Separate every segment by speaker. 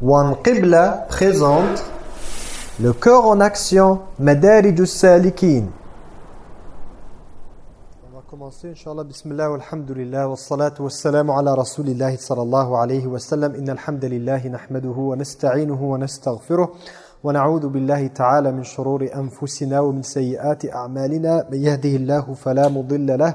Speaker 1: Wan Qibla présente le cœur en action, Madarij salikin On va commencer, Inch'Allah, Bismillah, walhamdulillah, wassalatu wassalamu ala rasulillahi sallallahu alayhi wa sallam, inna alhamdulillahi nahmaduhu wa nasta'inuhu wa nastaghfiruh. ونعوذ بالله تعالى من شرور أنفسنا ومن سيئات أعمالنا من يهده الله فلا مضل له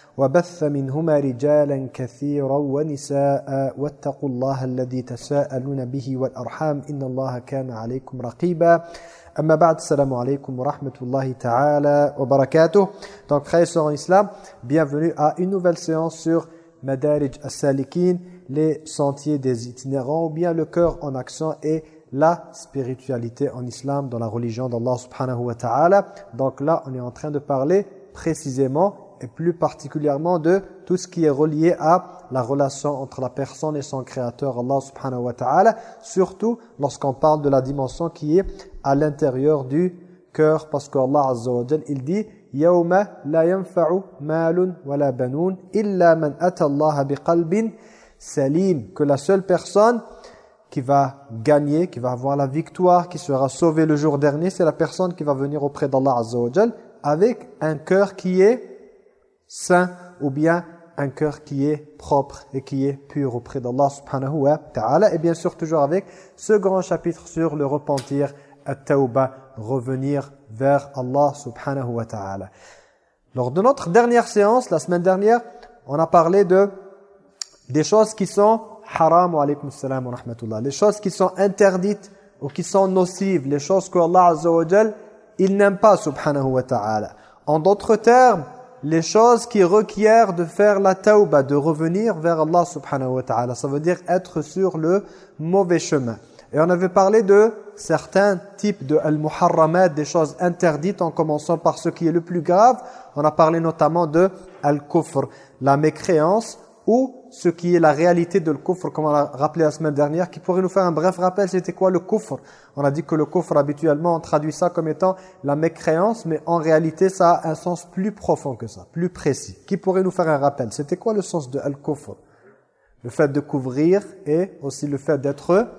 Speaker 1: وبث منهما رجالا كثيرا ونساء واتقوا الله الذي تساءلون به والأرحام إن الله كان عليكم رقيبا أما بعد السلام عليكم ورحمة الله تعالى وبركاته Donc frères et sœurs en islam, bienvenue à une nouvelle séance sur Madarij as-Salikin, les sentiers des itinérants ou bien le cœur en action et la spiritualité en islam dans la religion d'Allah subhanahu wa ta'ala. Donc là, on est en train de parler précisément et plus particulièrement de tout ce qui est relié à la relation entre la personne et son créateur Allah subhanahu wa ta'ala surtout lorsqu'on parle de la dimension qui est à l'intérieur du cœur parce qu'Allah azza wa il dit Allah biqalbin salim que la seule personne qui va gagner, qui va avoir la victoire, qui sera sauvée le jour dernier, c'est la personne qui va venir auprès d'Allah azza wa avec un cœur qui est saint ou bien un cœur qui est propre et qui est pur auprès d'Allah subhanahu wa ta'ala. Et bien sûr toujours avec ce grand chapitre sur le repentir at-tawbah revenir vers Allah subhanahu wa ta'ala. Lors de notre dernière séance la semaine dernière on a parlé de des choses qui sont haram wa alaykum salam wa rahmatullah. Les choses qui sont interdites ou qui sont nocives. Les choses que Allah azza il n'aime pas subhanahu wa ta'ala. En d'autres termes les choses qui requièrent de faire la tauba, de revenir vers Allah subhanahu wa ta'ala. Ça veut dire être sur le mauvais chemin. Et on avait parlé de certains types de al-muharramat, des choses interdites, en commençant par ce qui est le plus grave. On a parlé notamment de al-kufr, la mécréance, ou ce qui est la réalité de le kufr, comme on l'a rappelé la semaine dernière, qui pourrait nous faire un bref rappel, c'était quoi le kufr? On a dit que le kufr, habituellement, on traduit ça comme étant la mécréance, mais en réalité, ça a un sens plus profond que ça, plus précis. Qui pourrait nous faire un rappel? C'était quoi le sens de al-kufr Le fait de couvrir et aussi le fait d'être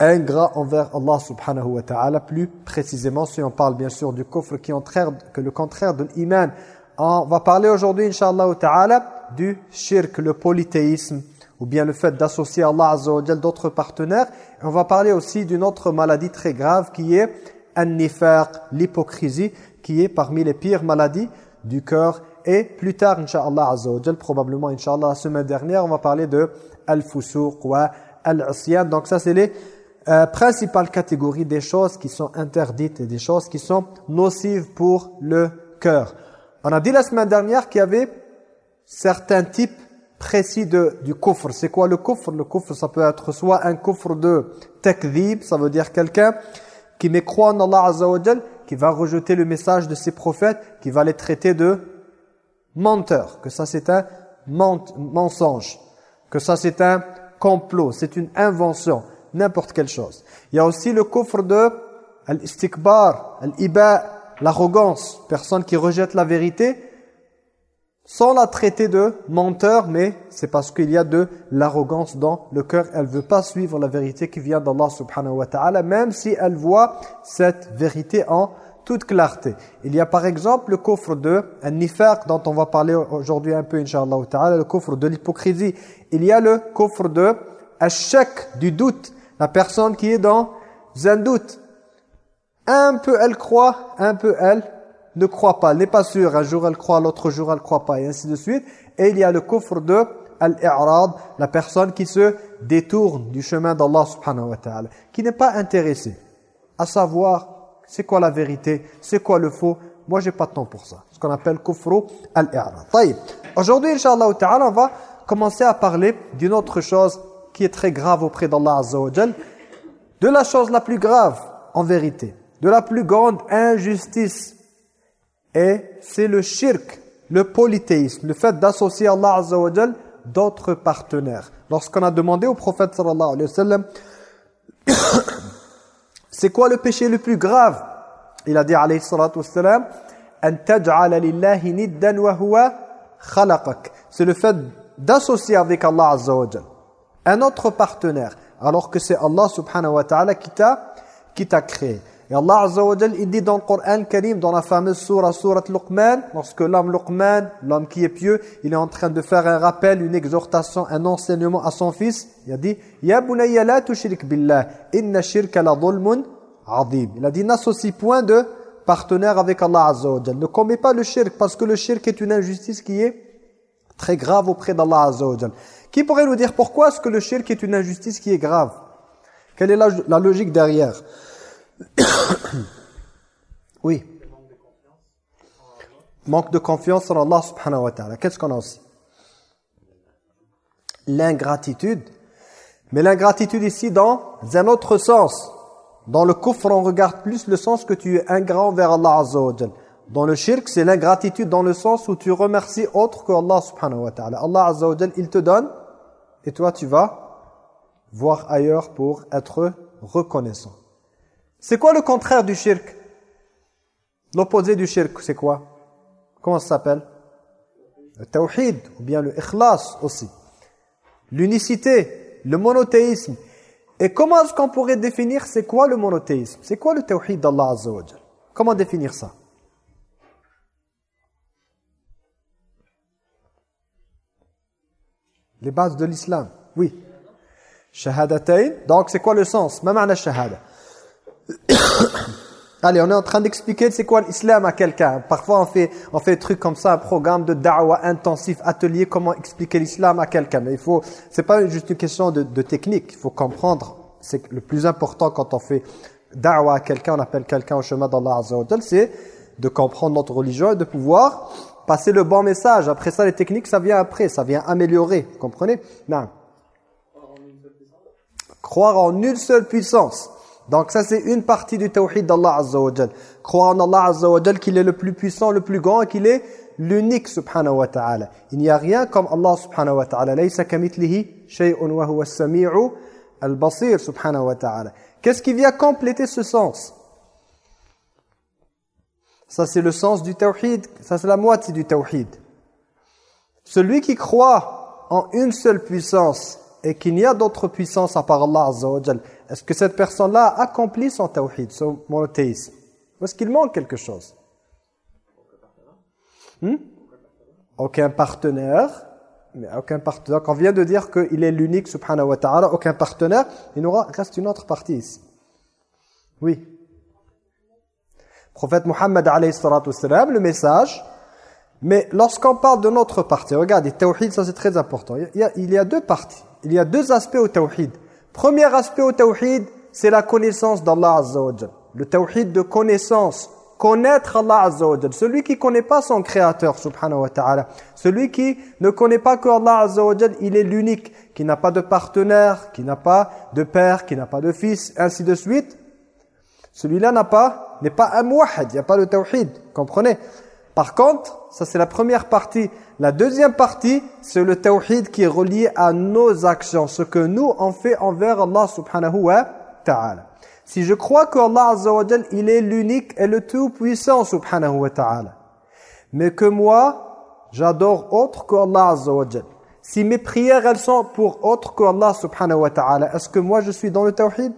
Speaker 1: ingrat envers Allah subhanahu wa ta'ala, plus précisément, si on parle bien sûr du kufr qui est que le contraire de l'iman. On va parler aujourd'hui, inshallah ta'ala, du shirk, le polythéisme, ou bien le fait d'associer Allah Azza d'autres partenaires. on va parler aussi d'une autre maladie très grave qui est an-nifaq, l'hypocrisie, qui est parmi les pires maladies du cœur. Et plus tard, Inch'Allah Azza probablement Inch'Allah la semaine dernière, on va parler de al-fusuq wa al-asyan. Donc ça, c'est les euh, principales catégories des choses qui sont interdites et des choses qui sont nocives pour le cœur. On a dit la semaine dernière qu'il y avait certains types précis de, du kufr. C'est quoi le kufr? Le kufr, ça peut être soit un kufr de takdhib, ça veut dire quelqu'un qui mécroit en Allah Azza qui va rejeter le message de ses prophètes, qui va les traiter de menteurs, que ça c'est un mensonge, que ça c'est un complot, c'est une invention, n'importe quelle chose. Il y a aussi le kufr de al-istikbar, al-iba, l'arrogance, personne qui rejette la vérité, sans la traiter de menteur, mais c'est parce qu'il y a de l'arrogance dans le cœur. Elle ne veut pas suivre la vérité qui vient d'Allah subhanahu wa ta'ala, même si elle voit cette vérité en toute clarté. Il y a par exemple le coffre de nifaq dont on va parler aujourd'hui un peu, inshallah le coffre de l'hypocrisie. Il y a le coffre de ashak, du doute, la personne qui est dans un doute. Un peu elle croit, un peu elle ne croit pas, n'est pas sûr, un jour elle croit, l'autre jour elle croit pas, et ainsi de suite. Et il y a le coffre de al-i'rad, la personne qui se détourne du chemin d'Allah subhanahu wa ta'ala, qui n'est pas intéressée à savoir c'est quoi la vérité, c'est quoi le faux. Moi, j'ai pas de temps pour ça. Ce qu'on appelle kufru al-i'rad. Aujourd'hui, inshallah ta'ala, on va commencer à parler d'une autre chose qui est très grave auprès d'Allah azza wa de la chose la plus grave en vérité, de la plus grande injustice Et c'est le shirk, le polythéisme, le fait d'associer Allah Azza wa d'autres partenaires. Lorsqu'on a demandé au prophète sallallahu alayhi wa sallam c'est quoi le péché le plus grave? Il a dit alayhi salatu wassalam c'est le fait d'associer avec Allah Azza wa un autre partenaire alors que c'est Allah subhanahu wa ta'ala qui t'a qui t'a créé et Allah Azza wa il dit dans le Coran Karim dans la fameuse sourate sourate Luqman lorsque l'homme Luqman l'homme qui est pieux il est en train de faire un rappel une exhortation un enseignement à son fils il a dit ya bunayya la tushrik billah inna shirka la dhulmun il a dit n'associe point de partenaire avec Allah Azza wa Ne commets pas le shirk parce que le shirk est une injustice qui est très grave auprès d'Allah Azza Qui pourrait nous dire pourquoi est-ce que le shirk est une injustice qui est grave? Quelle est la, logique derrière? Oui. Manque de confiance en Allah subhanahu wa ta'ala. Qu'est-ce qu'on a aussi? L'ingratitude. Mais l'ingratitude ici dans un autre sens. Dans le kufr, on regarde plus le sens que tu es ingrat envers Allah Azza wa Dans le shirk, c'est l'ingratitude dans le sens où tu remercies autre que Allah subhanahu wa ta'ala. Allah Azza wa il te donne et toi tu vas voir ailleurs pour être reconnaissant. C'est quoi le contraire du shirk? L'opposé du shirk, c'est quoi? Comment ça s'appelle? Le tawhid, ou bien le ikhlas aussi. L'unicité, le monothéisme. Et comment est-ce qu'on pourrait définir c'est quoi le monothéisme? C'est quoi le tawhid d'Allah Azza Comment définir ça? Les bases de l'islam, oui. Shahadatayn, donc c'est quoi le sens? Même shahada? Allez, on est en train d'expliquer c'est quoi l'islam à quelqu'un? Parfois, on fait, on fait des trucs comme ça, un programme de da'wah intensif, atelier, comment expliquer l'islam à quelqu'un. Mais il faut, c'est pas juste une question de, technique. Il faut comprendre. C'est le plus important quand on fait da'wah à quelqu'un, on appelle quelqu'un au chemin d'Allah Azza c'est de comprendre notre religion et de pouvoir passer le bon message. Après ça, les techniques, ça vient après, ça vient améliorer. Vous comprenez? Non. Croire en une seule puissance. Donc ça c'est une partie du tawhid d'Allah Azza wa Croire en Allah Azza qu'il est le plus puissant, le plus grand et qu'il est l'unique subhanahu wa ta'ala. Il n'y a rien comme Allah subhanahu wa ta'ala. Laysa shay'un wa huwa as-sami'u al-basir subhanahu wa ta'ala. Qu'est-ce qui vient compléter ce sens? Ça c'est le sens du tawhid, ça c'est la moitié du tawhid. Celui qui croit en une seule puissance et qu'il n'y a d'autre puissance à part Allah Azza est-ce que cette personne-là a accompli son tawhid, son monothéisme? Ou est-ce qu'il manque quelque chose? Hmm? Aucun partenaire. Mais aucun partenaire. Quand on vient de dire qu'il est l'unique, subhanahu wa ta'ala, aucun partenaire, il nous reste une autre partie ici. Oui. Prophète Muhammad alayhi le message. Mais lorsqu'on parle de notre partie, regardez, tawhid, ça c'est très important. Il y a deux parties. Il y a deux aspects au tawhid. Premier aspect au tawhid, c'est la connaissance d'Allah Azza wa Le tawhid de connaissance, connaître Allah Azza Celui qui ne connaît pas son créateur, subhanahu wa ta'ala. Celui qui ne connaît pas que Allah Azza wa il est l'unique, qui n'a pas de partenaire, qui n'a pas de père, qui n'a pas de fils, ainsi de suite. Celui-là n'a pas, n'est pas un muwahid, il n'y a pas de tawhid, comprenez? Par contre, ça c'est la première partie. La deuxième partie, c'est le tawhid qui est relié à nos actions, ce que nous on fait envers Allah subhanahu wa ta'ala. Si je crois que Allah azza wa il est l'unique et le tout-puissant subhanahu wa ta'ala, mais que moi, j'adore autre que Allah azza wa Si mes prières, elles sont pour autre que Allah subhanahu wa ta'ala, est-ce que moi je suis dans le tawhid?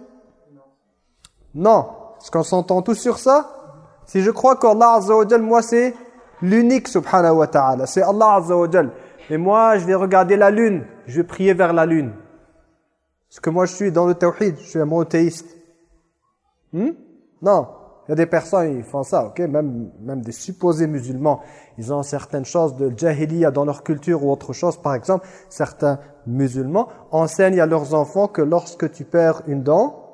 Speaker 1: Non. Est-ce qu'on s'entend tous sur ça? Si je crois qu'Allah azza wa moi c'est l'unique subhanahu wa ta'ala. C'est Allah azza wa jal. Et moi, je vais regarder la lune. Je vais prier vers la lune. Est-ce que moi, je suis dans le tawhid. Je suis un monothéiste. Hmm? Non. Il y a des personnes, ils font ça, ok? Même, même des supposés musulmans. Ils ont certaines choses de jahiliya dans leur culture ou autre chose. Par exemple, certains musulmans enseignent à leurs enfants que lorsque tu perds une dent,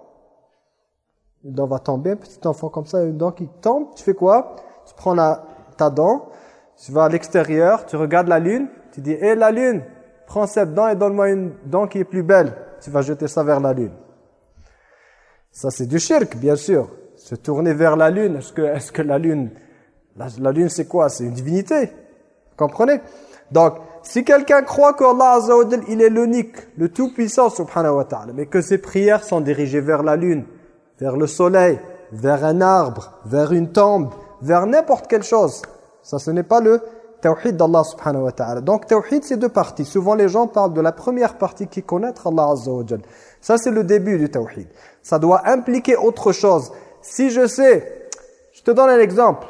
Speaker 1: une dent va tomber, un petit enfant comme ça, une dent qui tombe, tu fais quoi? Tu prends la, ta dent, tu vas à l'extérieur, tu regardes la lune, tu dis, hé la lune, prends cette dent et donne-moi une dent qui est plus belle. Tu vas jeter ça vers la lune. Ça c'est du shirk, bien sûr. Se tourner vers la lune, est-ce que, est que la lune La, lune, c'est quoi? C'est une divinité. comprenez? Donc, si quelqu'un croit qu'Allah il est l'unique, le tout-puissant, subhanahu wa ta'ala, mais que ses prières sont dirigées vers la lune, vers le soleil, vers un arbre, vers une tombe, vers n'importe quelle chose, ça, ce n'est pas le tawhid d'Allah subhanahu wa ta'ala. Donc, tawhid, c'est deux parties. Souvent, les gens parlent de la première partie qui connaître Allah Azza Ça, c'est le début du tawhid. Ça doit impliquer autre chose. Si je sais, je te donne un exemple.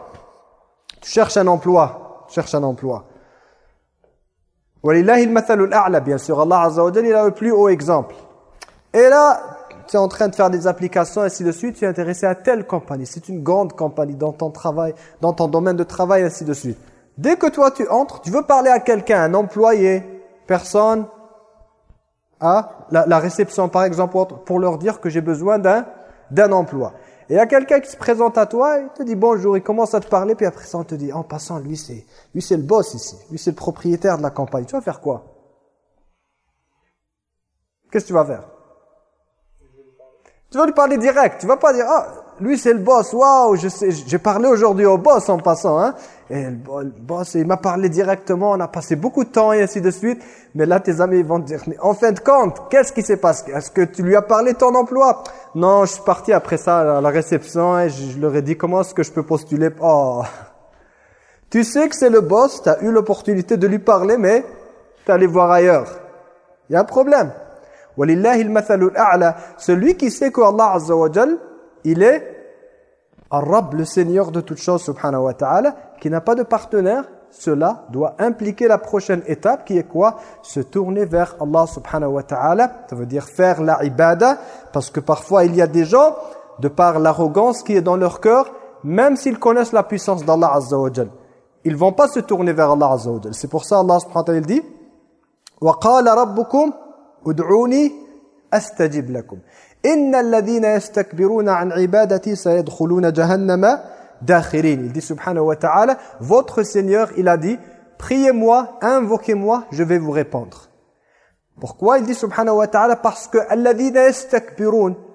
Speaker 1: Tu cherches un emploi. Tu cherches un emploi. Walillahi al a'la, bien sûr. Allah Azza il a le plus haut exemple. Et là, tu es en train de faire des applications, ainsi de suite, tu es intéressé à telle compagnie. C'est une grande compagnie dans ton travail, dans ton domaine de travail, ainsi de suite. Dès que toi tu entres, tu veux parler à quelqu'un, un employé, personne, à la, réception par exemple, pour leur dire que j'ai besoin d'un emploi. Et il y a quelqu'un qui se présente à toi, il te dit bonjour, il commence à te parler, puis après ça on te dit, en passant, lui c'est lui c'est le boss ici, lui c'est le propriétaire de la campagne. Tu vas faire quoi? Qu'est-ce que tu vas faire? Tu vas lui parler direct, tu vas pas dire, ah, lui c'est le boss, waouh, j'ai parlé aujourd'hui au boss en passant, hein. Et le boss, il m'a parlé directement, on a passé beaucoup de temps et ainsi de suite. Mais là, tes amis vont te dire, mais en fin de compte, qu'est-ce qui s'est passé? Est-ce que tu lui as parlé de ton emploi? Non, je suis parti après ça à la réception et je, leur ai dit, comment est-ce que je peux postuler? Oh Tu sais que c'est le boss, tu as eu l'opportunité de lui parler, mais tu allé voir ailleurs. Il y a un problème. Celui qui sait qu'Allah Azza wa il est Ar-Rabb, le Seigneur de toutes choses, subhanahu wa ta'ala, qui n'a pas de partenaire, cela doit impliquer la prochaine étape qui est quoi? Se tourner vers Allah subhanahu wa ta'ala, ça veut dire faire la ibada, parce que parfois il y a des gens, de par l'arrogance qui est dans leur cœur, même s'ils connaissent la puissance d'Allah azza wa ils vont pas se tourner vers Allah azza wa C'est pour ça Allah subhanahu wa ta'ala dit « Wa qala ud'uni astajib lakum » Il dit subhanahu wa ta'ala, votre Seigneur, il a dit, priez-moi, invoquez-moi, je vais vous répondre. Pourquoi il dit subhanahu wa ta'ala? Parce que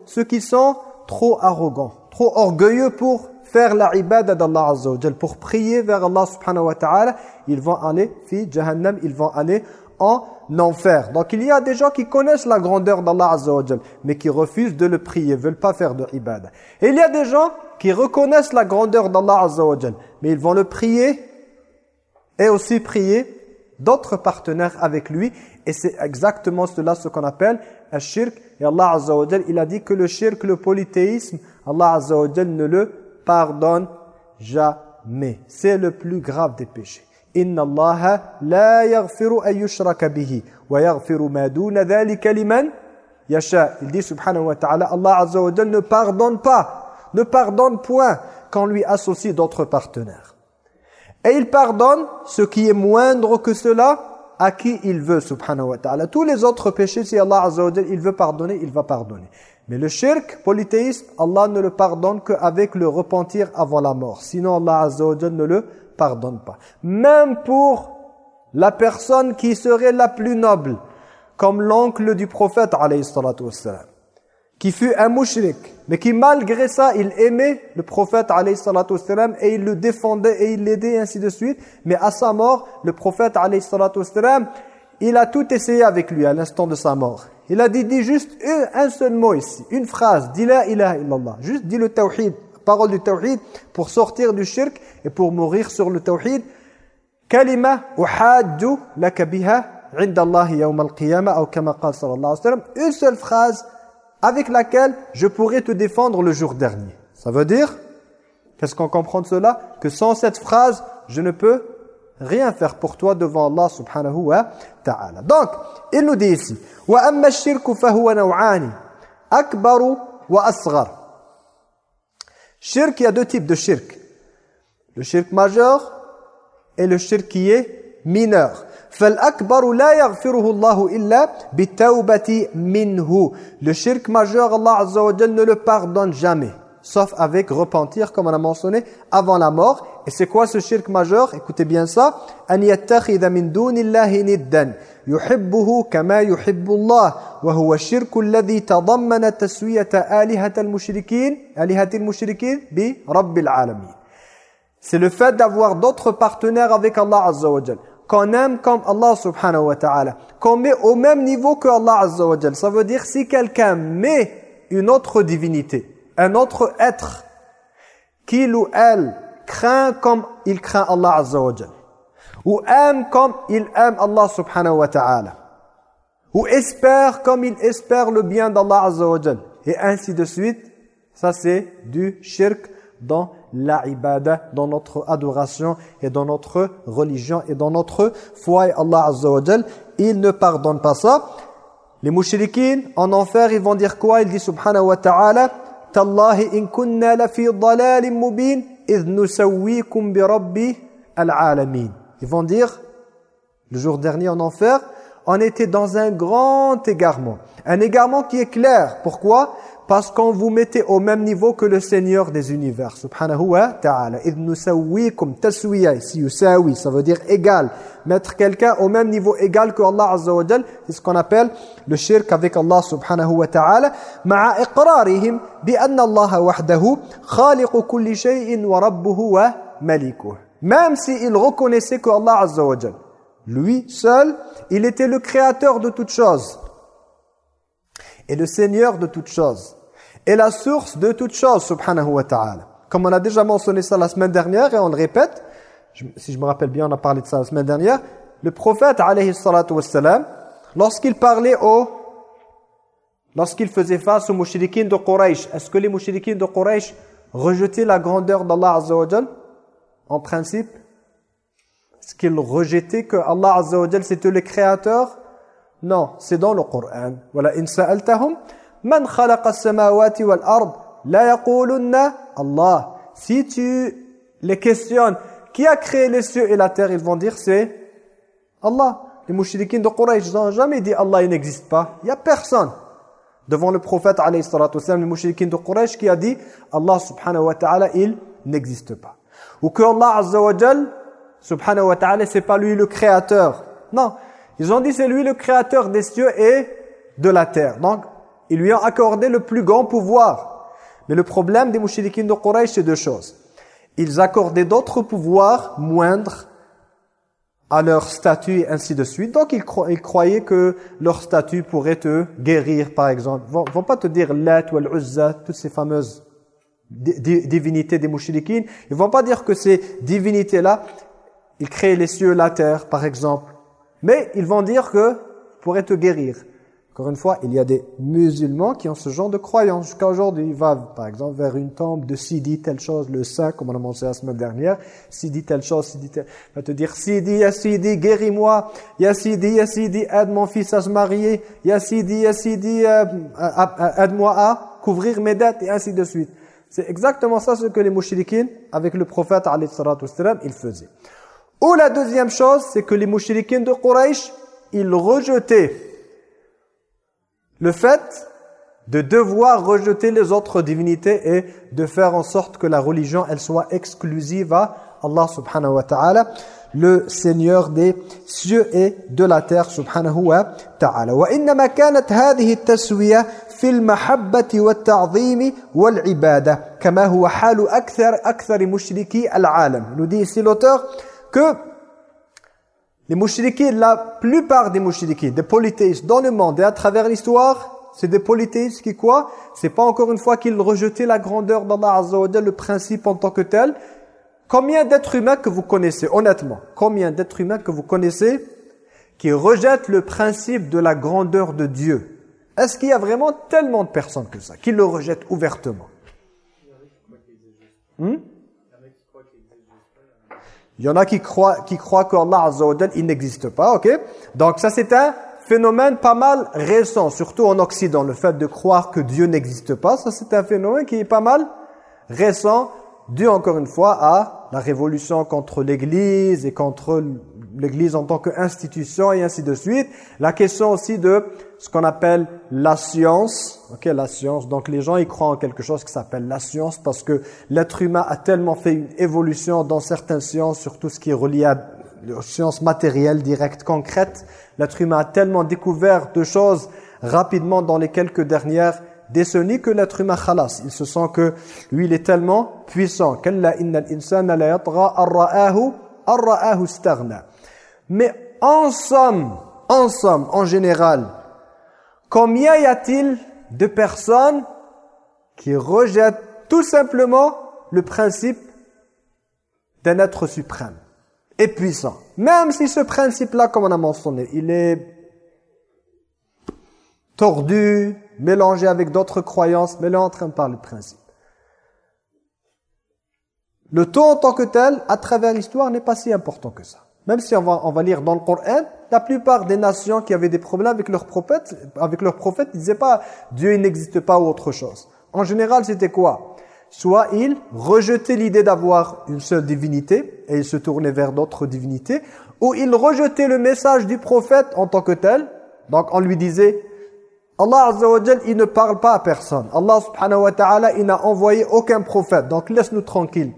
Speaker 1: ceux qui sont trop arrogants, trop orgueilleux pour faire la ibada d'Allah Azza pour prier vers Allah subhanahu wa ta'ala, ils vont aller, fi jahannam, ils vont aller en enfer. Donc il y a des gens qui connaissent la grandeur d'Allah Azza wa mais qui refusent de le prier, veulent pas faire de ibad. Et il y a des gens qui reconnaissent la grandeur d'Allah Azza wa mais ils vont le prier et aussi prier d'autres partenaires avec lui. Et c'est exactement cela ce qu'on appelle un shirk. Et Allah Azza wa il a dit que le shirk, le polythéisme, Allah Azza wa ne le pardonne jamais. C'est le plus grave des péchés. Inna Allah la yaghfiru an yushraka bihi wa yaghfiru ma duna dhalika liman yasha. Il dit subhanahu wa ta'ala Allah azza ne pardonne pas, ne pardonne point quand lui associe d'autres partenaires. Et il pardonne ce qui est moindre que cela à qui il veut subhanahu wa ta'ala. Tous les autres péchés si Allah azza wa il veut pardonner, il va pardonner. Mais le shirk, polythéisme, Allah ne le pardonne qu'avec le repentir avant la mort. Sinon Allah azza wa ne le pas. Même pour la personne qui serait la plus noble, comme l'oncle du prophète, qui fut un mouchrik, mais qui malgré ça, il aimait le prophète, et il le défendait et il l'aidait, ainsi de suite. Mais à sa mort, le prophète, il a tout essayé avec lui à l'instant de sa mort. Il a dit, dit juste un seul mot ici, une phrase, dis la ilaha illallah, juste dis le tawhid, parole du pour sortir du shirk et pour mourir sur le tawhid. Une seule phrase avec laquelle je pourrais te défendre le jour dernier. Ça veut dire qu'est-ce qu'on comprend de cela? Que sans cette phrase je ne peux rien faire pour toi devant Allah subhanahu wa ta'ala. Donc il nous dit ici Shirk, il y a deux types de shirk. Le shirk majeur et le shirk qui est mineur. فَالْأَكْبَرُ لَا يَغْفِرُهُ اللَّهُ إِلَّا بِالتَّوْبَةِ مِنْهُ Le shirk majeur, Allah Azza wa ne le pardonne jamais. Sauf avec repentir, comme on a mentionné, avant la mort. Et c'est quoi ce shirk majeur Écoutez bien ça. أَنْ يَتَّخِذَ مِنْ دُونِ اللَّهِ نِدًّا يحبه كما يحب الله وهو الشرك الذي تضمن تسوية آلهة المشركين آلهة المشركين برب العالمين C'est le fait d'avoir d'autres partenaires avec Allah Azza wa Qu'on aime comme Allah subhanahu wa ta'ala. Qu'on met au même niveau que Allah Azza wa Ça veut dire si quelqu'un met une autre divinité, un autre être, qu'il ou elle craint comme il craint Allah Azza Ou aime comme il aime Allah subhanahu wa ta'ala. Ou espère comme il espère le bien d'Allah Azza wa Et ainsi de suite. Ça c'est du shirk dans la ibada, dans notre adoration et dans notre religion et dans notre foi. Et Allah Azza wa il ne pardonne pas ça. Les mouchriquins en enfer, ils vont dire quoi? Il dit subhanahu wa ta'ala Ils vont dire le jour dernier en enfer, on était dans un grand égarement. Un égarement qui est clair. Pourquoi? parce qu'on vous mettait au même niveau que le Seigneur des univers, subhanahu wa ta'ala. Idh nusawwikum taswiya, ici yusawi, ça veut dire égal. Mettre quelqu'un au même niveau égal que Allah azza wa jal, c'est ce qu'on appelle le shirk avec Allah subhanahu wa ta'ala. Ma'a iqrarihim bi anna Allah wahdahu khaliqu kulli shay'in wa rabbuhu wa malikuh. Même s'ils reconnaissaient que Allah azza wa jal, lui seul, il était le créateur de toutes choses. Et le Seigneur de toutes choses est la source de toutes choses, subhanahu wa ta'ala. Comme on a déjà mentionné ça la semaine dernière, et on le répète, si je me rappelle bien, on a parlé de ça la semaine dernière, le prophète, alayhi salatu wassalam, lorsqu'il parlait au... Lorsqu'il faisait face aux mouchriquins de Quraysh, est-ce que les mouchriquins de Quraysh rejetaient la grandeur d'Allah Azza wa En principe, est-ce qu'ils rejetaient que Allah Azza wa c'était le créateur? Non, c'est dans le Coran. Voilà, in sa'altahum Man khalaqa samawati wal ard la Allah. Si tu les questionnes, qui a créé les cieux et la terre, ils vont dire c'est Allah. Les mouchriquins de Quraysh n'ont jamais dit Allah il n'existe pas. Il n'y a personne. Devant le prophète alayhi salatu wasallam, les mouchriquins de Quraysh qui a dit Allah subhanahu wa ta'ala il n'existe pas. Ou que Allah azza wa jal subhanahu wa ta'ala c'est pas lui le créateur. Non. Ils ont dit c'est lui le créateur des cieux et de la terre. Donc ils lui ont accordé le plus grand pouvoir. Mais le problème des mouchidikines de Quraysh, c'est deux choses. Ils accordaient d'autres pouvoirs moindres à leur statut et ainsi de suite. Donc ils, croyaient que leur statut pourrait te guérir, par exemple. Ils vont, vont pas te dire Lat ou Al-Uzza, toutes ces fameuses divinités des mouchidikines. Ils vont pas dire que ces divinités-là, ils créent les cieux, la terre, par exemple. Mais ils vont dire que pourraient te guérir. Encore une fois, il y a des musulmans qui ont ce genre de croyance. Jusqu'à aujourd'hui, ils vont par exemple vers une tombe de Sidi, telle chose, le saint, comme on a mentionné la semaine dernière. Sidi, telle chose, Sidi, telle... Il va te dire, Sidi, ya Sidi, guéris-moi. Ya Sidi, ya Sidi, aide mon fils à se marier. Sidi, Sidi, euh, aide-moi à couvrir mes dettes, et ainsi de suite. C'est exactement ça ce que les mouchriquines, avec le prophète, ils faisaient. Ou la deuxième chose, c'est que les mouchriquines de Quraysh, ils rejetaient le fait de devoir rejeter les autres divinités et de faire en sorte que la religion elle soit exclusive à Allah subhanahu wa ta'ala le Seigneur des cieux et de la terre subhanahu wa ta'ala. Innama kanat hadhihi at-taswiya fi al-mahabbati wat-ta'zim wal-ibada kama huwa halu akthar akthar mushriki al-alam. Nous dit ici l'auteur que les mouchriquins, la plupart des mouchriquins, des polythéistes dans le monde et à travers l'histoire, c'est des polythéistes qui quoi? C'est pas encore une fois qu'ils rejetaient la grandeur d'Allah Azza wa le principe en tant que tel. Combien d'êtres humains que vous connaissez, honnêtement, combien d'êtres humains que vous connaissez qui rejettent le principe de la grandeur de Dieu? Est-ce qu'il y a vraiment tellement de personnes que ça, qui le rejettent ouvertement? Hmm? Il y en a qui croient, qui croient qu'Allah Azza wa il n'existe pas, ok? Donc ça c'est un phénomène pas mal récent, surtout en Occident. Le fait de croire que Dieu n'existe pas, ça c'est un phénomène qui est pas mal récent, dû encore une fois à la révolution contre l'Église et contre l'Église en tant qu'institution et ainsi de suite. La question aussi de ce qu'on appelle la science. Ok, la science. Donc les gens, ils croient en quelque chose qui s'appelle la science parce que l'être humain a tellement fait une évolution dans certaines sciences, surtout ce qui est relié à la sciences matérielles, directes, concrètes. L'être humain a tellement découvert de choses rapidement dans les quelques dernières décennies que l'être humain khalas. Il se sent que lui, il est tellement puissant. Mais en somme, en somme, en général, combien y a-t-il de personnes qui rejettent tout simplement le principe d'un être suprême et puissant? Même si ce principe-là, comme on a mentionné, il est tordu, mélangé avec d'autres croyances, mais là en train de parler de principe. Le taux en tant que tel, à travers l'histoire, n'est pas si important que ça. Même si on va, on va lire dans le Coran, la plupart des nations qui avaient des problèmes avec leurs prophètes, avec leurs prophètes, ils disaient pas Dieu n'existe pas ou autre chose. En général, c'était quoi? Soit ils rejetaient l'idée d'avoir une seule divinité et ils se tournaient vers d'autres divinités, ou ils rejetaient le message du prophète en tant que tel. Donc on lui disait Allah Azza wa il ne parle pas à personne. Allah subhanahu wa ta'ala, il n'a envoyé aucun prophète. Donc laisse-nous tranquilles.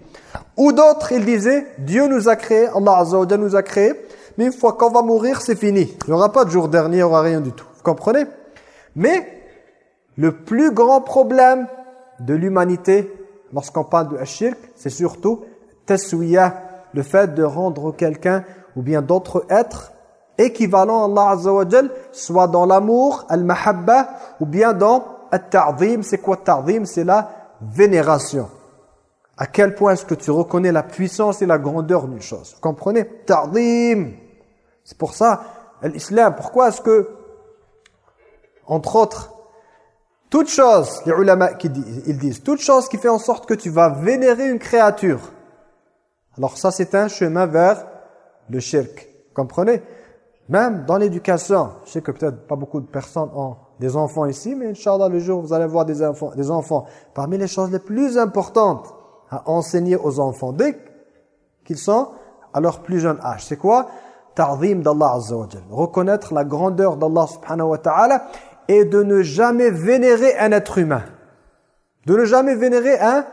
Speaker 1: Ou d'autres, ils disaient, Dieu nous a créé, Allah Azza wa nous a créé, mais une fois qu'on va mourir, c'est fini. Il n'y aura pas de jour dernier, il n'y aura rien du tout. Vous comprenez? Mais le plus grand problème de l'humanité, lorsqu'on parle de shirk, c'est surtout taswiya, le fait de rendre quelqu'un ou bien d'autres êtres équivalents à Allah Azza soit dans l'amour, al-mahabba, ou bien dans al-ta'zim. C'est quoi al-ta'zim C'est la vénération. À quel point est-ce que tu reconnais la puissance et la grandeur d'une chose? Vous comprenez? Ta'zim. C'est pour ça, l'islam, pourquoi est-ce que, entre autres, toute chose, les ulama qui disent, ils disent, toute chose qui fait en sorte que tu vas vénérer une créature. Alors ça, c'est un chemin vers le shirk. Vous comprenez? Même dans l'éducation, je sais que peut-être pas beaucoup de personnes ont des enfants ici, mais Inch'Allah, le jour vous allez voir des enfants, des enfants, parmi les choses les plus importantes, à enseigner aux enfants dès qu'ils sont à leur plus jeune âge. C'est quoi? Ta'zim d'Allah Azza wa Reconnaître la grandeur d'Allah subhanahu wa ta'ala et de ne jamais vénérer un être humain. De ne jamais vénérer un,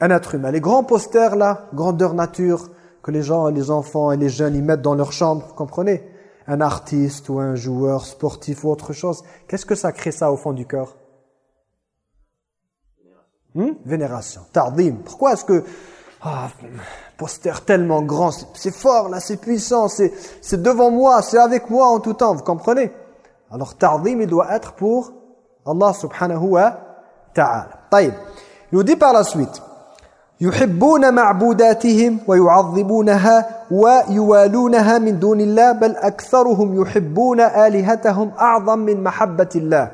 Speaker 1: un être humain. Les grands posters là, grandeur nature, que les gens, les enfants et les jeunes y mettent dans leur chambre, vous comprenez? un artiste ou un joueur sportif ou autre chose, qu'est-ce que ça crée ça au fond du cœur? Hmm Vénération, tardim. Pourquoi est-ce que ah, poster tellement grand, c'est fort là, c'est puissant, c'est devant moi, c'est avec moi en tout temps, vous comprenez? Alors tardim, il doit être pour Allah subhanahu wa ta'ala. Il nous dit par la suite, يحبون معبوداتهم ويعظمونها ويوالونها من دون الله بل أكثرهم يحبون آلهتهم أعظم من محبة الله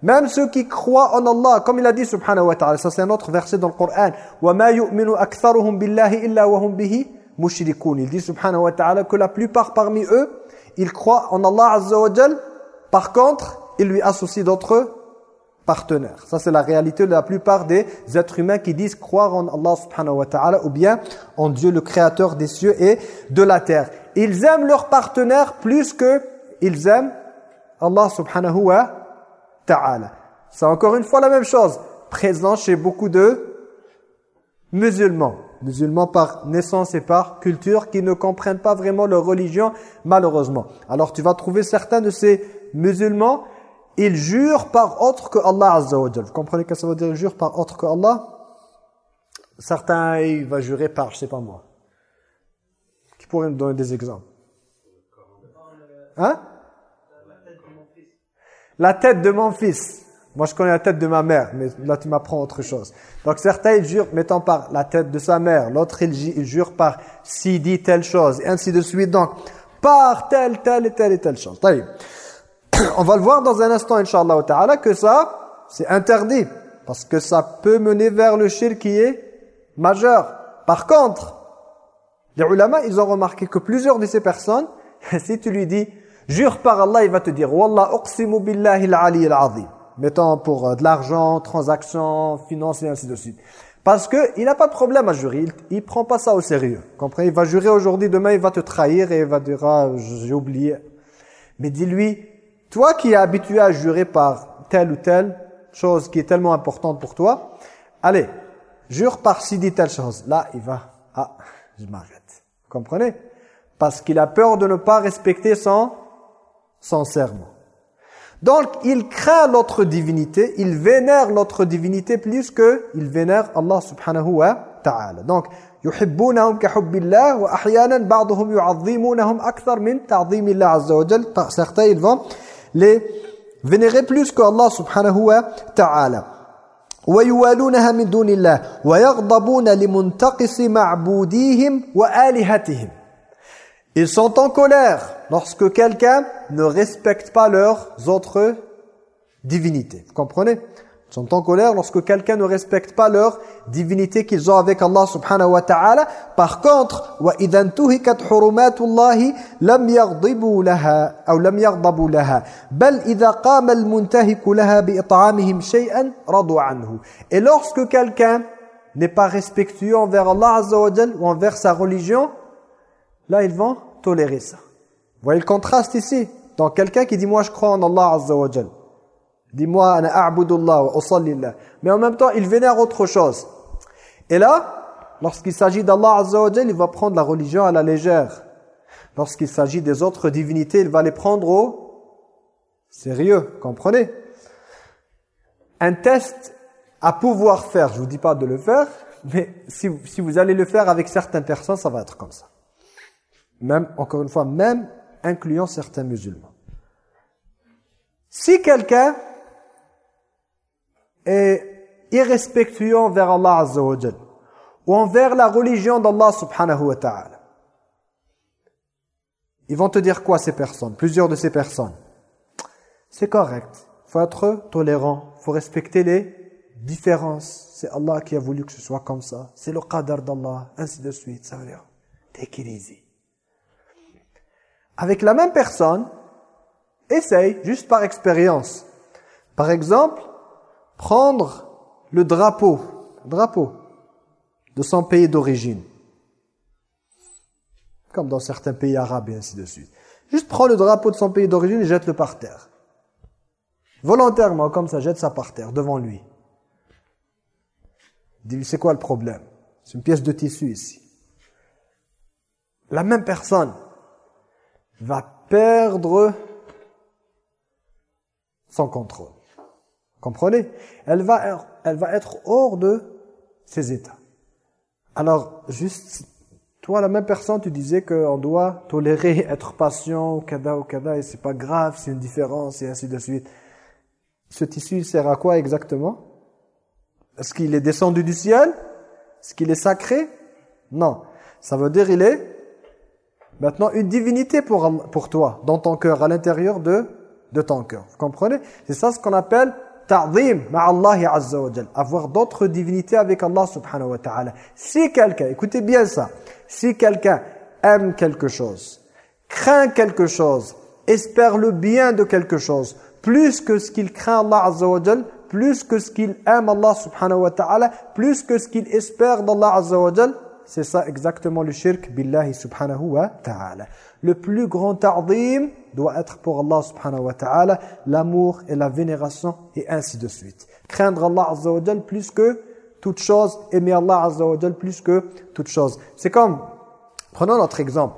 Speaker 1: Même ceux qui croient en Allah, comme il a dit subhanahu wa ta'ala, ça c'est un autre verset dans le Coran, وَمَا يُؤْمِنُ أَكْثَرُهُمْ بِاللَّهِ إِلَّا وَهُمْ بِهِ مُشْرِكُونَ Il dit subhanahu wa ta'ala que la plupart parmi eux, ils croient en Allah azza wa jal, par contre, ils lui associent d'autres partenaires. Ça c'est la réalité de la plupart des êtres humains qui disent croire en Allah subhanahu wa ta'ala ou bien en Dieu le créateur des cieux et de la terre. Ils aiment leurs partenaires plus que ils aiment Allah subhanahu wa ta'ala. C'est encore une fois la même chose, présent chez beaucoup de musulmans. Musulmans par naissance et par culture qui ne comprennent pas vraiment leur religion, malheureusement. Alors tu vas trouver certains de ces musulmans, ils jurent par autre que Allah Azza wa Vous comprenez ce que ça veut dire jure par autre que Allah? Certains, ils vont jurer par, je sais pas moi. Qui pourrait me donner des exemples? Hein? La tête de mon fils. Moi, je connais la tête de ma mère, mais là, tu m'apprends autre chose. Donc, certains, ils jurent, mettant par la tête de sa mère. L'autre, il, jure par s'il dit telle chose, et ainsi de suite. Donc, par telle, telle et telle et telle chose. On va le voir dans un instant, Inch'Allah ta'ala, que ça, c'est interdit. Parce que ça peut mener vers le shirk qui est majeur. Par contre, les ulama, ils ont remarqué que plusieurs de ces personnes, si tu lui dis Jure par Allah, il va te dire Wallah uqsimu billahi al-ali al-azim. Mettons pour euh, de l'argent, transactions, finances et ainsi de suite. Parce que il n'a pas de problème à jurer, il, ne prend pas ça au sérieux. Comprenez Il va jurer aujourd'hui, demain il va te trahir et il va dire ah, j'ai oublié. Mais dis-lui, toi qui es habitué à jurer par telle ou telle chose qui est tellement importante pour toi, allez, jure par si dit telle chose. Là, il va, ah, je m'arrête. Comprenez Parce qu'il a peur de ne pas respecter son sans serment. Donc, il craint l'autre divinité, il vénère l'autre divinité plus que il vénère Allah subhanahu wa ta'ala. Donc, يحبونهم كحب الله وأحيانا بعضهم يعظمونهم أكثر من تعظيم الله عز وجل. Certains, ils vont les vénérer plus que Allah subhanahu wa ta'ala. ويوالونها من دون الله ويغضبون لمنتقص معبوديهم وآلهتهم Ils sont en colère lorsque quelqu'un ne respecte pas leurs autres divinités. Vous comprenez Ils sont en colère lorsque quelqu'un ne respecte pas leur divinité qu'ils ont avec Allah subhanahu wa ta'ala. Par contre, وَإِذَا انْتُهِكَتْ حُرُمَاتُ اللَّهِ لَمْ يَغْضِبُوا لَهَا أو لم يغضبوا لها بل إذا قام المنتهك لها بإطعامهم شيئا رضوا عنه. Et lorsque quelqu'un n'est pas respectueux envers Allah azza wa ou envers sa religion, là ils vont tolérer ça. Vous voyez le contraste ici Donc quelqu'un qui dit moi je crois en Allah Azza wa Jal. Dis-moi ana a'budullah wa usallillah. Mais en même temps, il vénère autre chose. Et là, lorsqu'il s'agit d'Allah Azza il va prendre la religion à la légère. Lorsqu'il s'agit des autres divinités, il va les prendre au sérieux, comprenez? Un test à pouvoir faire, je vous dis pas de le faire, mais si, si vous allez le faire avec certaines personnes, ça va être comme ça. Même, encore une fois, même incluant certains musulmans. Si quelqu'un est irrespectueux envers Allah Azza wa ou envers la religion d'Allah subhanahu wa ta'ala, ils vont te dire quoi ces personnes? Plusieurs de ces personnes. C'est correct. Il faut être tolérant. Il faut respecter les différences. C'est Allah qui a voulu que ce soit comme ça. C'est le qadar d'Allah. Ainsi de suite. Ça veut dire, take it easy avec la même personne, essaye, juste par expérience. Par exemple, prendre le drapeau, drapeau de son pays d'origine. Comme dans certains pays arabes et ainsi de suite. Juste prends le drapeau de son pays d'origine et jette-le par terre. Volontairement, comme ça, jette ça par terre, devant lui. Dis, c'est quoi le problème? C'est une pièce de tissu ici. La même personne, va perdre son contrôle. Comprenez? Elle va, elle va être hors de ses états. Alors, juste, toi, la même personne, tu disais qu'on doit tolérer être patient, ou kada, ou kada, et c'est pas grave, c'est une différence, et ainsi de suite. Ce tissu sert à quoi exactement? Est-ce qu'il est descendu du ciel? Est-ce qu'il est sacré? Non. Ça veut dire il est maintenant une divinité pour, pour toi, dans ton cœur, à l'intérieur de, de ton cœur. Vous comprenez? C'est ça ce qu'on appelle ta'zim ma'Allah azza wa Avoir d'autres divinités avec Allah subhanahu wa ta'ala. Si quelqu'un, écoutez bien ça, si quelqu'un aime quelque chose, craint quelque chose, espère le bien de quelque chose, plus que ce qu'il craint Allah azza wa plus que ce qu'il aime Allah subhanahu wa ta'ala, plus que ce qu'il espère d'Allah azza wa c'est ça exactement le shirk billahi subhanahu wa ta'ala. Le plus grand ta'zim doit être pour Allah subhanahu wa ta'ala, l'amour et la vénération et ainsi de suite. Craindre Allah azza wa plus que toute chose, aimer Allah azza wa plus que toute chose. C'est comme, prenons notre exemple.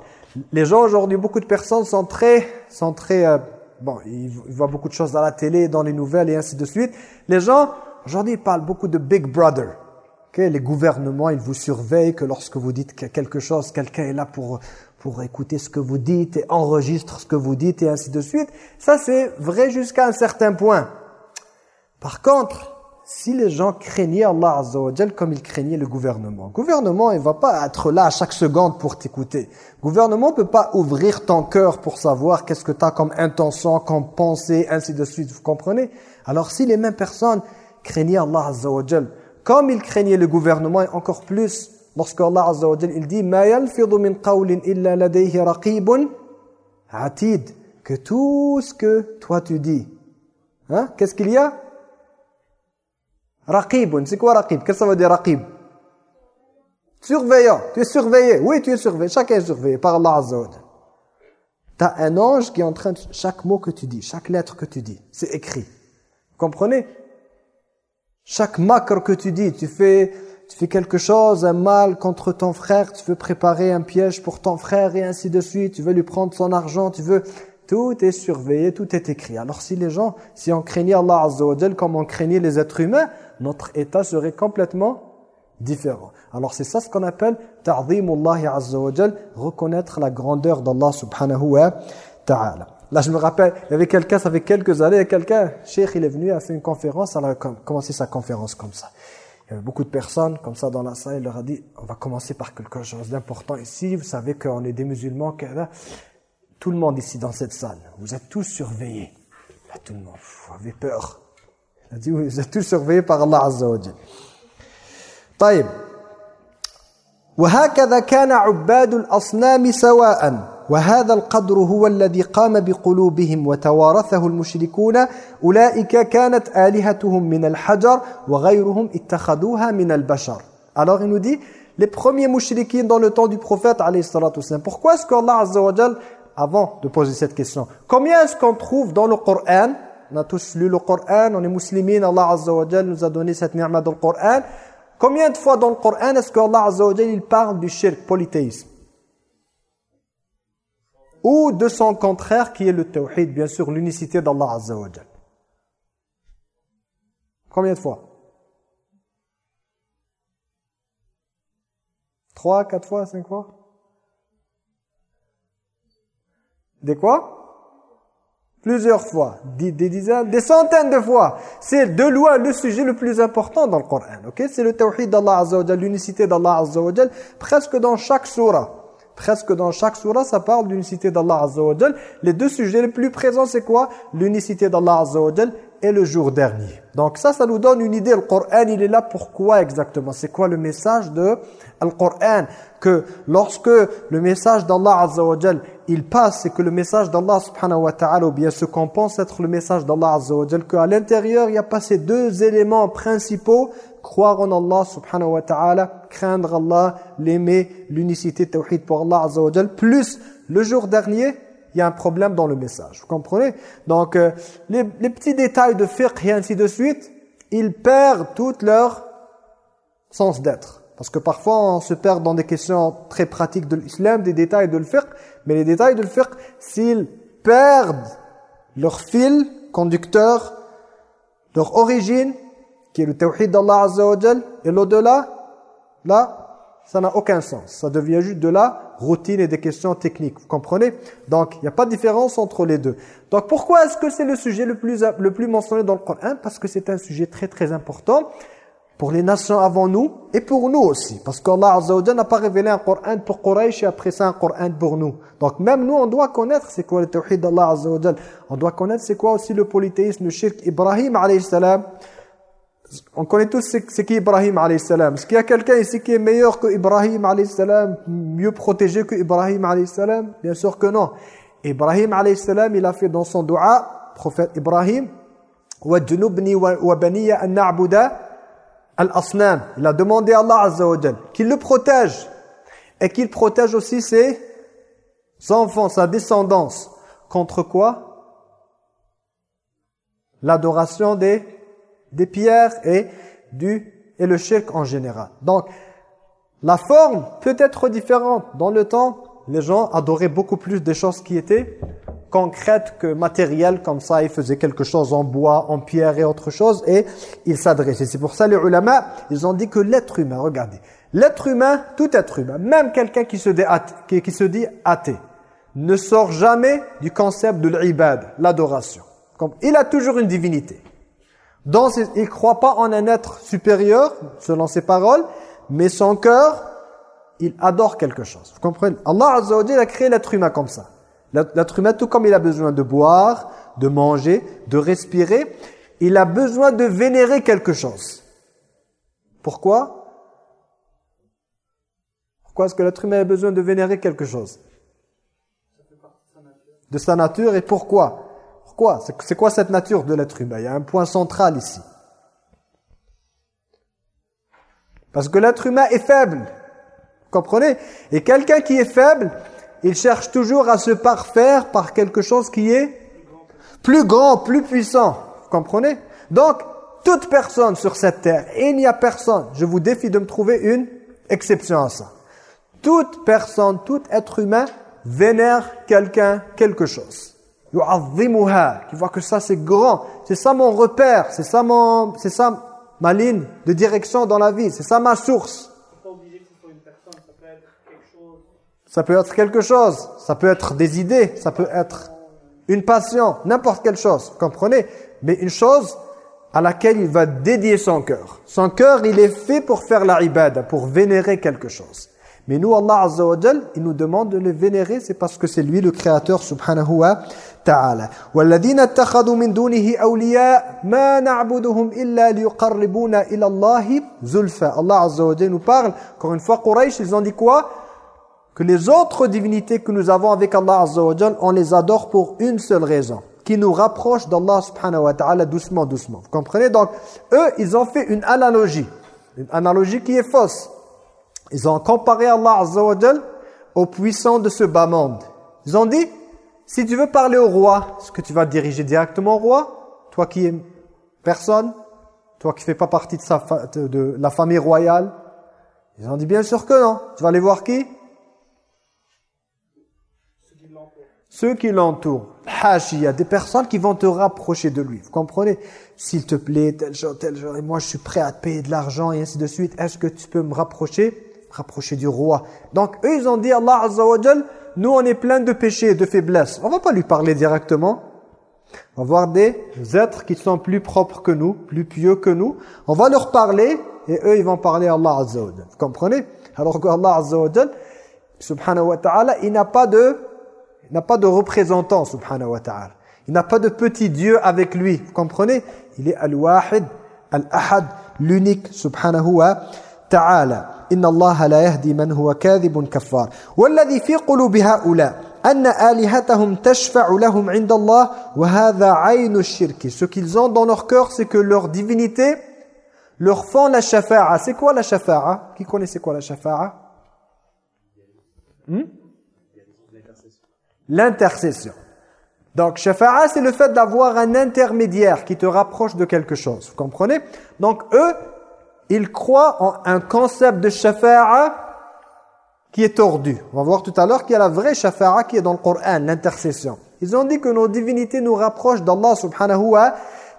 Speaker 1: Les gens aujourd'hui, beaucoup de personnes sont très, sont très, euh, bon, ils voient beaucoup de choses à la télé, dans les nouvelles et ainsi de suite. Les gens, aujourd'hui, ils parlent beaucoup de Big Brother que les gouvernements, ils vous surveillent, que lorsque vous dites quelque chose, quelqu'un est là pour, pour écouter ce que vous dites et enregistre ce que vous dites et ainsi de suite. Ça, c'est vrai jusqu'à un certain point. Par contre, si les gens craignaient Allah Azza wa comme ils craignaient le gouvernement, le gouvernement, il va pas être là à chaque seconde pour t'écouter. Le gouvernement peut pas ouvrir ton cœur pour savoir qu'est-ce que tu as comme intention, comme pensée, ainsi de suite. Vous comprenez? Alors si les mêmes personnes craignaient Allah Azza wa comme il craignait le gouvernement, et encore plus lorsque Allah Azza wa il dit "Ma yalfidu min qawlin illa ladayhi raqibun atid" que tout ce que toi tu dis. Hein Qu'est-ce qu'il y a? Raqibun, c'est quoi raqib? Qu'est-ce que ça veut dire raqib? Surveillant, tu es surveillé. Oui, tu es surveillé. Chacun est surveillé par Allah Azza wa Tu as un ange qui est en train de... Chaque mot que tu dis, chaque lettre que tu dis, c'est écrit. comprenez? Chaque macre que tu dis, tu fais, tu fais quelque chose, un mal contre ton frère, tu veux préparer un piège pour ton frère et ainsi de suite, tu veux lui prendre son argent, tu veux... Tout est surveillé, tout est écrit. Alors si les gens, si on craignait Allah Azza comme on craignait les êtres humains, notre état serait complètement différent. Alors c'est ça ce qu'on appelle ta'zimullah Azza wa reconnaître la grandeur d'Allah subhanahu wa ta'ala. Là je me rappelle, il y avait quelqu'un, ça fait quelques années, quelqu'un, Cheikh il est venu, il a fait une conférence, il a commencé sa conférence comme ça. Il y avait beaucoup de personnes comme ça dans la salle, il leur a dit, on va commencer par quelque chose d'important ici, vous savez qu'on est des musulmans, tout le monde ici dans cette salle, vous êtes tous surveillés. Là, tout le monde, vous avez peur. Il a dit, vous êtes tous surveillés par Allah Azza wa طيب وهكذا كان عباد الأصنام سواء وهذا القدر هو الذي قام بقلوبهم وتوارثه المشركون أولئك كانت آلهتهم من الحجر وغيرهم اتخذوها من البشر Alors il nous dit, les premiers mouchriquins dans le temps du prophète, alayhi salatu pourquoi est-ce qu'Allah Azza wa Jal avant de poser cette question. Combien est-ce qu'on trouve dans le Coran On a tous lu le Coran, on est musulmans, Allah Azza wa nous a donné cette ni'ma dans le Coran. Combien de fois dans le Coran est-ce qu'Allah Azza wa il parle du shirk, polythéisme Ou de son contraire qui est le tawhid, bien sûr, l'unicité d'Allah Azza wa Combien de fois? Trois, quatre fois, cinq fois? Des quoi? Plusieurs fois, des, dizaines, des centaines de fois. C'est de loin le sujet le plus important dans le Coran. ok? C'est le tawhid d'Allah Azza l'unicité d'Allah Azza wa presque dans chaque surah. Presque dans chaque surah, ça parle d'unicité d'Allah Azza Les deux sujets les plus présents, c'est quoi? L'unicité d'Allah Azza et le jour dernier. Donc ça, ça nous donne une idée. Le Coran, il est là. Pourquoi exactement? C'est quoi le message de le Coran Que lorsque le message d'Allah Azza il passe, c'est que le message d'Allah subhanahu wa ta'ala, ou bien ce qu'on pense être le message d'Allah azza wa qu'à l'intérieur, il y a pas ces deux éléments principaux, croire en Allah subhanahu wa ta'ala, craindre Allah, l'aimer, l'unicité tawhid pour Allah azza wa plus le jour dernier, il y a un problème dans le message. Vous comprenez? Donc, euh, les, les, petits détails de fiqh et ainsi de suite, ils perdent tout leur sens d'être. Parce que parfois, on se perd dans des questions très pratiques de l'islam, des détails de le fiqh, mais les détails de fiqh, s'ils perdent leur fil conducteur, leur origine, qui est le tawhid d'Allah Azza et l'au-delà, là, ça n'a aucun sens. Ça devient juste de la routine et des questions techniques. Vous comprenez? Donc, il n'y a pas de différence entre les deux. Donc, pourquoi est-ce que c'est le sujet le plus, le plus mentionné dans le Coran? Parce que c'est un sujet très très important pour les nations avant nous et pour nous aussi. Parce qu'Allah Azza n'a pas révélé un Coran pour Quraysh et après ça un Coran pour nous. Donc même nous, on doit connaître c'est quoi le tawhid d'Allah Azza wa On doit connaître c'est quoi aussi le polythéisme, le shirk. Ibrahim alayhi salam, on connaît tous c'est qui Ibrahim alayhi salam. Est-ce qu'il y a quelqu'un ici qui est meilleur que Ibrahim alayhi salam, mieux protégé que Ibrahim alayhi salam? Bien sûr que non. Ibrahim alayhi salam, il a fait dans son dua, prophète Ibrahim, wa wa an al-asnam. Il a demandé à Allah azza qu'il le protège et qu'il protège aussi ses enfants, sa descendance contre quoi? L'adoration des des pierres et, du, et le shirk en général. Donc, la forme peut être différente. Dans le temps, les gens adoraient beaucoup plus des choses qui étaient concrète que matérielle, comme ça, il faisait quelque chose en bois, en pierre et autre chose, et il s'adressait. C'est pour ça les ulama, ils ont dit que l'être humain, regardez, l'être humain, tout être humain, même quelqu'un qui, se dit qui, se dit athée, ne sort jamais du concept de l'ibad, l'adoration. Il a toujours une divinité. Il ne croit pas en un être supérieur, selon ses paroles, mais son cœur, il adore quelque chose. Vous comprenez? Allah a créé l'être humain comme ça. L'être humain, tout comme il a besoin de boire, de manger, de respirer, il a besoin de vénérer quelque chose. Pourquoi? Pourquoi est-ce que l'être humain a besoin de vénérer quelque chose? De sa nature et pourquoi? C'est quoi cette nature de l'être humain? Il y a un point central ici. Parce que l'être humain est faible. Vous comprenez? Et quelqu'un qui est faible, il cherche toujours à se parfaire par quelque chose qui est plus grand, plus puissant. Vous comprenez? Donc, toute personne sur cette terre, il n'y a personne, je vous défie de me trouver une exception à ça. Toute personne, tout être humain vénère quelqu'un, quelque chose. Yu'azzimuha, qui voit que ça c'est grand, c'est ça mon repère, c'est ça mon c'est ça ma ligne de direction dans la vie, c'est ça ma source. Ça peut être quelque chose, ça peut être des idées, ça peut être une passion, n'importe quelle chose, vous comprenez? Mais une chose à laquelle il va dédier son cœur. Son cœur, il est fait pour faire la ibada, pour vénérer quelque chose. Mais nous, Allah Azza wa il nous demande de le vénérer, c'est parce que c'est lui le créateur subhanahu wa ta'ala. وَالَّذِينَ اتَّخَذُوا مِن دُونِهِ أَوْلِيَاءَ مَا نَعْبُدُهُمْ إِلَّا لِيُقَرِّبُونَ إِلَى اللَّهِ زُلْفَى Allah Azza wa Jal nous parle, encore une fois, Quraysh, ils ont dit quoi Que les autres divinités que nous avons avec Allah Azza wa Jal, on les adore pour une seule raison qui nous rapproche d'Allah subhanahu wa ta'ala doucement, doucement. Vous comprenez Donc, eux, ils ont fait une analogie. Une analogie qui est fausse. Ils ont comparé Allah Azza wa au puissant de ce bas monde. Ils ont dit, si tu veux parler au roi, est-ce que tu vas diriger directement au roi Toi qui es personne Toi qui fais pas partie de, sa la famille royale Ils ont dit, bien sûr que non. Tu vas aller voir qui? Ceux qui l'entourent. Il y a des personnes qui vont te rapprocher de lui. Vous comprenez? S'il te plaît, tel jour, tel jour, et moi je suis prêt à te payer de l'argent et ainsi de suite. Est-ce que tu peux me rapprocher? Rapprocher du roi. Donc eux, ils ont dit, Allah Azza nous on est plein de péchés, de faiblesses. On va pas lui parler directement. On va voir des êtres qui sont plus propres que nous, plus pieux que nous. On va leur parler et eux, ils vont parler à Allah Azza Vous comprenez? Alors que Allah Azza subhanahu wa ta'ala, il n'a pas de il n'a pas de représentant, subhanahu wa ta'ala. Il n'a pas de petit Dieu avec lui. Vous comprenez? Il est al-wahid, al-ahad, l'unique, subhanahu wa ta'ala. إن الله لا يهدي من هو كاذب كفار والذي في قلوب هؤلاء أن آلهتهم تشفع لهم عند الله وهذا عين الشرك ce qu'ils ont dans leur cœur c'est que leur divinité leur font la shafa'a c'est quoi la shafa'a qui connaît c'est quoi la shafa'a hmm? l'intercession donc shafa'a c'est le fait d'avoir un intermédiaire qui te rapproche de quelque chose vous comprenez donc eux ils croient en un concept de shafa'a qui est tordu. On va voir tout à l'heure qu'il y a la vraie shafa'a qui est dans le Coran, l'intercession. Ils ont dit que nos divinités nous rapprochent d'Allah subhanahu wa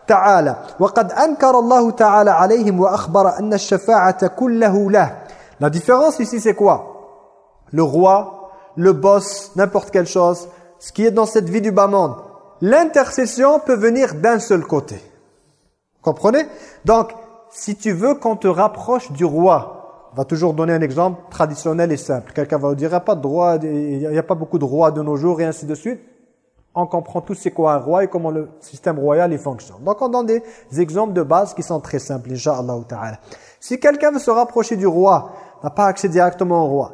Speaker 1: ta'ala. وَقَدْ أَنْكَرَ اللَّهُ تَعَالَى عَلَيْهِمْ وَأَخْبَرَ أَنَّ الشَّفَاعَةَ كُلَّهُ لَهُ La différence ici c'est quoi Le roi, le boss, n'importe quelle chose, ce qui est dans cette vie du bas monde. L'intercession peut venir d'un seul côté. Comprenez Donc, si tu veux qu'on te rapproche du roi, on va toujours donner un exemple traditionnel et simple. Quelqu'un va dire, il n'y a pas de droit, il n'y a pas beaucoup de rois de nos jours et ainsi de suite. On comprend tous c'est quoi un roi et comment le système royal il fonctionne. Donc on donne des exemples de base qui sont très simples, Inch'Allah ta'ala. Si quelqu'un veut se rapprocher du roi, n'a pas accès directement au roi,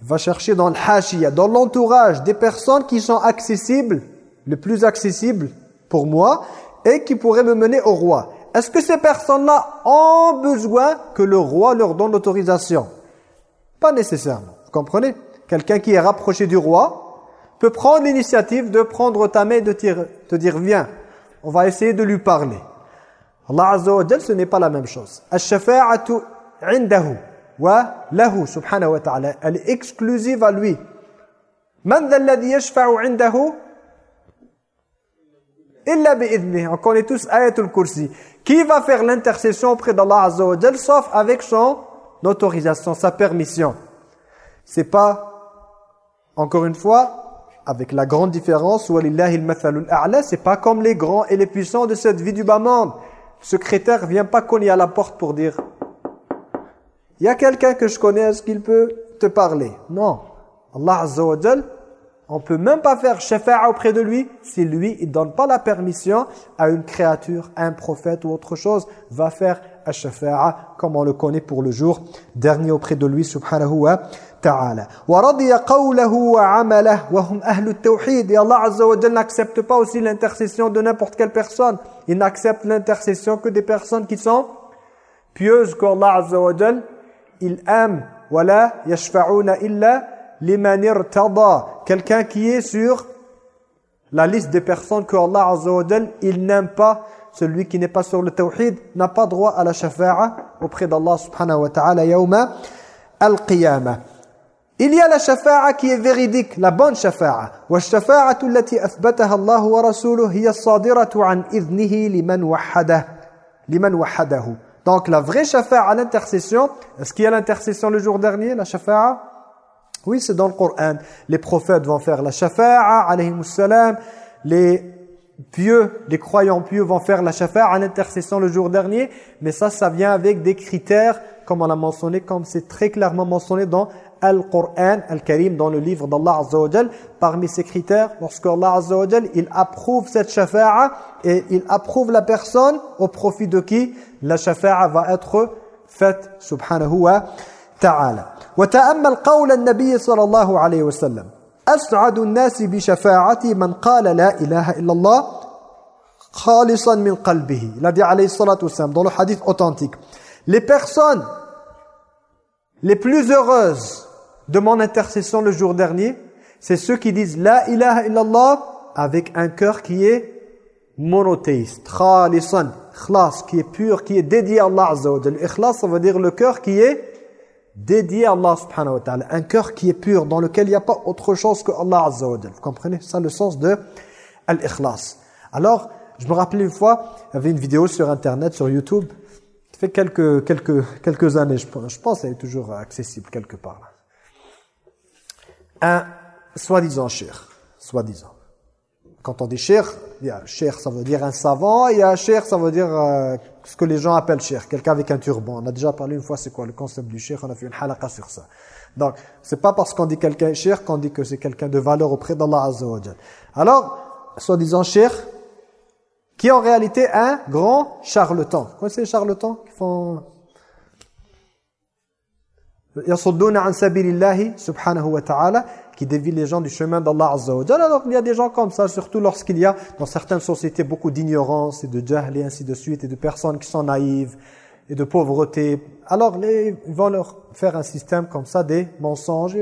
Speaker 1: il va chercher dans le dans l'entourage, des personnes qui sont accessibles, le plus accessible pour moi, et qui pourraient me mener au roi. Est-ce que ces personnes-là ont besoin que le roi leur donne l'autorisation? Pas nécessairement. Vous comprenez? Quelqu'un qui est rapproché du roi peut prendre l'initiative de prendre ta main et de te dire viens, on va essayer de lui parler. Allah Azza wa ce n'est pas la même chose. Al-shafa'atu indahu wa lahu subhanahu wa ta'ala. Elle est exclusive à lui. Man yashfa'u indahu illa bi'idnih. On connaît tous ayatul kursi. Qui va faire l'intercession auprès d'Allah Azza wa sauf avec son autorisation, sa permission? C'est pas, encore une fois, avec la grande différence, c'est pas comme les grands et les puissants de cette vie du bas monde. Le secrétaire vient pas cogner à la porte pour dire « Il y a quelqu'un que je connais, est-ce qu'il peut te parler ?» Non. Allah Azza wa on peut même pas faire shafa'a auprès de lui si lui, il donne pas la permission à une créature, un prophète ou autre chose, va faire shafa'a comme on le connaît pour le jour dernier auprès de lui, subhanahu wa ta'ala. وَرَضِيَ قَوْلَهُ وَعَمَلَهُ وَهُمْ أَهْلُ التَّوْحِيدِ Et Allah Azza wa n'accepte pas aussi l'intercession de n'importe quelle personne. Il n'accepte l'intercession que des personnes qui sont pieuses qu'Allah Azza wa il aime. وَلَا يَشْفَعُونَ إِلَّا limanir tada, quelqu'un qui est sur la liste des personnes que Allah Azza wa il n'aime pas, celui qui n'est pas sur le tawhid, n'a pas droit à la shafa'a auprès d'Allah subhanahu wa ta'ala yawma al-qiyamah. Il y a la shafa'a qui est véridique, la bonne shafa'a. والشفاعة التي أثبتها الله ورسوله هي الصادرة عن إذنه لمن وحده لمن وحده. Donc la vraie shafa'a à l'intercession, est-ce qu'il y a l'intercession le jour dernier, la shafa'a Oui, c'est dans le Coran. Les prophètes vont faire la shafa'a, alayhi salam. Les pieux, les croyants pieux vont faire la shafa'a à l'intercession le jour dernier. Mais ça, ça vient avec des critères, comme on l'a mentionné, comme c'est très clairement mentionné dans Al-Qur'an, Al-Karim, dans le livre d'Allah Azza wa Parmi ces critères, lorsque Allah Azza wa il approuve cette shafa'a et il approuve la personne au profit de qui? La shafa'a va être faite, subhanahu wa ta'ala. وتأمل قول النبي صلى الله عليه وسلم أسعد الناس بشفاعتي من قال لا إله إلا الله خالصا من قلبه il alayhi salatu wassalam dans le hadith authentique les personnes les plus heureuses de mon intercession le jour dernier, c'est ceux qui disent La ilaha illallah avec un cœur qui est monothéiste, khalisan, khlas, qui est pur, qui est dédié à Allah Azza wa Ikhlas, ça veut dire le cœur qui est dédié à Allah subhanahu wa ta'ala. Un cœur qui est pur, dans lequel il n'y a pas autre chose que Allah Azza wa Vous comprenez? Ça, le sens de al-ikhlas. Alors, je me rappelais une fois, il y avait une vidéo sur Internet, sur YouTube, qui fait quelques, quelques, quelques années, je je pense qu'elle est toujours accessible quelque part. Un soi-disant cher, soi-disant. Quand on dit cher, il y a cher, ça veut dire un savant, il y a cher, ça veut dire euh, ce que les gens appellent cher, quelqu'un avec un turban. On a déjà parlé une fois, c'est quoi le concept du cher, on a fait une halaqa sur ça. Donc, c'est pas parce qu'on dit quelqu'un cher qu'on dit que c'est quelqu'un de valeur auprès d'Allah Azza Alors, soi-disant cher, qui est en réalité un grand charlatan. Vous connaissez les charlatans qui font qui dévie les gens du chemin d'Allah Azza Alors il y a des gens comme ça, surtout lorsqu'il y a dans certaines sociétés beaucoup d'ignorance et de jahl et ainsi de suite, et de personnes qui sont naïves et de pauvreté. Alors ils vont leur faire un système comme ça, des mensonges.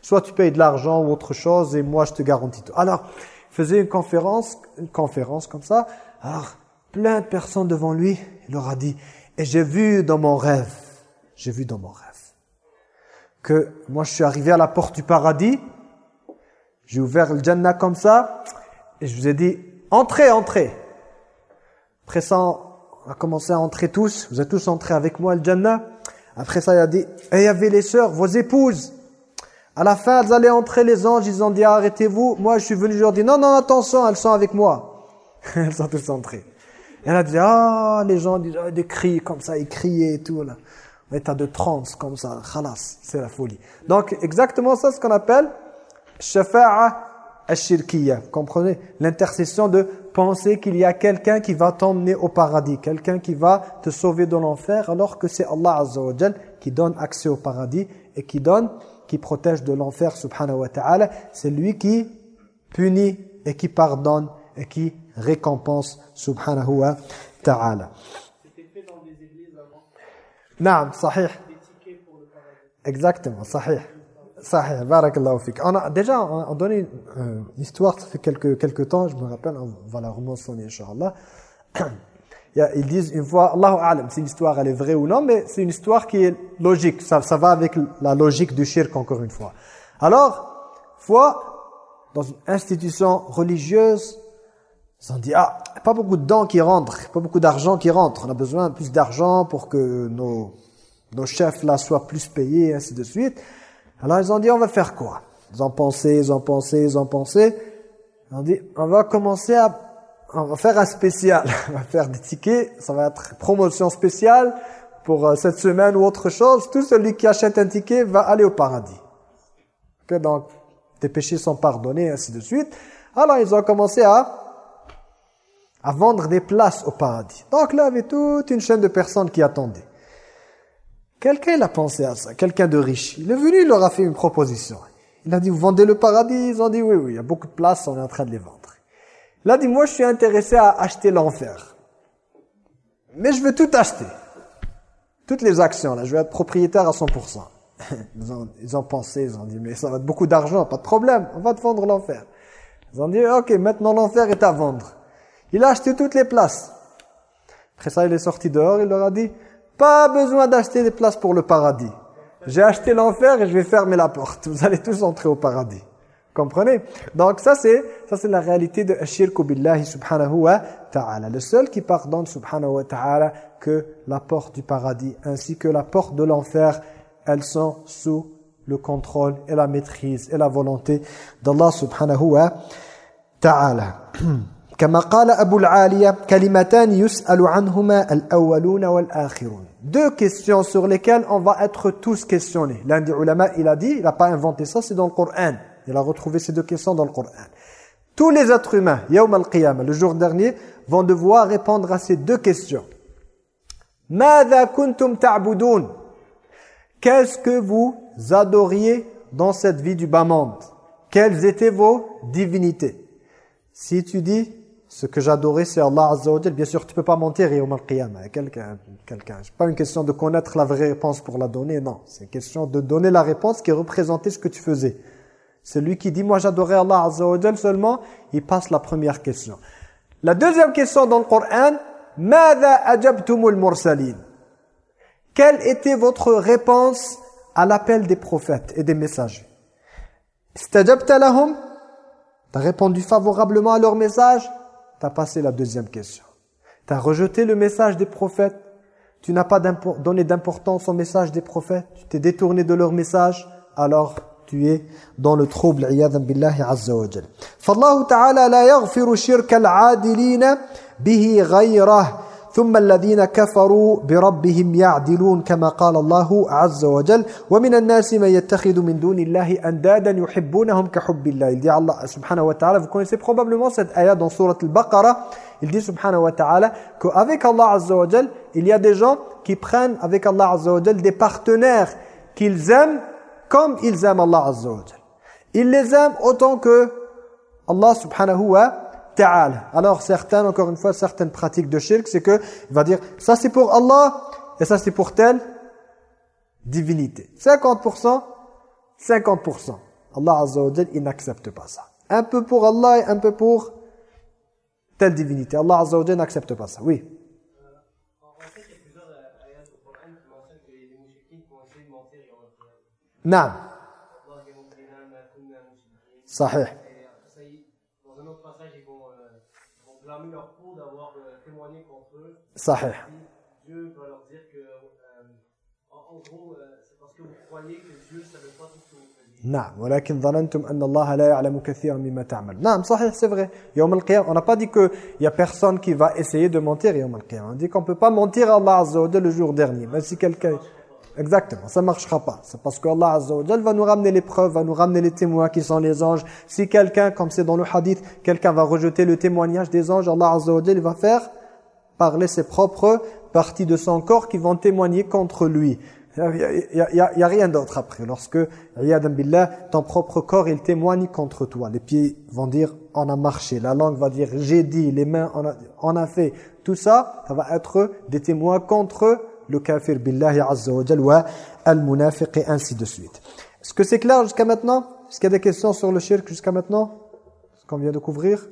Speaker 1: Soit tu payes de l'argent ou autre chose et moi je te garantis tout. Alors, il faisait une conférence, une conférence comme ça. Alors, plein de personnes devant lui, il leur a dit, et j'ai vu dans mon rêve, j'ai vu dans mon rêve que moi je suis arrivé à la porte du paradis, j'ai ouvert le Jannah comme ça, et je vous ai dit, entrez, entrez. Après ça, on a commencé à entrer tous, vous êtes tous entrés avec moi le Jannah. Après ça, il a dit, et il y avait les sœurs, vos épouses. À la fin, elles allaient entrer, les anges, ils ont dit, arrêtez-vous. Moi, je suis venu, je leur dis, non, non, attention, elles sont avec moi. elles sont tous entrées. Et elle a dit, ah, les gens disent, des cris comme ça, ils criaient et tout, là état de transe comme ça, khalas, c'est la folie. Donc exactement ça, ce qu'on appelle shafa'a al-shirkiyya. Comprenez? L'intercession de penser qu'il y a quelqu'un qui va t'emmener au paradis, quelqu'un qui va te sauver de l'enfer, alors que c'est Allah Azza qui donne accès au paradis et qui donne, qui protège de l'enfer, subhanahu wa ta'ala. C'est lui qui punit et qui pardonne et qui récompense, subhanahu wa ta'ala. Non, sahih. Exactement, sahih. Sahih, barakallahu fik. On a déjà on a donné euh, une histoire, ça fait quelques, quelques temps, je me rappelle, on va la rementionner, Inch'Allah. Ils disent une fois, Allahu A'lam, si l'histoire elle est vraie ou non, mais c'est une histoire qui est logique, ça, ça va avec la logique du shirk encore une fois. Alors, fois, dans une institution religieuse, ils ont dit, ah, pas beaucoup de dents qui rentrent, pas beaucoup d'argent qui rentre. On a besoin de plus d'argent pour que nos, nos chefs là soient plus payés, ainsi de suite. Alors ils ont dit, on va faire quoi? Ils ont pensé, ils ont pensé, ils ont pensé. Ils ont dit, on va commencer à... On va faire un spécial. on va faire des tickets, ça va être promotion spéciale pour euh, cette semaine ou autre chose. Tout celui qui achète un ticket va aller au paradis. Que donc, tes péchés sont pardonnés, ainsi de suite. Alors ils ont commencé à à vendre des places au paradis. Donc là, il y avait toute une chaîne de personnes qui attendaient. Quelqu'un a pensé à ça, quelqu'un de riche. Il est venu, il leur a fait une proposition. Il a dit, vous vendez le paradis? Ils ont dit, oui, oui, il y a beaucoup de places, on est en train de les vendre. Il a dit, moi je suis intéressé à acheter l'enfer. Mais je veux tout acheter. Toutes les actions, là, je vais être propriétaire à 100%. Ils ont, ils ont pensé, ils ont dit, mais ça va être beaucoup d'argent, pas de problème, on va te vendre l'enfer. Ils ont dit, ok, maintenant l'enfer est à vendre. Il a acheté toutes les places. Après ça, il est sorti dehors, il leur a dit, pas besoin d'acheter des places pour le paradis. J'ai acheté l'enfer et je vais fermer la porte. Vous allez tous entrer au paradis. Comprenez? Donc ça c'est ça c'est la réalité de ashirku billahi subhanahu wa ta'ala. Le seul qui pardonne subhanahu wa ta'ala que la porte du paradis ainsi que la porte de l'enfer, elles sont sous le contrôle et la maîtrise et la volonté d'Allah subhanahu wa ta'ala. Deux questions sur lesquelles on va être tous questionnés. L'un des ulama, il a dit, il n'a pas inventé ça, c'est dans le Coran. Il a retrouvé ces deux questions dans le Coran. Tous les êtres humains, le jour dernier, vont devoir répondre à ces deux questions. Qu'est-ce que vous adoriez dans cette vie du bas monde? Quelles étaient vos divinités? Si tu dis ce que j'adorais, c'est Allah Azza Bien sûr, tu ne peux pas mentir et al-Qiyamah à quelqu'un. Quelqu Ce n'est pas une question de connaître la vraie réponse pour la donner, non. C'est une question de donner la réponse qui représentait ce que tu faisais. Celui qui dit, moi j'adorais Allah Azza seulement, il passe la première question. La deuxième question dans le Coran, quelle était votre réponse à l'appel des prophètes et des messagers? T'as répondu favorablement à leur message? tu as passé la deuxième question. Tu as rejeté le message des prophètes. Tu n'as pas donné d'importance au message des prophètes. Tu t'es détourné de leur message. Alors, tu es dans le trouble. عياذا بالله عز وجل. فالله تعالى لا يغفر شرك العادلين به غيره ثم الذين كفروا بربهم يعدلون كما قال الله عز وجل ومن الناس من يتخذ من دون الله أندادا يحبونهم كحب الله il dit Allah subhanahu wa ta'ala vous connaissez probablement cette ayat dans surat al-Baqarah il dit subhanahu wa ta'ala qu'avec Allah azza wa jal il y a des gens qui prennent avec Allah azza wa jal des partenaires qu'ils aiment comme ils aiment Allah azza wa jal ils les aiment autant que Allah subhanahu wa ta'ala. Alors certains, encore une fois, certaines pratiques de shirk, c'est que il va dire ça c'est pour Allah et ça c'est pour telle divinité. 50%, 50%. Allah Azza il n'accepte pas ça. Un peu pour Allah et un peu pour telle divinité. Allah Azza wa n'accepte pas ça. Oui. Non. Sahih. Sahih. Dieu va leur dire que, euh, en, gros, euh, c'est parce que vous croyez que Dieu ne savait pas tout ce que vous faisiez. نعم ولكن ظننتم أن الله لا يعلم كثيرا مما تعمل نعم صحيح c'est vrai يوم القيامة on n'a pas dit que il y a personne qui va essayer de mentir يوم القيامة on dit qu'on peut pas mentir à Allah Azza wa le jour dernier même si quelqu'un Exactement, ça marchera pas. C'est parce que Allah Azza wa va nous ramener les preuves, va nous ramener les témoins qui sont les anges. Si quelqu'un, comme c'est dans le hadith, quelqu'un va rejeter le témoignage des anges, Allah Azza wa va faire parler ses propres parties de son corps qui vont témoigner contre lui. Il n'y a, a, rien d'autre après. Lorsque, billah, ton propre corps, il témoigne contre toi. Les pieds vont dire, on a marché. La langue va dire, j'ai dit. Les mains, on a, on a fait. Tout ça, ça va être des témoins contre le kafir billahi azza wa wa al-munafiq et ainsi de suite. Est-ce que c'est clair jusqu'à maintenant Est-ce qu'il y a des questions sur le shirk jusqu'à maintenant Ce qu'on vient de couvrir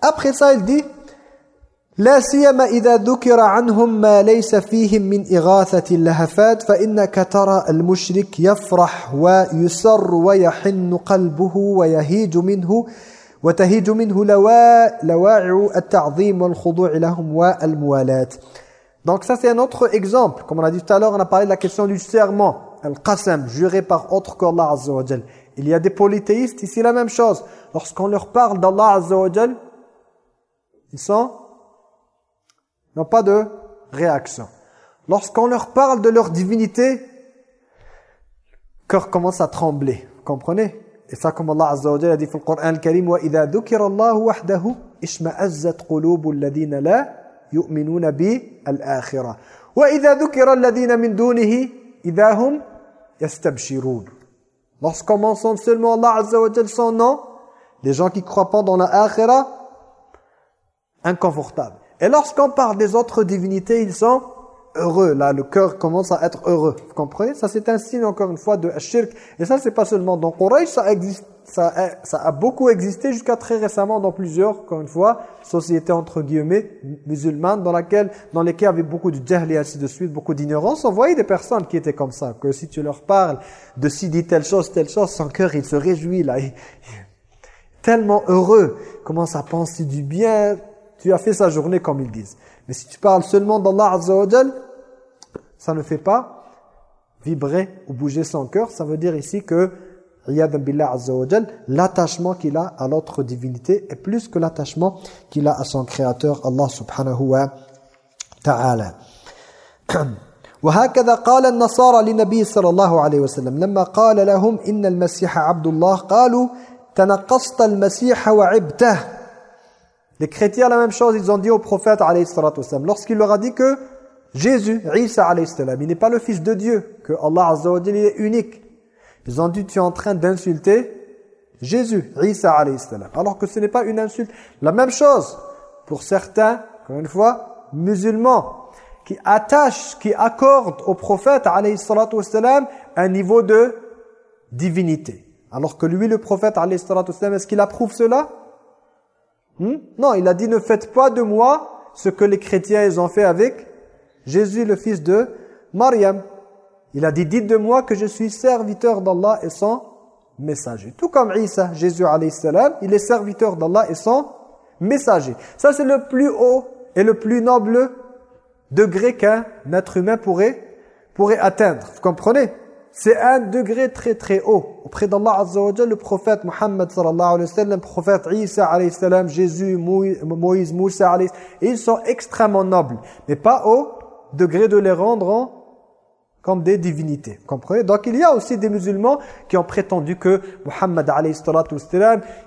Speaker 1: Après ça, il dit لا سيما إذا ذكر عنهم ما ليس فيهم من إغاثة اللهفات فإنك ترى المشرك يفرح ويسر ويحن قلبه ويهيج منه وتهيج منه لواعع التعظيم والخضوع لهم والموالاة Donc ça c'est un autre exemple. Comme on a dit tout à l'heure, on a parlé de la question du serment. Al-Qasam, juré par autre qu'Allah Azza wa Il y a des polythéistes, ici la même chose. Lorsqu'on leur parle d'Allah Azza wa ils sont n'ont pas de réaction. Lorsqu'on leur parle de leur divinité, le cœur commence à trembler. Vous comprenez Et ça comme Allah Azza wa a dit dans le Coran al-Karim وَإِذَا ذُكِرَ اللَّهُ وَحْدَهُ إِشْمَأَزَّتْ قُلُوبُ الَّذِينَ لَا يُؤْمِنُونَ بِالْآخِرَةِ وَإِذَا ذُكِرَ الَّذِينَ مِن دُونِهِ إِذَا هُمْ يَسْتَبْشِرُونَ Lorsqu'on mentionne seulement Allah Azza wa son nom, les gens qui croient pas dans la akhira, inconfortable. Et lorsqu'on parle des autres divinités, ils sont heureux. Là, le cœur commence à être heureux. Vous comprenez Ça, c'est un signe, encore une fois, de shirk. Et ça, c'est pas seulement dans Quraysh, ça existe, ça a, ça a beaucoup existé jusqu'à très récemment dans plusieurs, encore une fois, sociétés entre guillemets musulmanes dans laquelle, dans lesquelles il y avait beaucoup de jahl et ainsi de suite, beaucoup d'ignorance. On voyait des personnes qui étaient comme ça, que si tu leur parles de si dit telle chose, telle chose, son cœur il se réjouit là, tellement heureux, commence à penser du bien, tu as fait sa journée comme ils disent. Mais si tu parles seulement d'Allah Azza wa ça ne fait pas vibrer ou bouger son cœur. Ça veut dire ici que l'attachement qu'il a à l'autre divinité est plus que l'attachement qu'il a à son créateur Allah subhanahu wa ta'ala. وهكذا قال النصارى للنبي صلى الله عليه وسلم لما قال لهم إن المسيح عبد الله قالوا تنقصت المسيح وعبته Les chrétiens la même chose, ils ont dit au prophète alayhi salatu wasallam lorsqu'il leur a dit que Jésus, Isa alayhi salam, il n'est pas le fils de Dieu, que Allah azza wa est unique. Ils ont dit tu es en train d'insulter Jésus, Isa alayhi salam, alors que ce n'est pas une insulte. La même chose pour certains, encore une fois, musulmans qui attachent, qui accordent au prophète alayhi salatu wasallam un niveau de divinité. Alors que lui, le prophète alayhi salatu wasallam, est-ce qu'il approuve cela? Hmm? Non, il a dit ne faites pas de moi ce que les chrétiens ils ont fait avec Jésus le fils de Mariam. Il a dit dites de moi que je suis serviteur d'Allah et son messager. Tout comme Isa, Jésus alayhi salam, il est serviteur d'Allah et son messager. Ça c'est le plus haut et le plus noble degré qu'un être humain pourrait pourrait atteindre. Vous comprenez? C'est un degré très très haut. Auprès d'Allah Azza wa le prophète Muhammad sallallahu alayhi wa sallam, prophète Isa alayhi salam, Jésus, Moïse, Moussa alayhi ils sont extrêmement nobles. Mais pas au degré de les rendre en comme des divinités. comprenez? Donc il y a aussi des musulmans qui ont prétendu que Muhammad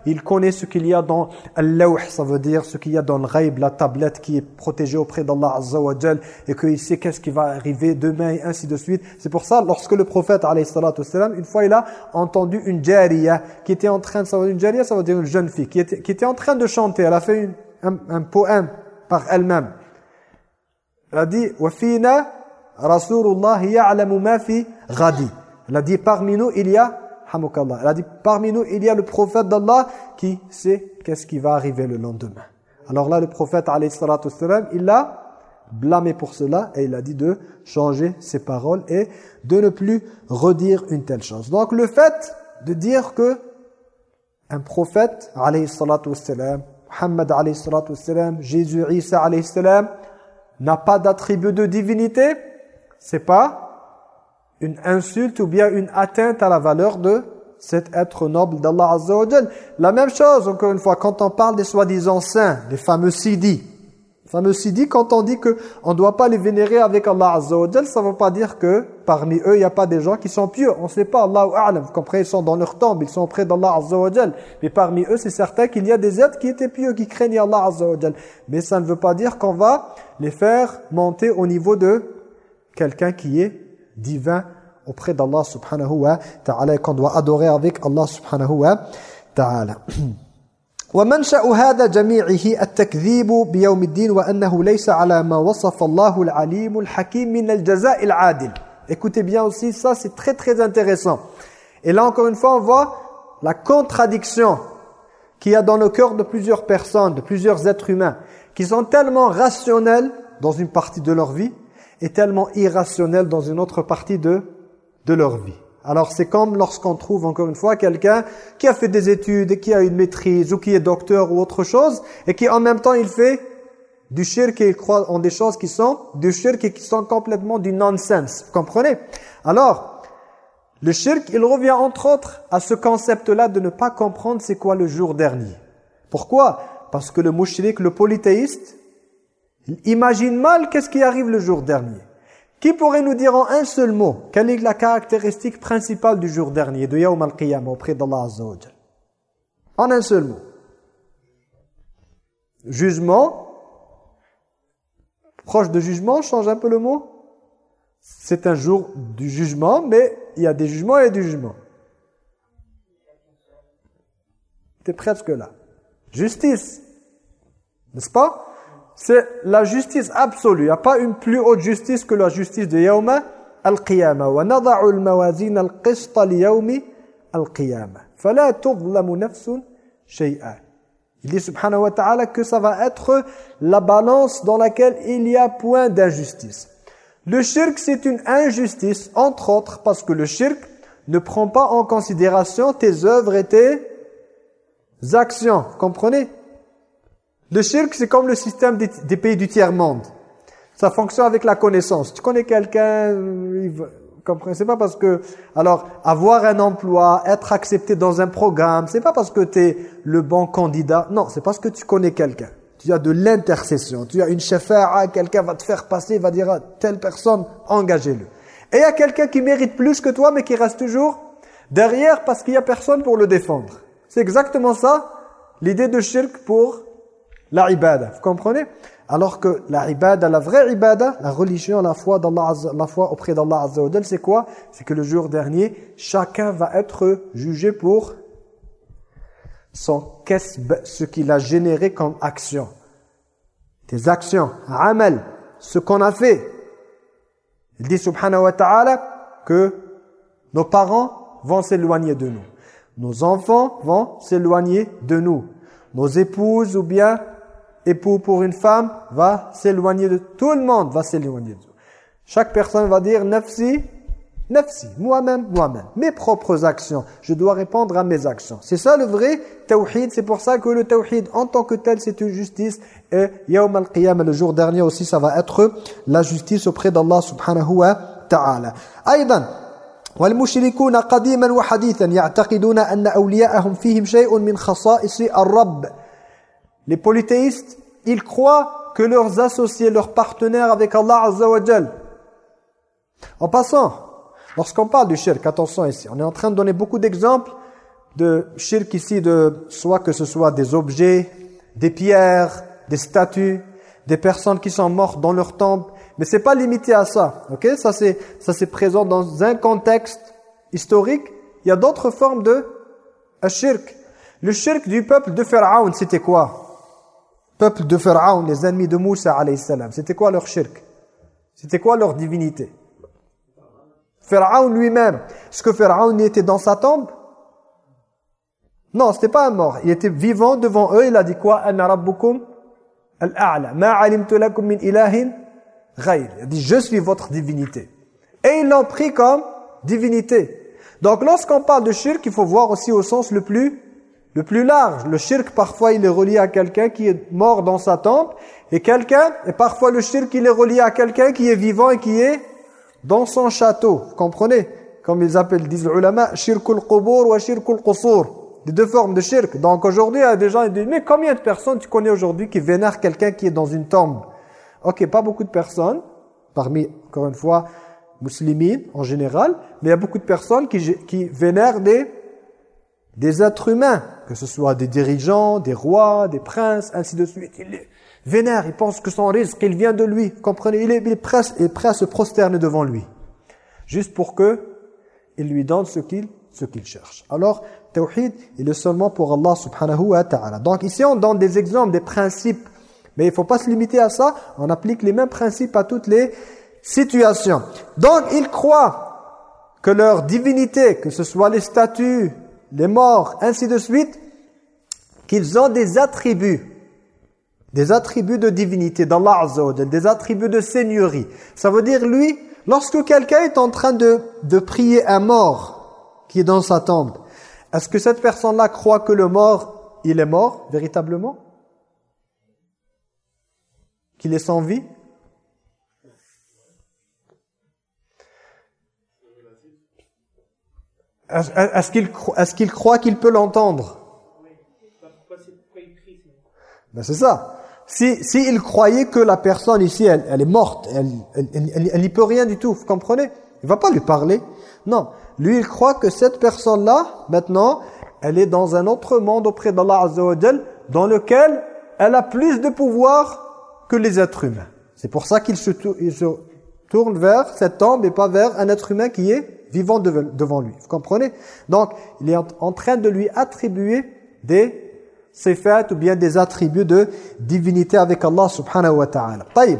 Speaker 1: il connaît ce qu'il y a dans al ça veut dire ce qu'il y a dans le ghaib, la tablette qui est protégée auprès d'Allah Azza et qu'il sait qu'est-ce qui va arriver demain et ainsi de suite. C'est pour ça lorsque le prophète une fois il a entendu une jariya qui était en train de ça une jariya ça veut dire une jeune fille qui était qui était en train de chanter, elle a fait un, un poème par elle-même. Elle a dit wa Rasulullah ya'lamu ma fi ghadi. Elle a dit parmi nous il y a hamukallah. Elle a dit parmi nous il y a le prophète d'Allah qui sait qu'est-ce qui va arriver le lendemain. Alors là le prophète alayhi il l'a blâmé pour cela et il a dit de changer ses paroles et de ne plus redire une telle chose. Donc le fait de dire que un prophète alayhi Muhammad alayhi Jésus Isa alayhi n'a pas d'attribut de divinité, c'est pas une insulte ou bien une atteinte à la valeur de cet être noble d'Allah Azza wa La même chose, encore une fois, quand on parle des soi-disant saints, les fameux sidi. Les fameux sidi, quand on dit que on ne doit pas les vénérer avec Allah Azza ça ne veut pas dire que parmi eux, il n'y a pas des gens qui sont pieux. On ne sait pas, Allah A'lam. Vous ils sont dans leur tombe, ils sont près d'Allah Azza Mais parmi eux, c'est certain qu'il y a des êtres qui étaient pieux, qui craignent Allah Azza Mais ça ne veut pas dire qu'on va les faire monter au niveau de quelqu'un qui est divin auprès d'Allah subhanahu wa ta'ala qu'on doit adorer avec Allah subhanahu wa ta'ala. ومنشأ هذا جميعه التكذيب بيوم الدين وأنه ليس على ما وصف الله العليم الحكيم من الجزاء العادل. Écoutez bien aussi, ça c'est très très intéressant. Et là encore une fois, on voit la contradiction qu'il y a dans le cœur de plusieurs personnes, de plusieurs êtres humains, qui sont tellement rationnels dans une partie de leur vie, est tellement irrationnel dans une autre partie de, de leur vie. Alors c'est comme lorsqu'on trouve encore une fois quelqu'un qui a fait des études et qui a une maîtrise ou qui est docteur ou autre chose et qui en même temps il fait du shirk et il croit en des choses qui sont du shirk et qui sont complètement du nonsense. Vous comprenez? Alors, le shirk, il revient entre autres à ce concept-là de ne pas comprendre c'est quoi le jour dernier. Pourquoi? Parce que le mushrik, le polythéiste, imagine mal qu'est-ce qui arrive le jour dernier. Qui pourrait nous dire en un seul mot quelle est la caractéristique principale du jour dernier, de Yawm al-Qiyamah, auprès d'Allah Azza En un seul mot. Jugement. Proche de jugement, change un peu le mot. C'est un jour du jugement, mais il y a des jugements et des jugements. es presque là. Justice. N'est-ce pas? c'est la justice absolue. Il n'y a pas une plus haute justice que la justice de Yawma al-Qiyamah. al-Qiyamah. al-qiyamah. فَلَا تُظْلَمُ نَفْسٌ شَيْئًا Il dit subhanahu wa ta'ala que ça va être la balance dans laquelle il y a point d'injustice. Le shirk, c'est une injustice, entre autres, parce que le shirk ne prend pas en considération tes œuvres et tes actions. Comprenez Le shirk, c'est comme le système des, pays du tiers-monde. Ça fonctionne avec la connaissance. Tu connais quelqu'un, comprenez C'est pas parce que... Alors, avoir un emploi, être accepté dans un programme, c'est pas parce que tu es le bon candidat. Non, c'est parce que tu connais quelqu'un tu as de l'intercession, tu as une shafa'a, quelqu'un va te faire passer, va dire à telle personne, engagez-le. Et il y a quelqu'un qui mérite plus que toi, mais qui reste toujours derrière parce qu'il n'y a personne pour le défendre. C'est exactement ça, l'idée de shirk pour la ibada. Vous comprenez? Alors que la ibada, la vraie ibada, la religion, la foi, foi auprès d'Allah Azza c'est quoi? C'est que le jour dernier, chacun va être jugé pour son kasb, ce qu'il a généré comme action. Tes actions, amal, ce qu'on a fait. Il dit subhanahu wa ta'ala que nos parents vont s'éloigner de nous. Nos enfants vont s'éloigner de nous. Nos épouses ou bien époux pour une femme va s'éloigner de tout le monde va s'éloigner de nous. Chaque personne va dire nafsi Nafsi, moi-même, moi-même. Mes propres actions. Je dois répondre à mes actions. C'est ça le vrai tawhid. C'est pour ça que le tawhid en tant que tel, c'est une justice. Et yawm al-qiyamah, le jour dernier aussi, ça va être la justice auprès d'Allah subhanahu wa ta'ala. أيضا والمشركون قديما وحديثا يعتقدون أن أولياءهم فيهم شيء من خصائص الرب. les polythéistes, ils croient que leurs associés, leurs partenaires avec Allah Azza wa En passant, Lorsqu'on parle du shirk, attention ici, on est en train de donner beaucoup d'exemples de shirk ici, de soit que ce soit des objets, des pierres, des statues, des personnes qui sont mortes dans leur tombe. Mais c'est pas limité à ça. ok? Ça c'est présent dans un contexte historique. Il y a d'autres formes de shirk. Le shirk du peuple de Pharaon, c'était quoi? Peuple de Pharaon, les ennemis de Moussa salam. C'était quoi leur shirk? C'était quoi leur divinité? Pharaon lui-même. Est-ce que Pharaon était dans sa tombe? Non, c'était pas un mort. Il était vivant devant eux. Il a dit quoi? Rabbukum al-a'la. Ma alimtu lakum ilahin. Il a dit je suis votre divinité. Et ils l'ont pris comme divinité. Donc lorsqu'on parle de shirk, il faut voir aussi au sens le plus le plus large. Le shirk, parfois, il est relié à quelqu'un qui est mort dans sa tombe. Et quelqu'un, et parfois le shirk, il est relié à quelqu'un qui est vivant et qui est dans son château. Vous comprenez? Comme ils appellent, disent les ulama, shirkul qubur wa shirkul qusur. Les deux formes de shirk. Donc aujourd'hui, il y a des gens qui disent, mais combien de personnes tu connais aujourd'hui qui vénèrent quelqu'un qui est dans une tombe? Ok, pas beaucoup de personnes, parmi, encore une fois, muslimines en général, mais il y a beaucoup de personnes qui, qui vénèrent des, des êtres humains, que ce soit des dirigeants, des rois, des princes, ainsi de suite vénère, il pense que son risque, il vient de lui. Comprenez, il est, prêt, à se prosterner devant lui. Juste pour que il lui donne ce qu'il ce qu'il cherche. Alors, tawhid, il est seulement pour Allah subhanahu wa ta'ala. Donc ici, on donne des exemples, des principes. Mais il ne faut pas se limiter à ça. On applique les mêmes principes à toutes les situations. Donc, ils croient que leur divinité, que ce soit les statues, les morts, ainsi de suite, qu'ils ont des attributs des attributs de divinité d'Allah Azza des attributs de seigneurie. Ça veut dire, lui, lorsque quelqu'un est en train de, de prier un mort qui est dans sa tombe, est-ce que cette personne-là croit que le mort, il est mort, véritablement? Qu'il est sans vie? Est-ce qu'il est qu'il croit qu'il peut l'entendre ben C'est ça. Si, il croyait que la personne ici, elle, elle est morte, elle n'y peut rien du tout, vous comprenez? Il va pas lui parler. Non, lui il croit que cette personne-là, maintenant, elle est dans un autre monde auprès d'Allah Azza dans lequel elle a plus de pouvoir que les êtres humains. C'est pour ça qu'il se, se, tourne vers cette tombe et pas vers un être humain qui est vivant devant lui. Vous comprenez? Donc, il est en train de lui attribuer des sifat ou bien des attributs de divinité avec Allah subhanahu wa ta'ala. Taïb.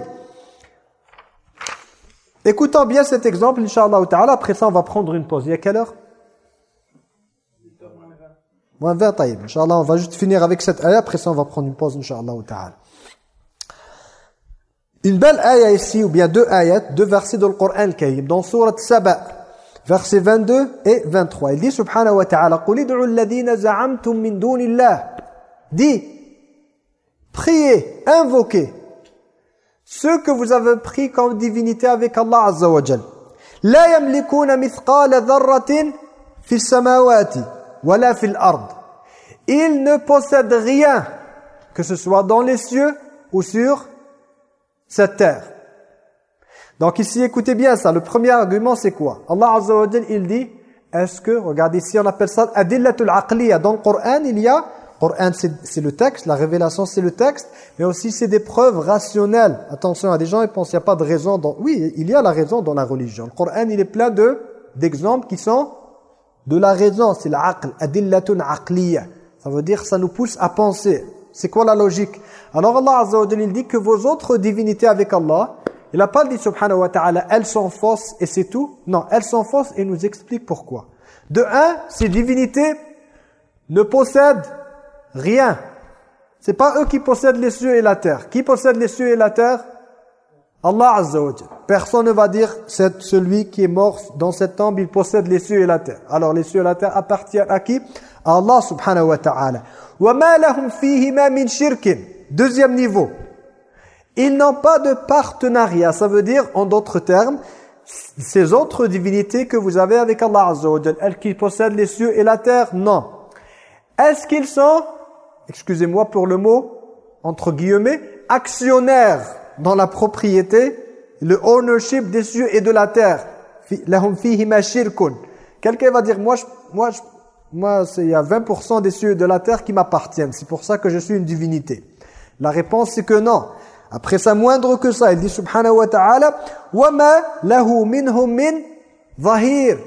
Speaker 1: Écoutons bien cet exemple, Inch'Allah ta'ala. Après ça, on va prendre une pause. Il y a quelle heure? Moins 20, taïb. Inch'Allah, on va juste finir avec cette ayah. Après ça, on va prendre une pause, Inch'Allah ta'ala. Une belle ayah ici, ou bien deux ayats, deux versets dans le Coran Karim, dans Surat Saba, Verset 22 et 23. Il dit subhanahu wa ta'ala Dis, priez, invoquez ceux que vous avez pris comme divinité avec Allah Azza wa Jal. La yamlikuna mithqala dharratin fi samawati wa la fil ard. Ils ne possèdent rien, que ce soit dans les cieux ou sur cette terre. Donc ici, écoutez bien ça. Le premier argument, c'est quoi? Allah Azza wa il dit, est-ce que, regardez ici, on appelle ça adillatul aqliya. Dans le Coran, il y a, Coran c'est le texte, la révélation c'est le texte, mais aussi c'est des preuves rationnelles. Attention, à des gens ils pensent qu'il n'y a pas de raison. Dans... Oui, il y a la raison dans la religion. Le Coran, il est plein de d'exemples qui sont de la raison. C'est l'aql, adillatun aqliya. Ça veut dire ça nous pousse à penser. C'est quoi la logique? Alors Allah Azza wa il dit que vos autres divinités avec Allah, il n'a pas dit subhanahu wa ta'ala, elles sont fausses et c'est tout. Non, elles sont fausses et nous explique pourquoi. De un, ces divinités ne possèdent rien. C'est pas eux qui possèdent les cieux et la terre. Qui possède les cieux et la terre? Allah Azza Personne ne va dire c'est celui qui est mort dans cette tombe, il possède les cieux et la terre. Alors les cieux et la terre appartiennent à qui? Allah subhanahu wa ta'ala. Deuxième niveau. Ils n'ont pas de partenariat. Ça veut dire, en d'autres termes, ces autres divinités que vous avez avec Allah elles qui possèdent les cieux et la terre, non. Est-ce qu'ils sont, excusez-moi pour le mot, entre guillemets, actionnaires dans la propriété, le ownership des cieux et de la terre? Quelqu'un va dire, moi, moi, moi, il y a 20% des cieux et de la terre qui m'appartiennent. C'est pour ça que je suis une divinité. La réponse, c'est que non. Après ça, moindre que ça, il dit subhanahu wa ta'ala وَمَا لَهُ مِنْهُمْ مِنْ ظَهِيرٌ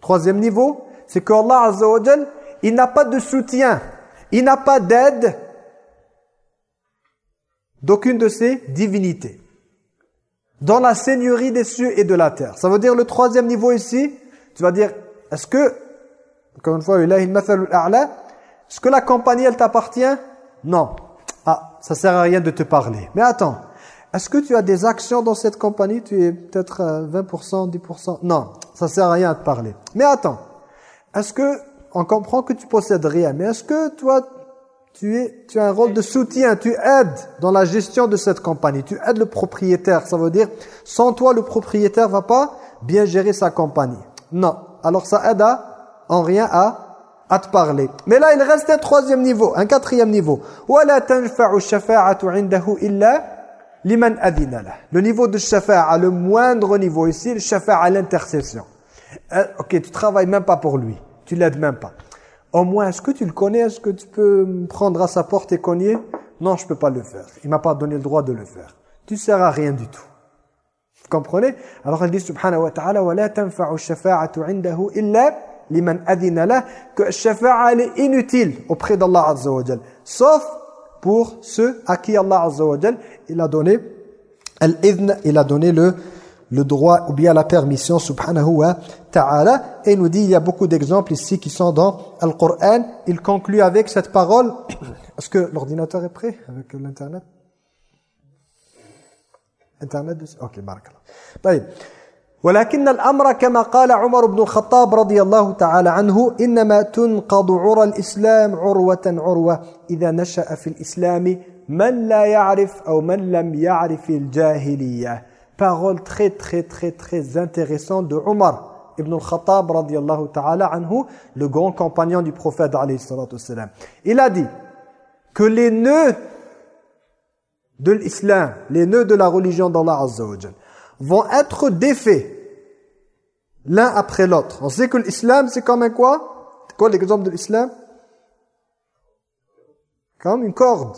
Speaker 1: Troisième niveau, c'est que Allah Azza wa Jal, il n'a pas de soutien, il n'a pas d'aide d'aucune de ces divinités. Dans la seigneurie des cieux et de la terre. Ça veut dire le troisième niveau ici, tu vas dire, est-ce que encore une fois, est-ce que la compagnie, elle t'appartient Non. Ça sert à rien de te parler. Mais attends, est-ce que tu as des actions dans cette compagnie? Tu es peut-être 20%, 10% Non, ça sert à rien à te parler. Mais attends, est-ce que, on comprend que tu possèdes rien, mais est-ce que toi, tu, es, tu as un rôle de soutien, tu aides dans la gestion de cette compagnie, tu aides le propriétaire, ça veut dire, sans toi, le propriétaire va pas bien gérer sa compagnie. Non, alors ça aide à en rien à, à te parler. Mais là, il reste un troisième niveau, un quatrième niveau. Le niveau de shafa'a, le moindre niveau ici, le shafa'a, l'intercession. Euh, ok, tu travailles même pas pour lui. Tu l'aides même pas. Au moins, est-ce que tu le connais? Est-ce que tu peux me prendre à sa porte et cogner? Non, je peux pas le faire. Il m'a pas donné le droit de le faire. Tu ne sers à rien du tout. Vous comprenez? Alors, il dit, subhanahu wa ta'ala, « Wa la tanfa'u shafa'atu indahu illa » liman adina que shafa'a est inutile auprès d'Allah Azza sauf pour ceux à qui Allah Azza wa il a donné al-idhn il a donné le le droit ou bien la permission subhanahu wa ta'ala. Et il nous dit il y a beaucoup d'exemples ici qui sont dans le Coran il conclut avec cette parole. Est-ce que l'ordinateur est prêt avec l'internet? Internet ok barakallah ولكن الأمر كما قال عمر بن الخطاب رضي الله تعالى عنه إنما تنقض عرى الإسلام عروة عروة إذا نشأ في الإسلام من لا يعرف أو من لم يعرف الجاهلية parole très très très très intéressante de Omar ibn al-Khattab radiallahu ta'ala anhu le grand compagnon du prophète alayhi salatu wassalam il a dit que les nœuds de l'islam les nœuds de la religion d'Allah azza wa vont être défaits l'un après l'autre. On sait que l'islam, c'est comme un quoi? Quoi l'exemple de l'islam? Comme une corde.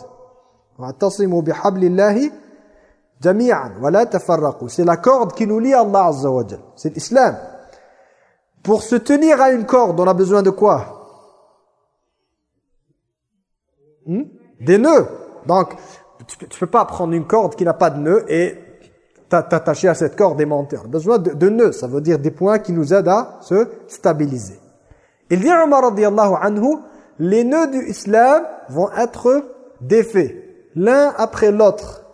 Speaker 1: C'est la corde qui nous lie à Allah Azza wa C'est l'islam. Pour se tenir à une corde, on a besoin de quoi? Hmm? Des nœuds. Donc, tu ne peux pas prendre une corde qui n'a pas de nœud et t'attacher à cette corde et monter. On a besoin de, nœuds, ça veut dire des points qui nous aident à se stabiliser. Il dit Omar radiallahu anhu, les nœuds du islam vont être défaits, l'un après l'autre.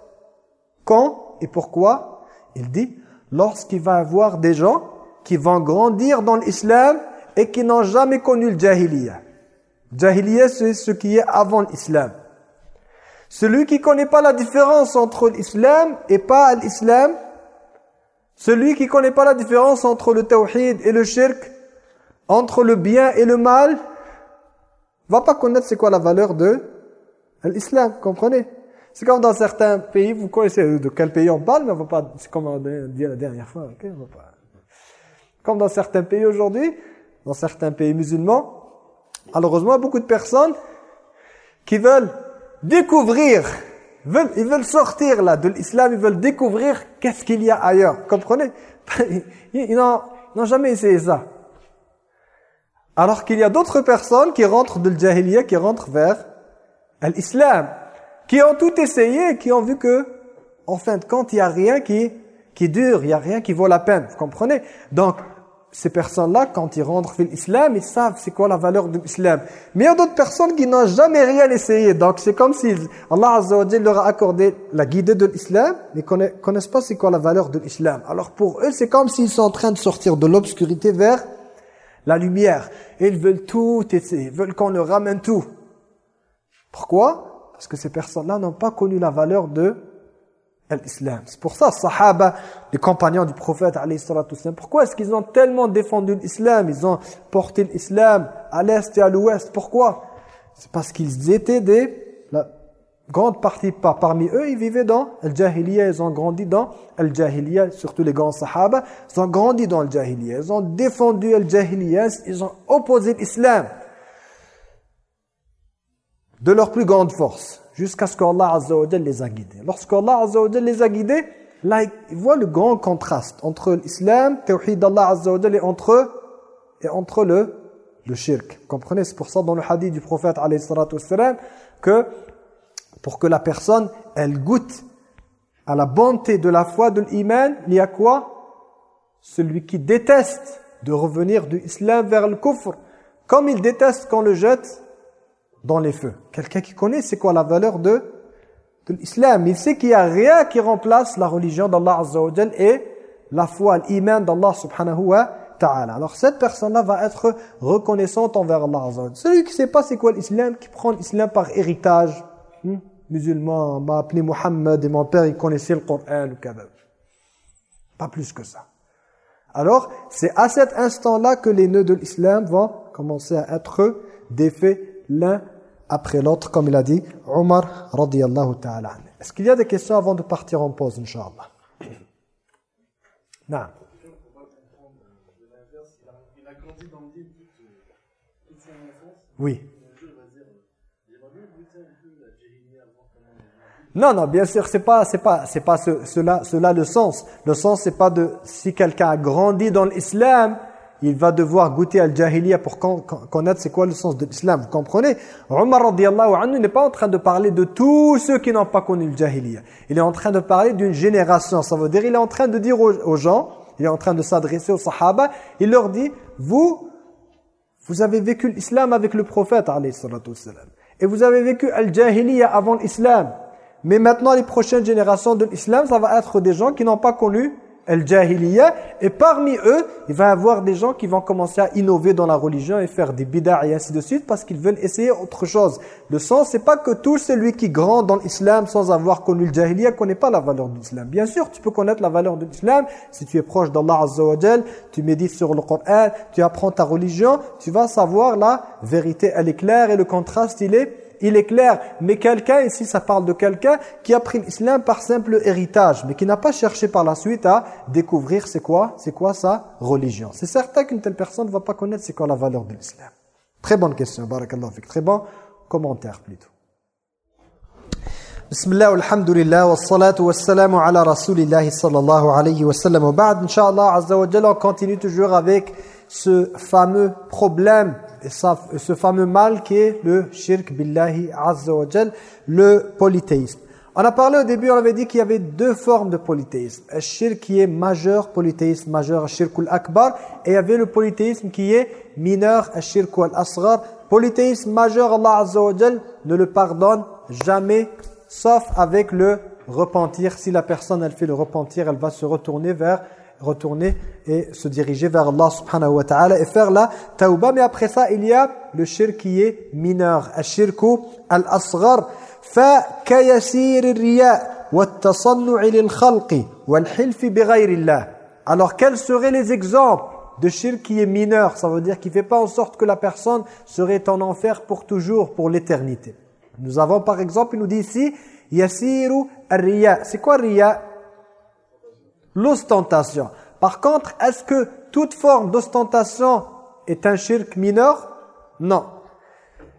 Speaker 1: Quand et pourquoi? Il dit, lorsqu'il va y avoir des gens qui vont grandir dans l'islam et qui n'ont jamais connu le jahiliya. Jahiliya, c'est ce qui est avant l'islam. Celui qui ne connaît pas la différence entre l'islam et pas l'islam, celui qui ne connaît pas la différence entre le tawhid et le shirk, entre le bien et le mal, va pas connaître c'est quoi la valeur de l'islam, comprenez? C'est comme dans certains pays, vous connaissez de quel pays on parle, mais on va pas, c'est comme on a dit la dernière fois, on va pas. Comme dans certains pays aujourd'hui, dans certains pays musulmans, malheureusement, beaucoup de personnes qui veulent découvrir, ils veulent sortir là de l'islam, ils veulent découvrir qu'est-ce qu'il y a ailleurs. Comprenez? Ils n'ont jamais essayé ça. Alors qu'il y a d'autres personnes qui rentrent de l'jahiliya, qui rentrent vers l'islam, qui ont tout essayé, qui ont vu que, en fin de compte, il n'y a rien qui, qui dure, il n'y a rien qui vaut la peine. Vous comprenez? Donc, ces personnes-là, quand ils rentrent dans l'islam, ils savent c'est quoi la valeur de l'islam. Mais il y a d'autres personnes qui n'ont jamais rien essayé. Donc c'est comme si Allah Azza leur a accordé la guidée de l'islam, mais ne connaissent pas c'est quoi la valeur de l'islam. Alors pour eux, c'est comme s'ils sont en train de sortir de l'obscurité vers la lumière. Et ils veulent tout essayer, ils veulent qu'on leur ramène tout. Pourquoi? Parce que ces personnes-là n'ont pas connu la valeur de l'islam. C'est pour ça, sahaba, les compagnons du prophète, pourquoi est-ce qu'ils ont tellement défendu l'islam? Ils ont porté l'islam à l'est et à l'ouest. Pourquoi? C'est parce qu'ils étaient des... La grande partie parmi eux, ils vivaient dans le jahiliya, ils ont grandi dans le jahiliya, surtout les grands sahaba, ils ont grandi dans le jahiliya, ils ont défendu le jahiliya, ils ont opposé l'islam de leur plus grande force jusqu'à ce qu'Allah Azza les a guidés. Lorsqu'Allah Azza les a guidés, là, il voit le grand contraste entre l'islam, tawhid d'Allah Azza wa et entre, et entre le, le shirk. Vous comprenez? C'est pour ça dans le hadith du prophète alayhi que pour que la personne, elle goûte à la bonté de la foi de l'iman, il y a quoi? Celui qui déteste de revenir du islam vers le kufr, comme il déteste qu'on le jette dans les feux. Quelqu'un qui connaît c'est quoi la valeur de, l'islam? Il sait qu'il n'y a rien qui remplace la religion d'Allah Azza et la foi, l'iman d'Allah subhanahu wa ta'ala. Alors cette personne-là va être reconnaissante envers Allah Azza Celui qui ne sait pas c'est quoi l'islam, qui prend l'islam par héritage, hmm, musulman, m'a appelé Muhammad et mon père il connaissait le Coran, le Kabab. Pas plus que ça. Alors, c'est à cet instant-là que les nœuds de l'islam vont commencer à être défaits l'un après l'autre, comme il a dit Omar radiyallahu ta'ala. Est-ce qu'il y a des questions avant de partir en pause, Inch'Allah Non. Oui. Non, non, bien sûr, c'est pas, c'est pas, c'est pas cela, cela le sens. Le sens, c'est pas de si quelqu'un a grandi dans l'islam, il va devoir goûter al-jahiliya pour connaître c'est quoi le sens de l'islam. Vous comprenez? Omar radiallahu anhu n'est pas en train de parler de tous ceux qui n'ont pas connu le jahiliya. Il est en train de parler d'une génération. Ça veut dire il est en train de dire aux, gens, il est en train de s'adresser aux sahaba, il leur dit, vous, vous avez vécu l'islam avec le prophète et vous avez vécu al-jahiliya avant l'islam. Mais maintenant, les prochaines générations de l'islam, ça va être des gens qui n'ont pas connu el-jahiliya et parmi eux il va y avoir des gens qui vont commencer à innover dans la religion et faire des bid'ah et ainsi de suite parce qu'ils veulent essayer autre chose. Le sens c'est pas que tout celui qui grand dans l'islam sans avoir connu le jahiliya connaît pas la valeur de l'islam. Bien sûr tu peux connaître la valeur de l'islam. Si tu es proche d'Allah Azza wa tu médites sur le Coran tu apprends ta religion tu vas savoir la vérité elle est claire et le contraste il est il est clair. Mais quelqu'un, ici ça parle de quelqu'un qui a pris l'islam par simple héritage, mais qui n'a pas cherché par la suite à découvrir c'est quoi, c'est quoi sa religion. C'est certain qu'une telle personne ne va pas connaître c'est quoi la valeur de l'islam. Très bonne question, barakallahu. Très bon commentaire plutôt. Bismillah, alhamdulillah, wa salatu wa salamu ala rasulillahi sallallahu alayhi wa sallam. Wa ba'd, inshallah, azza wa on continue toujours avec ce fameux problème ce fameux mal qui est le shirk billahi azza le polythéisme. On a parlé au début, on avait dit qu'il y avait deux formes de polythéisme. Un shirk qui est majeur, polythéisme majeur, shirk akbar et il y avait le polythéisme qui est mineur, shirk al-asghar. Polythéisme majeur, Allah Azza ne le pardonne jamais, sauf avec le repentir. Si la personne, elle fait le repentir, elle va se retourner vers retourner et se diriger vers Allah subhanahu wa ta'ala et faire la tauba. Mais après ça, il y a le shirk qui est mineur. Al-shirku al-asghar. فكيسير الرياء والتصنع للخلق والحلف بغير الله. Alors quels seraient les exemples de shirk qui est mineur Ça veut dire qu'il ne fait pas en sorte que la personne serait en enfer pour toujours, pour l'éternité. Nous avons par exemple, il nous dit ici, Yasiru riya. C'est quoi riya L'ostentation. Par contre, est-ce que toute forme d'ostentation est un shirk mineur? Non.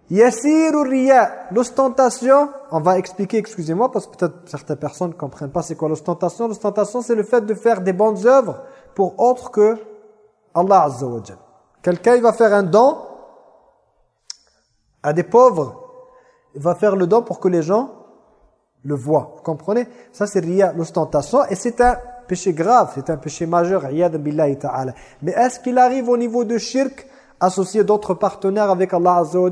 Speaker 1: Yasiru riya. L'ostentation, on va expliquer, excusez-moi, parce que peut-être certaines personnes ne comprennent pas c'est quoi l'ostentation. L'ostentation, c'est le fait de faire des bonnes œuvres pour autre que Allah Azza Quelqu'un, il va faire un don à des pauvres. Il va faire le don pour que les gens le voient. Vous comprenez? Ça, c'est riya, l'ostentation. Et c'est un péché grave, c'est un péché majeur. ta'ala. Mais est-ce qu'il arrive au niveau de shirk, associé d'autres partenaires avec Allah Azza wa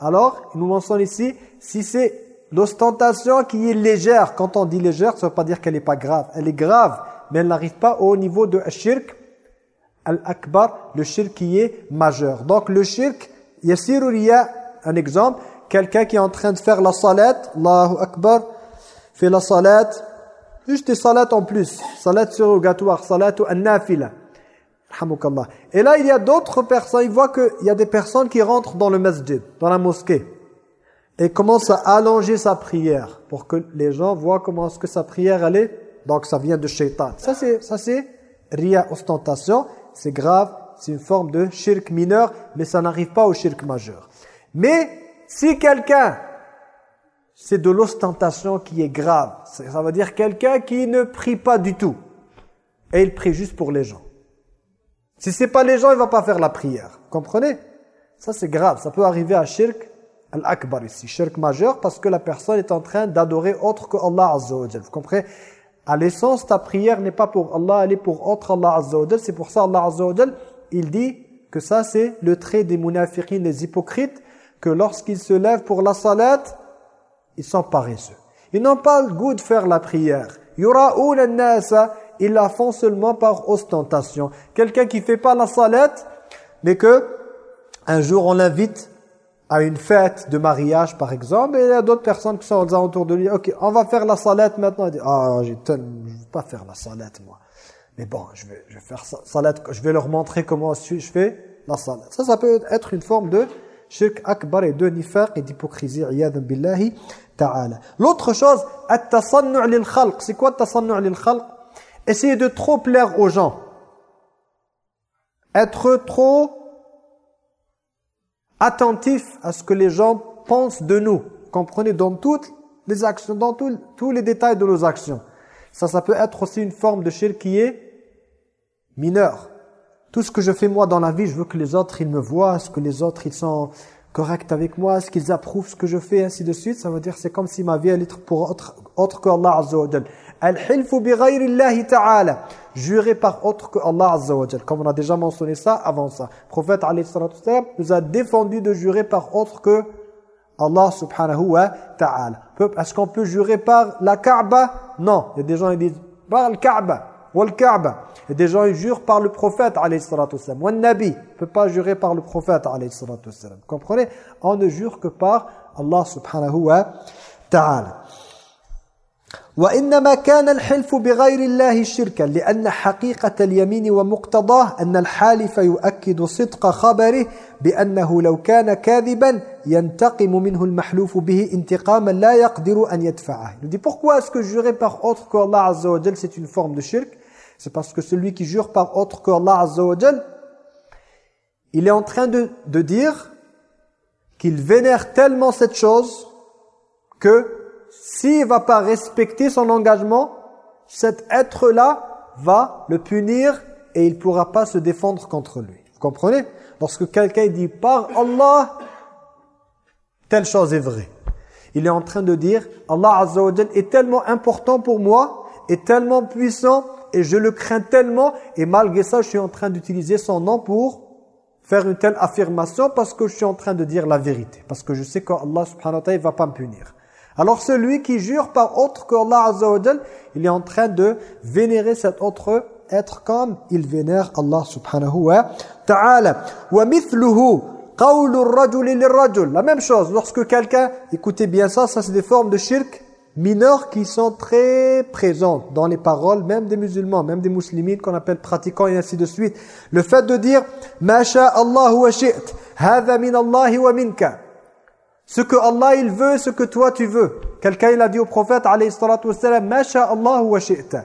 Speaker 1: Alors, nous mentionne ici, si c'est l'ostentation qui est légère, quand on dit légère, ça ne veut pas dire qu'elle n'est pas grave. Elle est grave, mais elle n'arrive pas au niveau de shirk al-akbar, le shirk qui est majeur. Donc le shirk, riya, un exemple, quelqu'un qui est en train de faire la salat, Allahu akbar, fait la salat, juste des salats en plus, salat surrogatoire, salat ou an-nafila. Et là, il y a d'autres personnes, il voit qu'il y a des personnes qui rentrent dans le masjid, dans la mosquée, et commencent à allonger sa prière, pour que les gens voient comment est-ce que sa prière, elle est. Donc, ça vient de shaitan. Ça, c'est ria, ostentation c'est grave, c'est une forme de shirk mineur, mais ça n'arrive pas au shirk majeur. Mais si quelqu'un, c'est de l'ostentation qui est grave, ça veut dire quelqu'un qui ne prie pas du tout, et il prie juste pour les gens. Si c'est pas les gens, il va pas faire la prière. Comprenez? Ça c'est grave, ça peut arriver à shirk al-akbar ici, shirk majeur, parce que la personne est en train d'adorer autre que Allah Azza Vous comprenez? À l'essence, ta prière n'est pas pour Allah, elle est pour autre Allah Azza C'est pour ça Allah Azza il dit que ça c'est le trait des munafiqines, des hypocrites, que lorsqu'ils se lèvent pour la salat, ils sont paresseux. Ils n'ont pas le goût de faire la prière. Yura'ouna nasa, ils la font seulement par ostentation. Quelqu'un qui fait pas la salat, mais que un jour on l'invite à une fête de mariage, par exemple, et il y a d'autres personnes qui sont aux alentours de lui. Ok, on va faire la salette maintenant. ah, je ne veux pas faire la salette, moi. Mais bon, je vais, je vais faire salette. Je vais leur montrer comment je fais la salette. Ça, ça peut être une forme de shirk akbar et nifaq et d'hypocrisie. billahi ta'ala. L'autre chose. C'est quoi at-tasannu' lil khalq? Essayer de trop plaire aux gens. Être trop attentif à ce que les gens pensent de nous. Comprenez, dans toutes les actions, dans tous les détails de nos actions. Ça, ça peut être aussi une forme de shirk qui est mineure. Tout ce que je fais moi dans la vie, je veux que les autres, ils me voient, est-ce que les autres, ils sont corrects avec moi, est-ce qu'ils approuvent ce que je fais, ainsi de suite. Ça veut dire c'est comme si ma vie allait être pour autre, autre que Allah Azza Al-hilfu bi ta'ala. Jurer par autre que Allah Azza Comme on a déjà mentionné ça avant ça. Le prophète nous a défendu de jurer par autre que Allah subhanahu wa ta'ala. Est-ce qu'on peut jurer par la Kaaba? Non. Il y a des gens qui disent par le Kaaba Wal Kaaba. Il y a des gens qui jurent par le prophète alayhi salatu wassalam. Wal Nabi. On ne peut pas jurer par le prophète alayhi salatu wassalam. Comprenez On ne jure que par Allah subhanahu wa ta'ala. وإنما كان الحلف بغير الله شركا لأن حقيقة اليمين ومقتضاه أن الحالف يؤكد صدق خبره بأنه لو كان كاذبا ينتقم منه المحلوف به انتقاما لا يقدر أن يدفعه. Il dit pourquoi est-ce que jurer par autre que Allah Azza wa Jal c'est une forme de shirk C'est parce que celui qui jure par autre que Allah Azza il est en train de, de dire qu'il vénère tellement cette chose que s'il va pas respecter son engagement, cet être-là va le punir et il pourra pas se défendre contre lui. Vous comprenez? Lorsque quelqu'un dit par Allah, telle chose est vraie. il est en train de dire Allah Azza est tellement important pour moi, est tellement puissant et je le crains tellement et malgré ça je suis en train d'utiliser son nom pour faire une telle affirmation parce que je suis en train de dire la vérité. Parce que je sais qu'Allah subhanahu wa ta'ala va pas me punir. Alors celui qui jure par autre Azza wa il est en train de vénérer cet autre être comme il vénère Allah subhanahu wa ta'ala. Wa mithluhu la même chose, lorsque quelqu'un, écoutez bien ça, ça c'est des formes de shirk mineurs qui sont très présentes dans les paroles, même des musulmans, même des musulmans qu'on appelle pratiquants et ainsi de suite. Le fait de dire « Ma Allah wa shi't, hadha min Allah wa minka » Ce que Allah il veut, ce que toi tu veux. Quelqu'un il a dit au prophète alayhi salatu wassalam « Ma Allah wa shi'ta »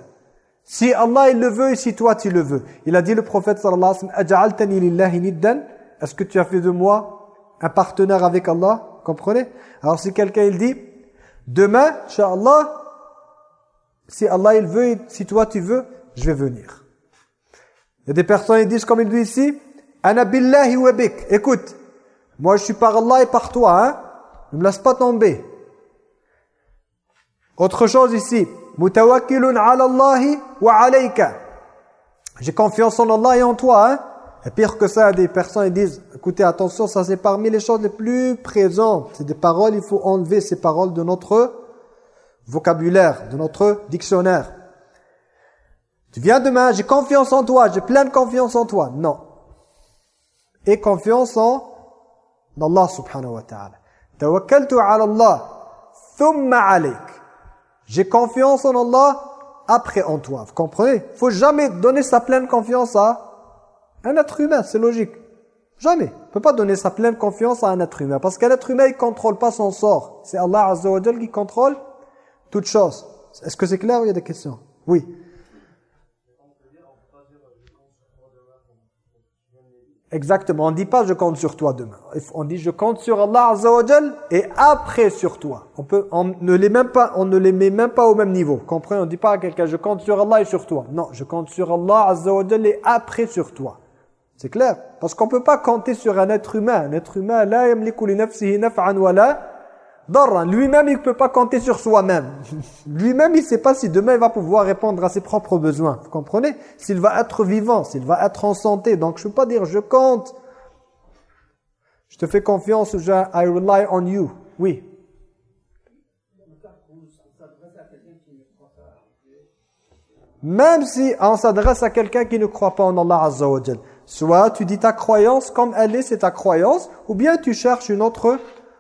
Speaker 1: Si Allah il le veut et si toi tu le veux. Il a dit le prophète sallallahu alayhi wa sallam « Aj'altani lillahi niddan » Est-ce que tu as fait de moi un partenaire avec Allah? Comprenez? Alors si quelqu'un il dit Demain, Inch'Allah, si Allah il veut, si toi tu veux, je vais venir. Il y a des personnes qui disent comme il dit ici Ana billahi wa bik. Écoute, moi je suis par Allah et par toi, hein Ne me laisse pas tomber. Autre chose ici, mutawakkilun ala Allahi wa alayka. J'ai confiance en Allah et en toi, hein et pire que ça, des personnes disent, écoutez, attention, ça c'est parmi les choses les plus présentes. C'est des paroles, il faut enlever ces paroles de notre vocabulaire, de notre dictionnaire. Tu viens demain, j'ai confiance en toi, j'ai pleine confiance en toi. Non. Et confiance en Allah subhanahu wa ta'ala. Tawakkaltu ala Allah, thumma alayk. J'ai confiance en Allah, après en toi. Vous comprenez? Il faut jamais donner sa pleine confiance à un être humain, c'est logique. Jamais. On ne peut pas donner sa pleine confiance à un être humain. Parce qu'un être humain, il ne contrôle pas son sort. C'est Allah Azza qui contrôle toute chose. Est-ce que c'est clair ou il y a des questions? Oui. Exactement. On ne dit pas je compte sur toi demain. On dit je compte sur Allah Azza et après sur toi. On, on, ne les met même pas au même niveau. On ne dit pas à quelqu'un je compte sur Allah et sur toi. Non, je compte sur Allah Azza et après sur toi. C'est clair Parce qu'on ne peut pas compter sur un être humain. Un être humain, la yamliku Lui-même, il ne peut pas compter sur soi-même. Lui-même, il ne sait pas si demain, il va pouvoir répondre à ses propres besoins. Vous comprenez? S'il va être vivant, s'il va être en santé. Donc, je ne peux pas dire, je compte. Je te fais confiance, je, I rely on you. Oui. Même si on s'adresse à quelqu'un qui ne croit pas en Allah Azza wa Soit tu dis ta croyance comme elle est, c'est ta croyance, ou bien tu cherches une autre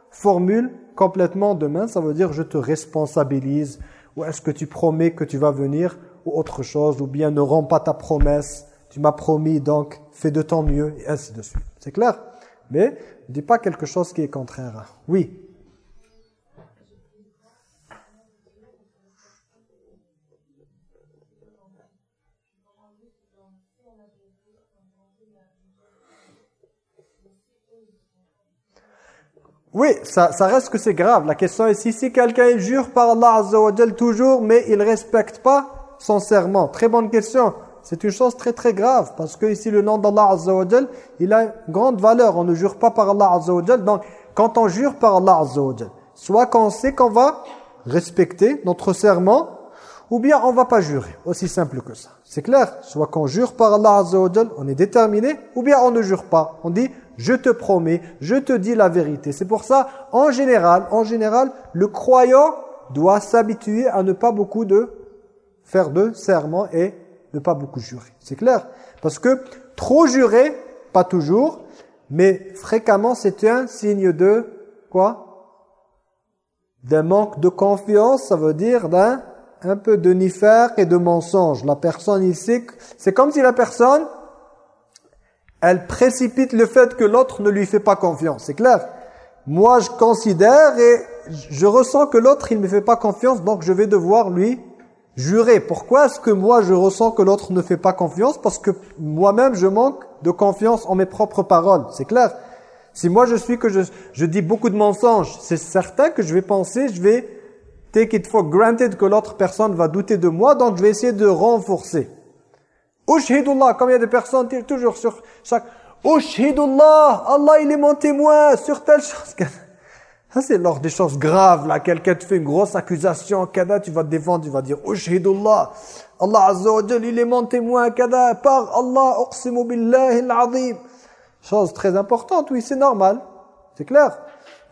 Speaker 1: formule complètement demain, ça veut dire je te responsabilise, ou est-ce que tu promets que tu vas venir, ou autre chose, ou bien ne rends pas ta promesse, tu m'as promis donc fais de ton mieux, et ainsi de suite. C'est clair? Mais ne dis pas quelque chose qui est contraire. Oui Oui, ça, ça reste que c'est grave. La question est si, si quelqu'un jure par Allah Azza wa toujours, mais il respecte pas son serment. Très bonne question. C'est une chose très très grave parce que ici le nom d'Allah Azza wa il a une grande valeur. On ne jure pas par Allah Azza wa Donc, quand on jure par Allah Azza wa soit qu'on sait qu'on va respecter notre serment, ou bien on va pas jurer. Aussi simple que ça. C'est clair Soit qu'on jure par Allah Azza wa on est déterminé, ou bien on ne jure pas. On dit je te promets, je te dis la vérité. C'est pour ça, en général, en général, le croyant doit s'habituer à ne pas beaucoup de faire de serments et ne pas beaucoup jurer. C'est clair? Parce que trop jurer, pas toujours, mais fréquemment c'est un signe de quoi? D'un manque de confiance, ça veut dire d'un un peu de nifère et de mensonge. La personne ici, c'est comme si la personne elle précipite le fait que l'autre ne lui fait pas confiance. C'est clair Moi, je considère et je ressens que l'autre, il ne me fait pas confiance, donc je vais devoir lui jurer. Pourquoi est-ce que moi, je ressens que l'autre ne fait pas confiance? Parce que moi-même, je manque de confiance en mes propres paroles. C'est clair Si moi, je suis que je, je dis beaucoup de mensonges, c'est certain que je vais penser, je vais take it for granted que l'autre personne va douter de moi, donc je vais essayer de renforcer. Ushhidullah, comme il y a des personnes toujours sur chaque Ushhidullah, Allah il est mon témoin sur telle chose. Ça, c'est lors des choses graves. Là, quelqu'un te fait une grosse accusation, kada, tu vas te défendre, tu vas dire, Ushhidullah, Allah Azza il est mon témoin, kada, par Allah, uqsimu billahi al-azim. Chose très importante, oui, c'est normal. C'est clair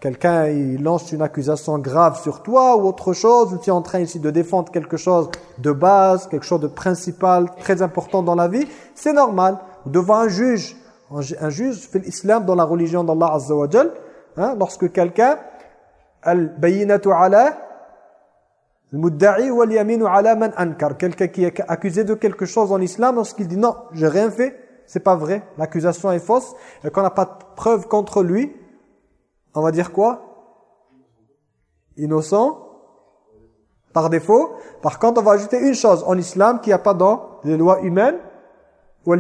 Speaker 1: Quelqu'un, il lance une accusation grave sur toi ou autre chose, ou tu es en train ici de défendre quelque chose de base, quelque chose de principal, très important dans la vie, c'est normal. Devant un juge, un juge fait l'islam dans la religion d'Allah Azza wa hein, lorsque quelqu'un, al-bayinatu ala quelqu'un qui est accusé de quelque chose en islam, lorsqu'il dit non, j'ai rien fait, c'est pas vrai, l'accusation est fausse, et qu'on n'a pas de preuve contre lui, on va dire quoi? Innocent? Par défaut? Par contre, on va ajouter une chose en islam qu'il n'y a pas dans les lois humaines. Le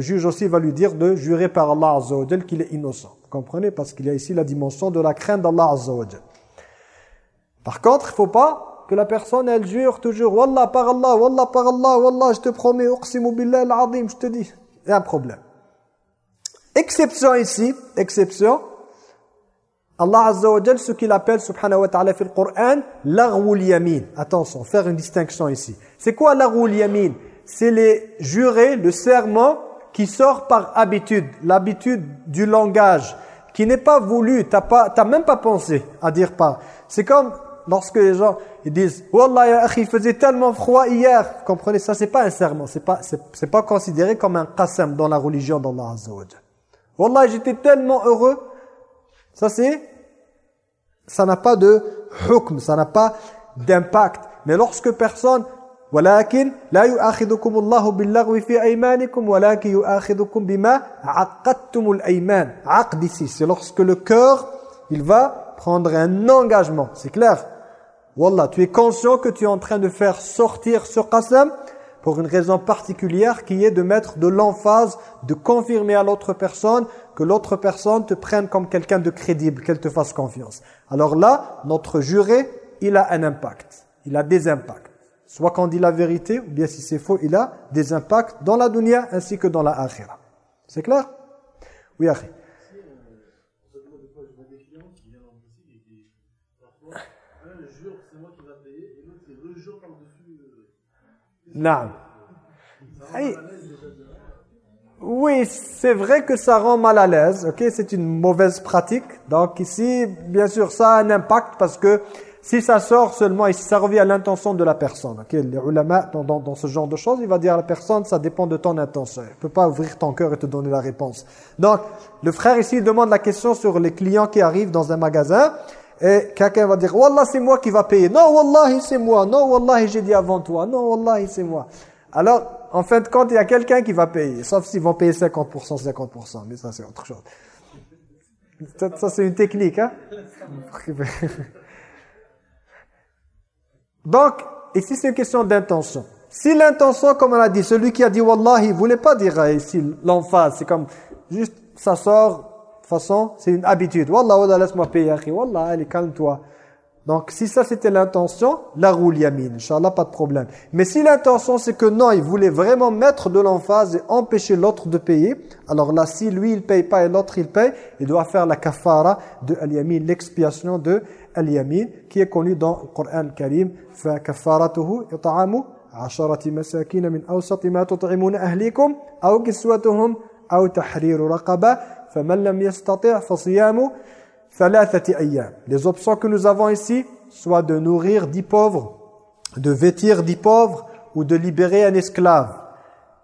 Speaker 1: juge aussi va lui dire de jurer par Allah Azza qu'il est innocent. Vous comprenez? Parce qu'il y a ici la dimension de la crainte d'Allah Azza Par contre, il ne faut pas que la personne, elle jure toujours Wallah par Allah, Wallah par Allah, Wallah, je te promets, uqsimu billah al-azim, je te dis. Il y a un problème. Exception ici, exception, Allah Azza wa Jal, ce qu'il appelle, subhanahu wa ta'ala, le Coran, l'arwul yamin. Attention, faire une distinction ici. C'est quoi l'arwul yamin? C'est les jurés, le serment qui sort par habitude, l'habitude du langage, qui n'est pas voulu, tu n'as même pas pensé à dire par. C'est comme lorsque les gens ils disent « Wallah ya il faisait tellement froid hier ». Vous comprenez, ça c'est pas un serment, c'est pas, pas considéré comme un qasam dans la religion d'Allah Azza wa Jal. Wallah, j'étais tellement heureux. Ça c'est, ça n'a pas de hukm, ça n'a pas d'impact. Mais lorsque personne, ولكن لا يؤاخذكم الله باللغو في أيمانكم ولكن يؤاخذكم بما عقدتم الأيمان عقد ici c'est lorsque le cœur il va prendre un engagement c'est clair Wallah tu es conscient que tu es en train de faire sortir ce qasam pour une raison particulière qui est de mettre de l'emphase, de confirmer à l'autre personne que l'autre personne te prenne comme quelqu'un de crédible, qu'elle te fasse confiance. Alors là, notre juré, il a un impact. Il a des impacts. Soit quand on dit la vérité, ou bien si c'est faux, il a des impacts dans la dunya ainsi que dans la akhira. C'est clair? Oui, akhi. Non. Oui, c'est vrai que ça rend mal à l'aise. Ok, c'est une mauvaise pratique. Donc ici, bien sûr, ça a un impact parce que si ça sort seulement et ça revient à l'intention de la personne. Ok, les ulama, dans, dans, ce genre de choses, il va dire à la personne, ça dépend de ton intention. Il ne peut pas ouvrir ton cœur et te donner la réponse. Donc, le frère ici demande la question sur les clients qui arrivent dans un magasin. Et quelqu'un va dire, Wallah, c'est moi qui va payer. Non, Wallahi, c'est moi. Non, Wallahi, j'ai dit avant toi. Non, Wallahi, c'est moi. Alors, en fin de compte, il y a quelqu'un qui va payer. Sauf s'ils vont payer 50%, 50%. Mais ça, c'est autre chose. Ça, c'est une technique. Hein? Donc, ici, c'est une question d'intention. Si l'intention, comme on a dit, celui qui a dit Wallahi, il voulait pas dire ici l'emphase. C'est comme, juste, ça sort toute façon, c'est une habitude. Wallah, wallah, laisse-moi payer. Wallah, allez, calme-toi. Donc, si ça, c'était l'intention, la roule yamine. Inch'Allah, pas de problème. Mais si l'intention, c'est que non, il voulait vraiment mettre de l'emphase et empêcher l'autre de payer, alors là, si lui, il paye pas et l'autre, il paye, il doit faire la kafara de al-yamin, l'expiation de al-yamin, qui est connue dans le Coran karim. Fa kafaratuhu ita'amu asharati masakina min awsati ma tut'imuna ahlikum, kiswatuhum, tahriru raqaba les options que nous avons ici, soit de nourrir dix pauvres, de vêtir dix pauvres ou de libérer un esclave.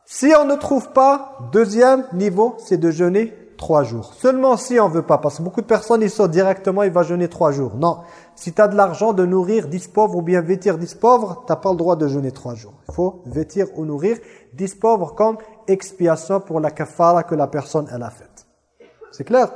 Speaker 1: Si on ne trouve pas, deuxième niveau, c'est de jeûner trois jours. Seulement si on veut pas, parce que beaucoup de personnes, ils sortent directement, il va jeûner trois jours. Non, si tu as de l'argent de nourrir dix pauvres ou bien vêtir dix pauvres, tu n'as pas le droit de jeûner trois jours. Il faut vêtir ou nourrir dix pauvres comme expiation pour la kafara que la personne elle a faite. C'est clair?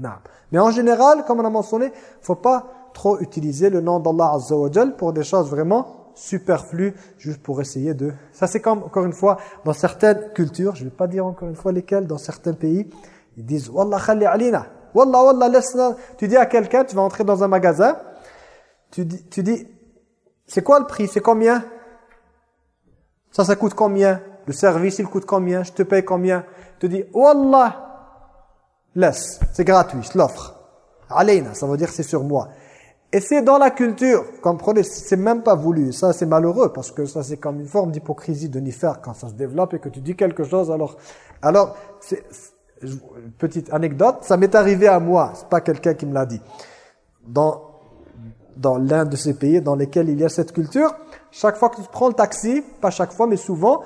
Speaker 1: Non. Mais en général, comme on a mentionné, il ne faut pas trop utiliser le nom d'Allah Azza wa pour des choses vraiment superflues, juste pour essayer de... Ça c'est comme, encore une fois, dans certaines cultures, je ne vais pas dire encore une fois lesquelles, dans certains pays, ils disent « Wallah khalli alina »« Wallah, wallah, laisse-la » Tu dis à quelqu'un, tu vas entrer dans un magasin, tu dis, tu dis c'est quoi le prix? C'est combien? Ça, ça coûte combien? Le service, il coûte combien? Je te paye combien? Tu dis « Wallah » laisse, c'est gratuit, je l'offre. Alayna, ça veut dire c'est sur moi. Et c'est dans la culture, comprenez, c'est même pas voulu. Ça, c'est malheureux parce que ça, c'est comme une forme d'hypocrisie de n'y faire quand ça se développe et que tu dis quelque chose. Alors, alors petite anecdote, ça m'est arrivé à moi, c'est pas quelqu'un qui me l'a dit. Dans, dans l'un de ces pays dans lesquels il y a cette culture, chaque fois que tu prends le taxi, pas chaque fois, mais souvent,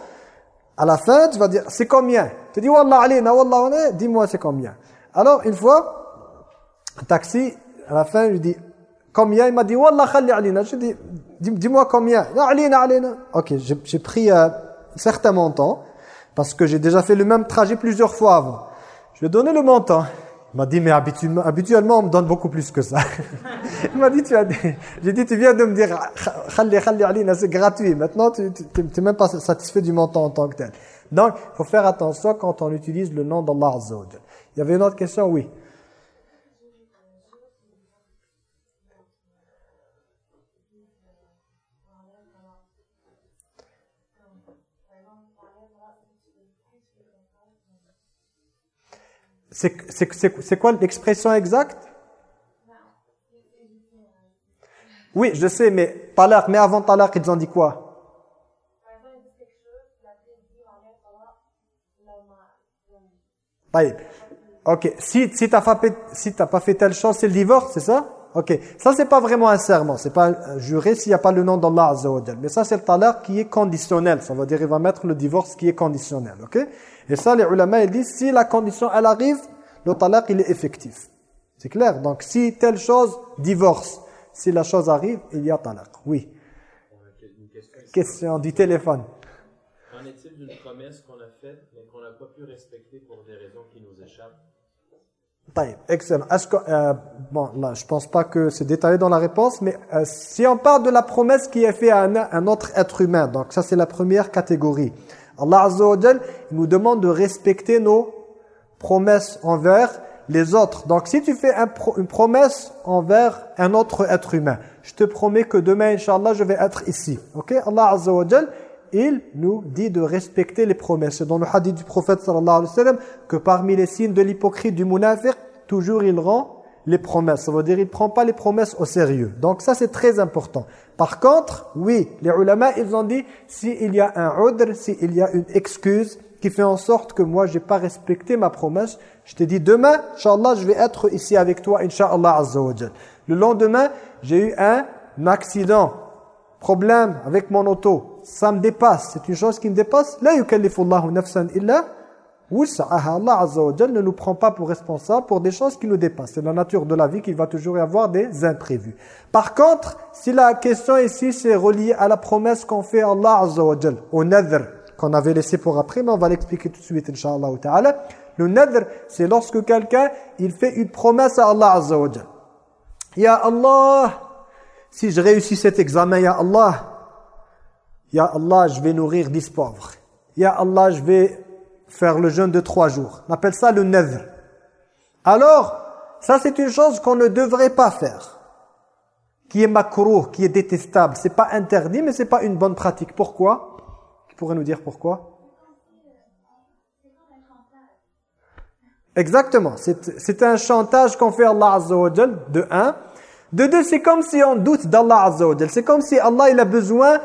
Speaker 1: à la fin, tu vas dire, c'est combien? Tu dis, Wallah alayna, Wallah dis-moi c'est combien? Alors, une fois, un taxi, à la fin, je lui dis, combien? Il m'a dit, Wallah khalli alina. Je dis, dis-moi combien? Alina, alina. Ok, j'ai pris euh, un certain montant, parce que j'ai déjà fait le même trajet plusieurs fois avant. Je lui ai donné le montant. Il m'a dit, mais habituellement, on me donne beaucoup plus que ça. Il m'a dit, tu as J'ai dit, tu viens de me dire, c'est gratuit. Maintenant, tu n'es même pas satisfait du montant en tant que tel. Donc, il faut faire attention quand on utilise le nom d'Allah Azza Il y avait une autre question Oui. C'est quoi l'expression exacte? Oui, je sais, mais talaq, mais avant talaq, ils ont dit quoi? Ok, si, si tu n'as pas, si pas fait telle chose, c'est le divorce, c'est ça? Ok, ça c'est pas vraiment un serment, c'est pas juré s'il n'y a pas le nom d'Allah Azza Mais ça c'est le talaq qui est conditionnel, ça veut dire il va mettre le divorce qui est conditionnel, ok? Et ça les ulama ils disent si la condition elle arrive, le talaq il est effectif. C'est clair? Donc si telle chose, divorce. Si la chose arrive, il y a talaq. Oui. Question du téléphone.
Speaker 2: Est-il d'une promesse qu'on a faite mais qu'on n'a pas pu respecter pour des raisons qui nous échappent?
Speaker 1: Excellent. Est-ce euh, bon, je pense pas que c'est détaillé dans la réponse, mais euh, si on parle de la promesse qui est faite à un, autre être humain, donc ça c'est la première catégorie. Allah Azza nous demande de respecter nos promesses envers les autres. Donc si tu fais une promesse envers un autre être humain, je te promets que demain, Inch'Allah, je vais être ici. Ok? Allah Azza il nous dit de respecter les promesses. Dans le hadith du prophète sallallahu alayhi wa sallam, que parmi les signes de l'hypocrite du munafiq, toujours il rend les promesses. Ça veut dire il ne prend pas les promesses au sérieux. Donc ça c'est très important. Par contre, oui, les ulama ils ont dit s'il y a un udr, s'il y a une excuse qui fait en sorte que moi j'ai pas respecté ma promesse, je te dis demain, Inch'Allah, je vais être ici avec toi, Inch'Allah Azza Le lendemain, j'ai eu un accident, problème avec mon auto ça me dépasse, c'est une chose qui me dépasse, la yukallifullahu nafsan illa wus'aha. Allah Azza wa ne nous prend pas pour responsable pour des choses qui nous dépassent. C'est la nature de la vie qu'il va toujours y avoir des imprévus. Par contre, si la question ici c'est relié à la promesse qu'on fait à Allah Azza au nadr qu'on avait laissé pour après, mais on va l'expliquer tout de suite inshallah ta'ala. Le nadr, c'est lorsque quelqu'un il fait une promesse à Allah Azza Ya Allah, si je réussis cet examen, Ya Allah, Ya Allah, je vais nourrir dix pauvres. Ya Allah, je vais faire le jeûne de trois jours. On appelle ça le nadr. Alors, ça c'est une chose qu'on ne devrait pas faire. Qui est makruh, qui est détestable. C'est pas interdit, mais c'est pas une bonne pratique. Pourquoi? Qui pourrait nous dire pourquoi? Exactement. C'est un chantage qu'on fait à Allah Azza de un. De deux, c'est comme si on doute d'Allah Azza C'est comme si Allah il a besoin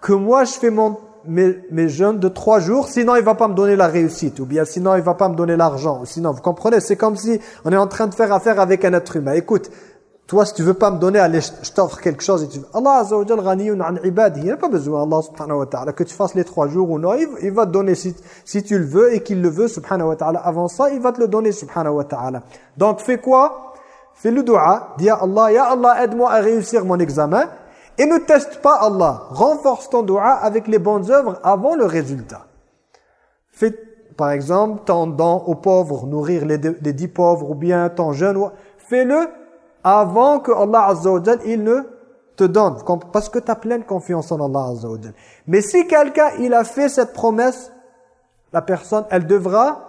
Speaker 1: que moi je fais mon, mes, mes jeûnes de trois jours, sinon il va pas me donner la réussite, ou bien sinon il va pas me donner l'argent, ou sinon, vous comprenez, c'est comme si on est en train de faire affaire avec un être humain. Écoute, toi si tu veux pas me donner, allez, je t'offre quelque chose, et tu Allah Azza wa an ibadi, il n'a pas besoin, Allah subhanahu wa que tu fasses les trois jours ou non, il, va te donner si, si tu le veux, et qu'il le veut, subhanahu wa ta'ala, avant ça, il va te le donner, subhanahu wa ta'ala. Donc fais quoi? Fais le dua, dis à Allah, Ya Allah, aide-moi à réussir mon examen, et ne teste pas Allah. Renforce ton dua avec les bonnes œuvres avant le résultat. Fais, par exemple, ton don aux pauvres, nourrir les, dix pauvres, ou bien ton jeûne. Fais-le avant que Allah Azza il ne te donne. Parce que tu as pleine confiance en Allah Azza wa Mais si quelqu'un, il a fait cette promesse, la personne, elle devra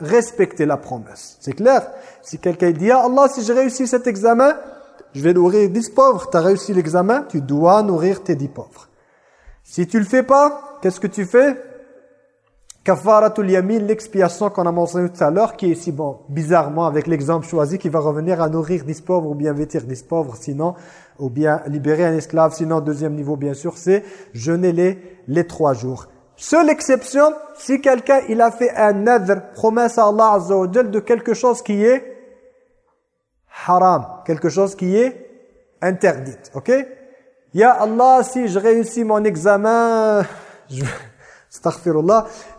Speaker 1: respecter la promesse. C'est clair? Si quelqu'un dit, ah Allah, si j'ai réussi cet examen, je vais nourrir 10 pauvres, tu as réussi l'examen, tu dois nourrir tes 10 pauvres. Si tu le fais pas, qu'est-ce que tu fais? Kafaratul yamin, l'expiation qu'on a mentionné tout à l'heure, qui est ici, bon, bizarrement, avec l'exemple choisi, qui va revenir à nourrir 10 pauvres ou bien vêtir 10 pauvres, sinon, ou bien libérer un esclave, sinon, deuxième niveau, bien sûr, c'est jeûner les, les trois jours. Seule exception, si quelqu'un, il a fait un nadr, promesse à Allah Azza wa de quelque chose qui est haram, quelque chose qui est interdit, ok? Ya Allah, si je réussis mon examen, je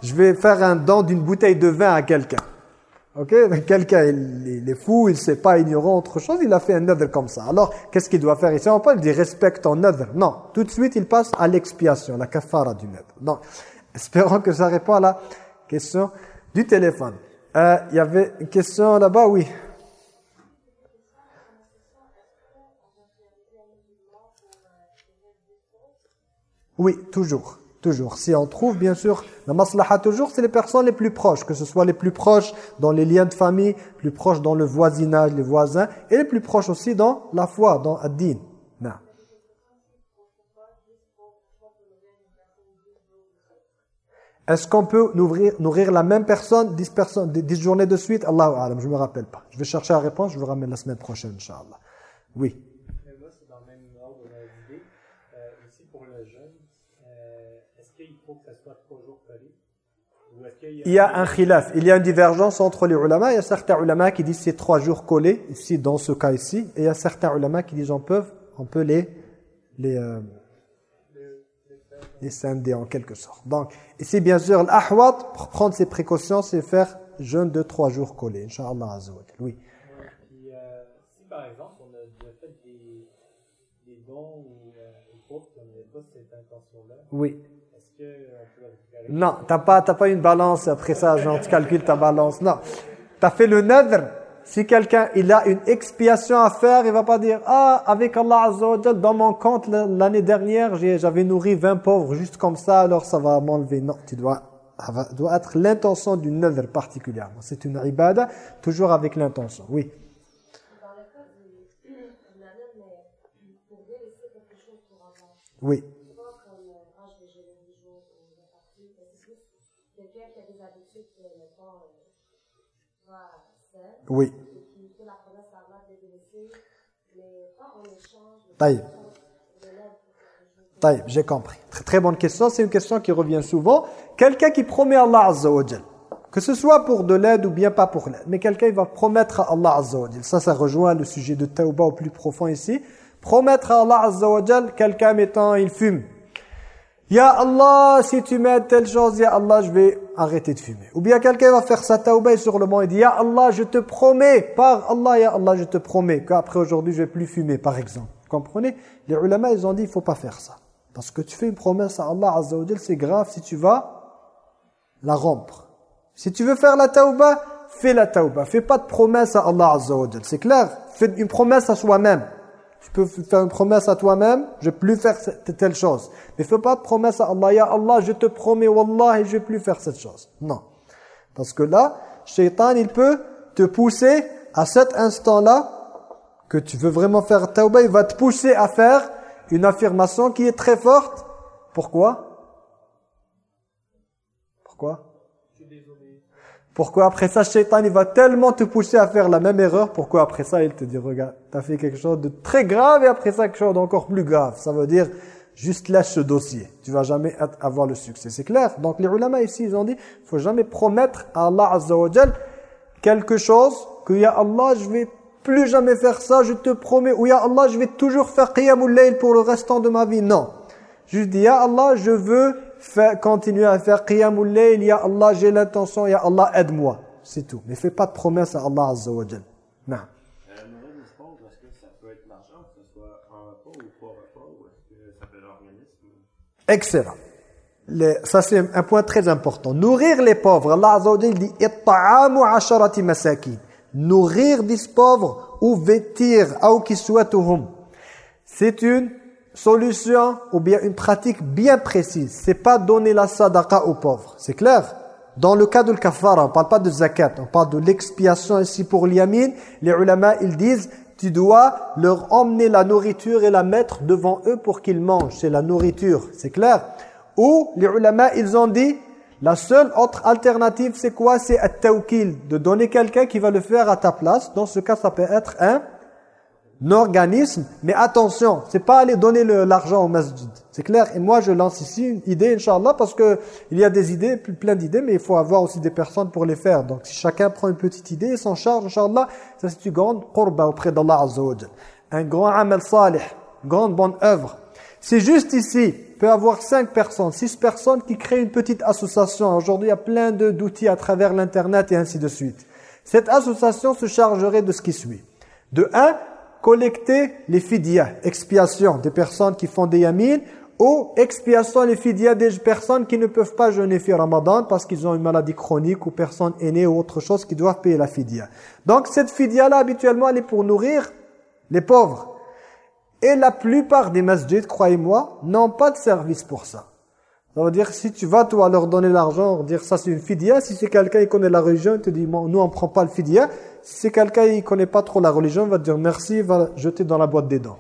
Speaker 1: je vais faire un don d'une bouteille de vin à quelqu'un. Ok Quelqu'un, il, est fou, il ne sait pas, ignorant autre chose, il a fait un nadr comme ça. Alors, qu'est-ce qu'il doit faire ici? On parle, il dit respecte ton nadr. Non, tout de suite, il passe à l'expiation, la kafara du nadr. Non, espérons que ça répond à la question du téléphone. Euh, il y avait une question là-bas, oui. Oui, toujours. Toujours. Si on trouve, bien sûr, la maslaha toujours, c'est les personnes les plus proches, que ce soit les plus proches dans les liens de famille, plus proches dans le voisinage, les voisins, et les plus proches aussi dans la foi, dans ad-din. Est-ce qu'on peut nourrir, la même personne 10, personnes, 10 journées de suite? Allahu Alam, je ne me rappelle pas. Je vais chercher la réponse, je vous ramène la semaine prochaine, Inch'Allah. Oui. Il y a un khilaf, il y a une divergence entre les ulama. Il y a certains ulama qui disent c'est trois jours collés, ici dans ce cas ici. Et il y a certains ulama qui disent on peut, on peut les, les, euh, les scinder en quelque sorte. Donc ici bien sûr l'ahwat, pour prendre ses précautions, c'est faire jeûne de trois jours collés. Inch'Allah Azawad. Oui.
Speaker 3: Euh, si par exemple on a déjà fait des, des dons ou euh, autres, on n'avait pas cette intention-là,
Speaker 1: oui. Non, tu n'as pas, pas une balance après ça, genre tu calcules ta balance. Non, tu as fait le nadr. Si quelqu'un il a une expiation à faire, il va pas dire « Ah, avec Allah Azza dans mon compte l'année dernière, j'avais nourri 20 pauvres juste comme ça, alors ça va m'enlever. » Non, tu dois, être l'intention du nadr particulièrement. C'est une ibada, toujours avec l'intention. Oui. Oui. Oui. Taïb. Taïb, j'ai compris. Très, très bonne question. C'est une question qui revient souvent. Quelqu'un qui promet à Allah Azza wa que ce soit pour de l'aide ou bien pas pour l'aide, mais quelqu'un va promettre à Allah Azza wa Ça, ça rejoint le sujet de Tauba au plus profond ici. Promettre à Allah Azza wa quelqu'un mettant, il fume. Ya Allah, si tu m'aides telle chose, Ya Allah, je vais arrêter de fumer. Ou bien quelqu'un va faire sa tauba sur le mont et dit Ya Allah, je te promets, par Allah, Ya Allah, je te promets qu'après aujourd'hui, je vais plus fumer, par exemple. Vous comprenez? Les ulama, ils ont dit, il faut pas faire ça. Parce que tu fais une promesse à Allah Azza c'est grave si tu vas la rompre. Si tu veux faire la tauba, fais la tauba. Fais pas de promesse à Allah Azza C'est clair Fais une promesse à soi-même. Tu peux faire une promesse à toi-même, je vais plus faire telle chose. Mais fais pas de promesse à Allah, ya Allah, je te promets, wallah, je vais plus faire cette chose. Non. Parce que là, Shaitan, il peut te pousser à cet instant-là, que tu veux vraiment faire tauba, il va te pousser à faire une affirmation qui est très forte. Pourquoi? Pourquoi après ça, Shaitan, il va tellement te pousser à faire la même erreur? Pourquoi après ça, il te dit, regarde, tu as fait quelque chose de très grave et après ça, quelque chose d'encore plus grave. Ça veut dire, juste lâche ce dossier. Tu vas jamais avoir le succès. C'est clair? Donc les ulama ici, ils ont dit, faut jamais promettre à Allah Azza wa quelque chose que, Ya Allah, je vais plus jamais faire ça, je te promets. Ou Ya Allah, je vais toujours faire Qiyamul Layl pour le restant de ma vie. Non. Juste dis, Ya Allah, je veux fais, continue à faire qiyamul layl, ya Allah, j'ai l'intention, ya Allah, aide-moi. C'est tout. Mais fais pas de promesse à Allah Azza wa Jal. Non. Excellent. Les, ça c'est un point très important. Nourrir les pauvres. Allah Azza wa Jal dit « Itta'amu asharati masakin » Nourrir des pauvres ou vêtir « Au kiswatuhum » C'est une solution ou bien une pratique bien précise. C'est pas donner la sadaqa aux pauvres. C'est clair? Dans le cas de kafara, on parle pas de zakat, on parle de l'expiation ici pour l'yamin. Les ulama, ils disent, tu dois leur emmener la nourriture et la mettre devant eux pour qu'ils mangent. C'est la nourriture, c'est clair? Ou les ulama, ils ont dit, La seule autre alternative, c'est quoi? C'est at tawkil, de donner quelqu'un qui va le faire à ta place. Dans ce cas, ça peut être un organisme. Mais attention, c'est pas aller donner l'argent au masjid. C'est clair Et moi, je lance ici une idée, Inch'Allah, parce que il y a des idées, plein d'idées, mais il faut avoir aussi des personnes pour les faire. Donc, si chacun prend une petite idée et s'en charge, Inch'Allah, ça c'est une grande qurba auprès d'Allah Azza Un grand amal salih, une grande bonne œuvre. C'est juste ici, peut avoir cinq personnes, six personnes qui créent une petite association. Aujourd'hui, il y a plein d'outils à travers l'Internet et ainsi de suite. Cette association se chargerait de ce qui suit. De un, collecter les fidyas, expiation des personnes qui font des yamines, ou expiation les fidyas des personnes qui ne peuvent pas jeûner fi Ramadan parce qu'ils ont une maladie chronique ou personne aînée ou autre chose qui doivent payer la fidya. Donc cette fidya-là, habituellement, elle est pour nourrir les pauvres. Et la plupart des masjids, croyez-moi, n'ont pas de service pour ça. Ça veut dire, si tu vas, toi, leur donner l'argent, dire ça c'est une fidya, si c'est quelqu'un qui connaît la religion, il te dit, nous on prend pas le fidya. Si c'est quelqu'un qui connaît pas trop la religion, il va te dire merci, il va jeter dans la boîte des dents.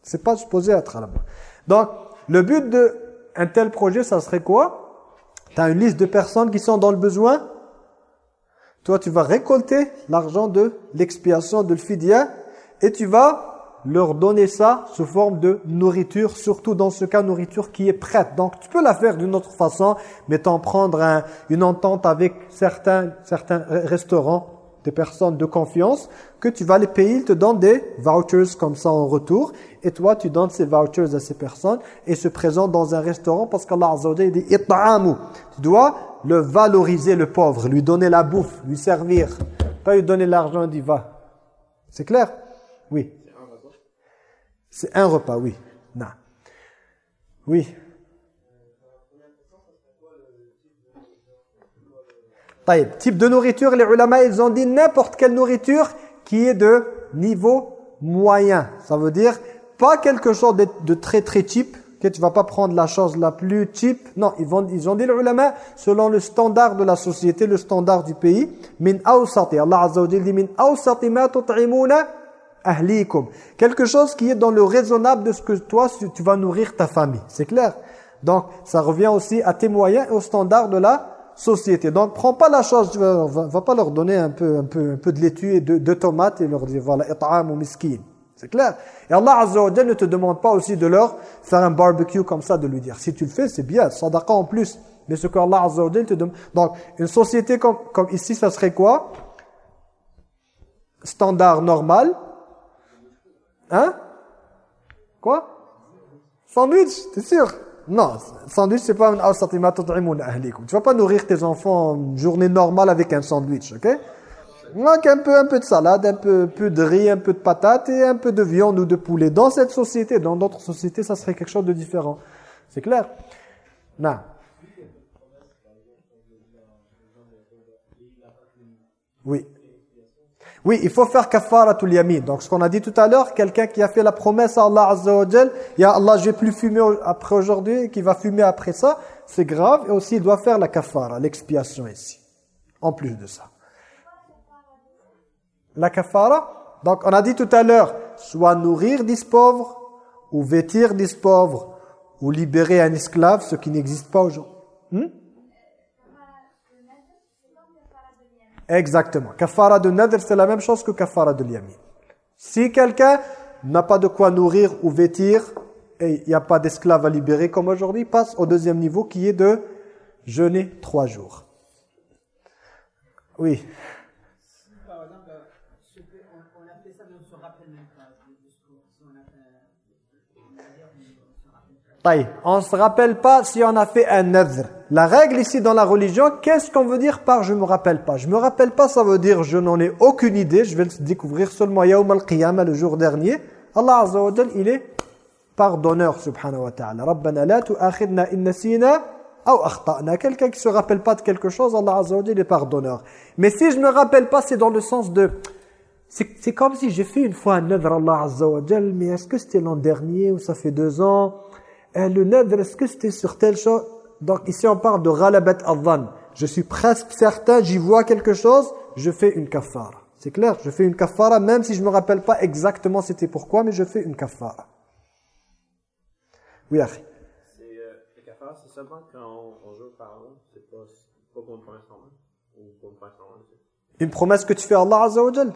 Speaker 1: C'est pas supposé être là-bas. Donc, le but d'un tel projet, ça serait quoi? Tu as une liste de personnes qui sont dans le besoin. Toi, tu vas récolter l'argent de l'expiation de le fidya et tu vas leur donner ça sous forme de nourriture, surtout dans ce cas, nourriture qui est prête. Donc, tu peux la faire d'une autre façon, mais t'en prendre une entente avec certains, certains restaurants, des personnes de confiance, que tu vas les payer, ils te donnent des vouchers comme ça en retour, et toi, tu donnes ces vouchers à ces personnes, et se présente dans un restaurant, parce qu'Allah Azza dit « It'amu ». Tu dois le valoriser, le pauvre, lui donner la bouffe, lui servir. Pas lui donner l'argent dire « Va ». C'est clair? Oui. C'est un repas, oui. Non. Oui. Type de nourriture, les ulama, ils ont dit n'importe quelle nourriture qui est de niveau moyen. Ça veut dire pas quelque chose de, très très cheap, que tu vas pas prendre la chose la plus cheap. Non, ils, ils ont dit les ulama selon le standard de la société, le standard du pays. Allah Azza dit ahlikum. Quelque chose qui est dans le raisonnable de ce que toi, tu vas nourrir ta famille. C'est clair Donc, ça revient aussi à tes moyens et au standard de la société. Donc, prends pas la chose, vas, va, pas leur donner un peu, un peu, un peu de laitue et de, de tomates et leur dire, voilà, it'am ou miskin. C'est clair Et Allah Azza wa ne te demande pas aussi de leur faire un barbecue comme ça, de lui dire. Si tu le fais, c'est bien, sadaqa en plus. Mais ce que Allah Azza wa te demande... Donc, une société comme, comme ici, ça serait quoi? Standard normal, Hein? Quoi? Sandwich, t'es sûr? Non, sandwich c'est pas un Tu vas pas nourrir tes enfants une journée normale avec un sandwich, ok? Donc un peu, un peu de salade, un peu, peu de riz, un peu de patates et un peu de viande ou de poulet. Dans cette société, dans d'autres sociétés, ça serait quelque chose de différent. C'est clair? Non. Oui. Oui, il faut faire kafaratul yamin. Donc ce qu'on a dit tout à l'heure, quelqu'un qui a fait la promesse à Allah Azza wa Jal, Ya Allah, je vais plus fumer après aujourd'hui, qui va fumer après ça, c'est grave. Et aussi, il doit faire la kafara, l'expiation ici. En plus de ça. La kafara, donc on a dit tout à l'heure, soit nourrir 10 pauvres, ou vêtir 10 pauvres, ou libérer un esclave, ce qui n'existe pas aujourd'hui. Hmm? Exactement. Kafara de nadr, c'est la même chose que kafara de yamin. Si quelqu'un n'a pas de quoi nourrir ou vêtir, et il n'y a pas d'esclave à libérer comme aujourd'hui, passe au deuxième niveau qui est de jeûner trois jours. Oui. On ne se rappelle pas si on a fait un nadr. La règle ici dans la religion, qu'est-ce qu'on veut dire par « je me rappelle pas » Je me rappelle pas, ça veut dire je n'en ai aucune idée, je vais le découvrir seulement Yawm al-Qiyamah le jour dernier. Allah Azza wa il est pardonneur subhanahu wa ta'ala. Rabbana la tu'akhidna in nasina aw akhta'na. Quelqu'un qui se rappelle pas de quelque chose, Allah Azza wa est pardonneur. Mais si je me rappelle pas, c'est dans le sens de... C'est comme si j'ai fait une fois un nadr Allah Azza wa mais est-ce que c'était l'an dernier ou ça fait deux ans? Le nadr, est-ce que c'était sur telle chose? Donc ici on parle de ghalabat al Je suis presque certain, j'y vois quelque chose, je fais une kafara. C'est clair, je fais une kafara même si je ne me rappelle pas exactement c'était pourquoi, mais je fais une kafara. Oui, Akhi.
Speaker 2: Euh, les kafaras, ce seulement quand on, on joue par an, c'est pas, c'est pas pour une promesse. Ou pour une promesse normale, c'est
Speaker 1: Une promesse que tu fais à Allah Azza wa Jal?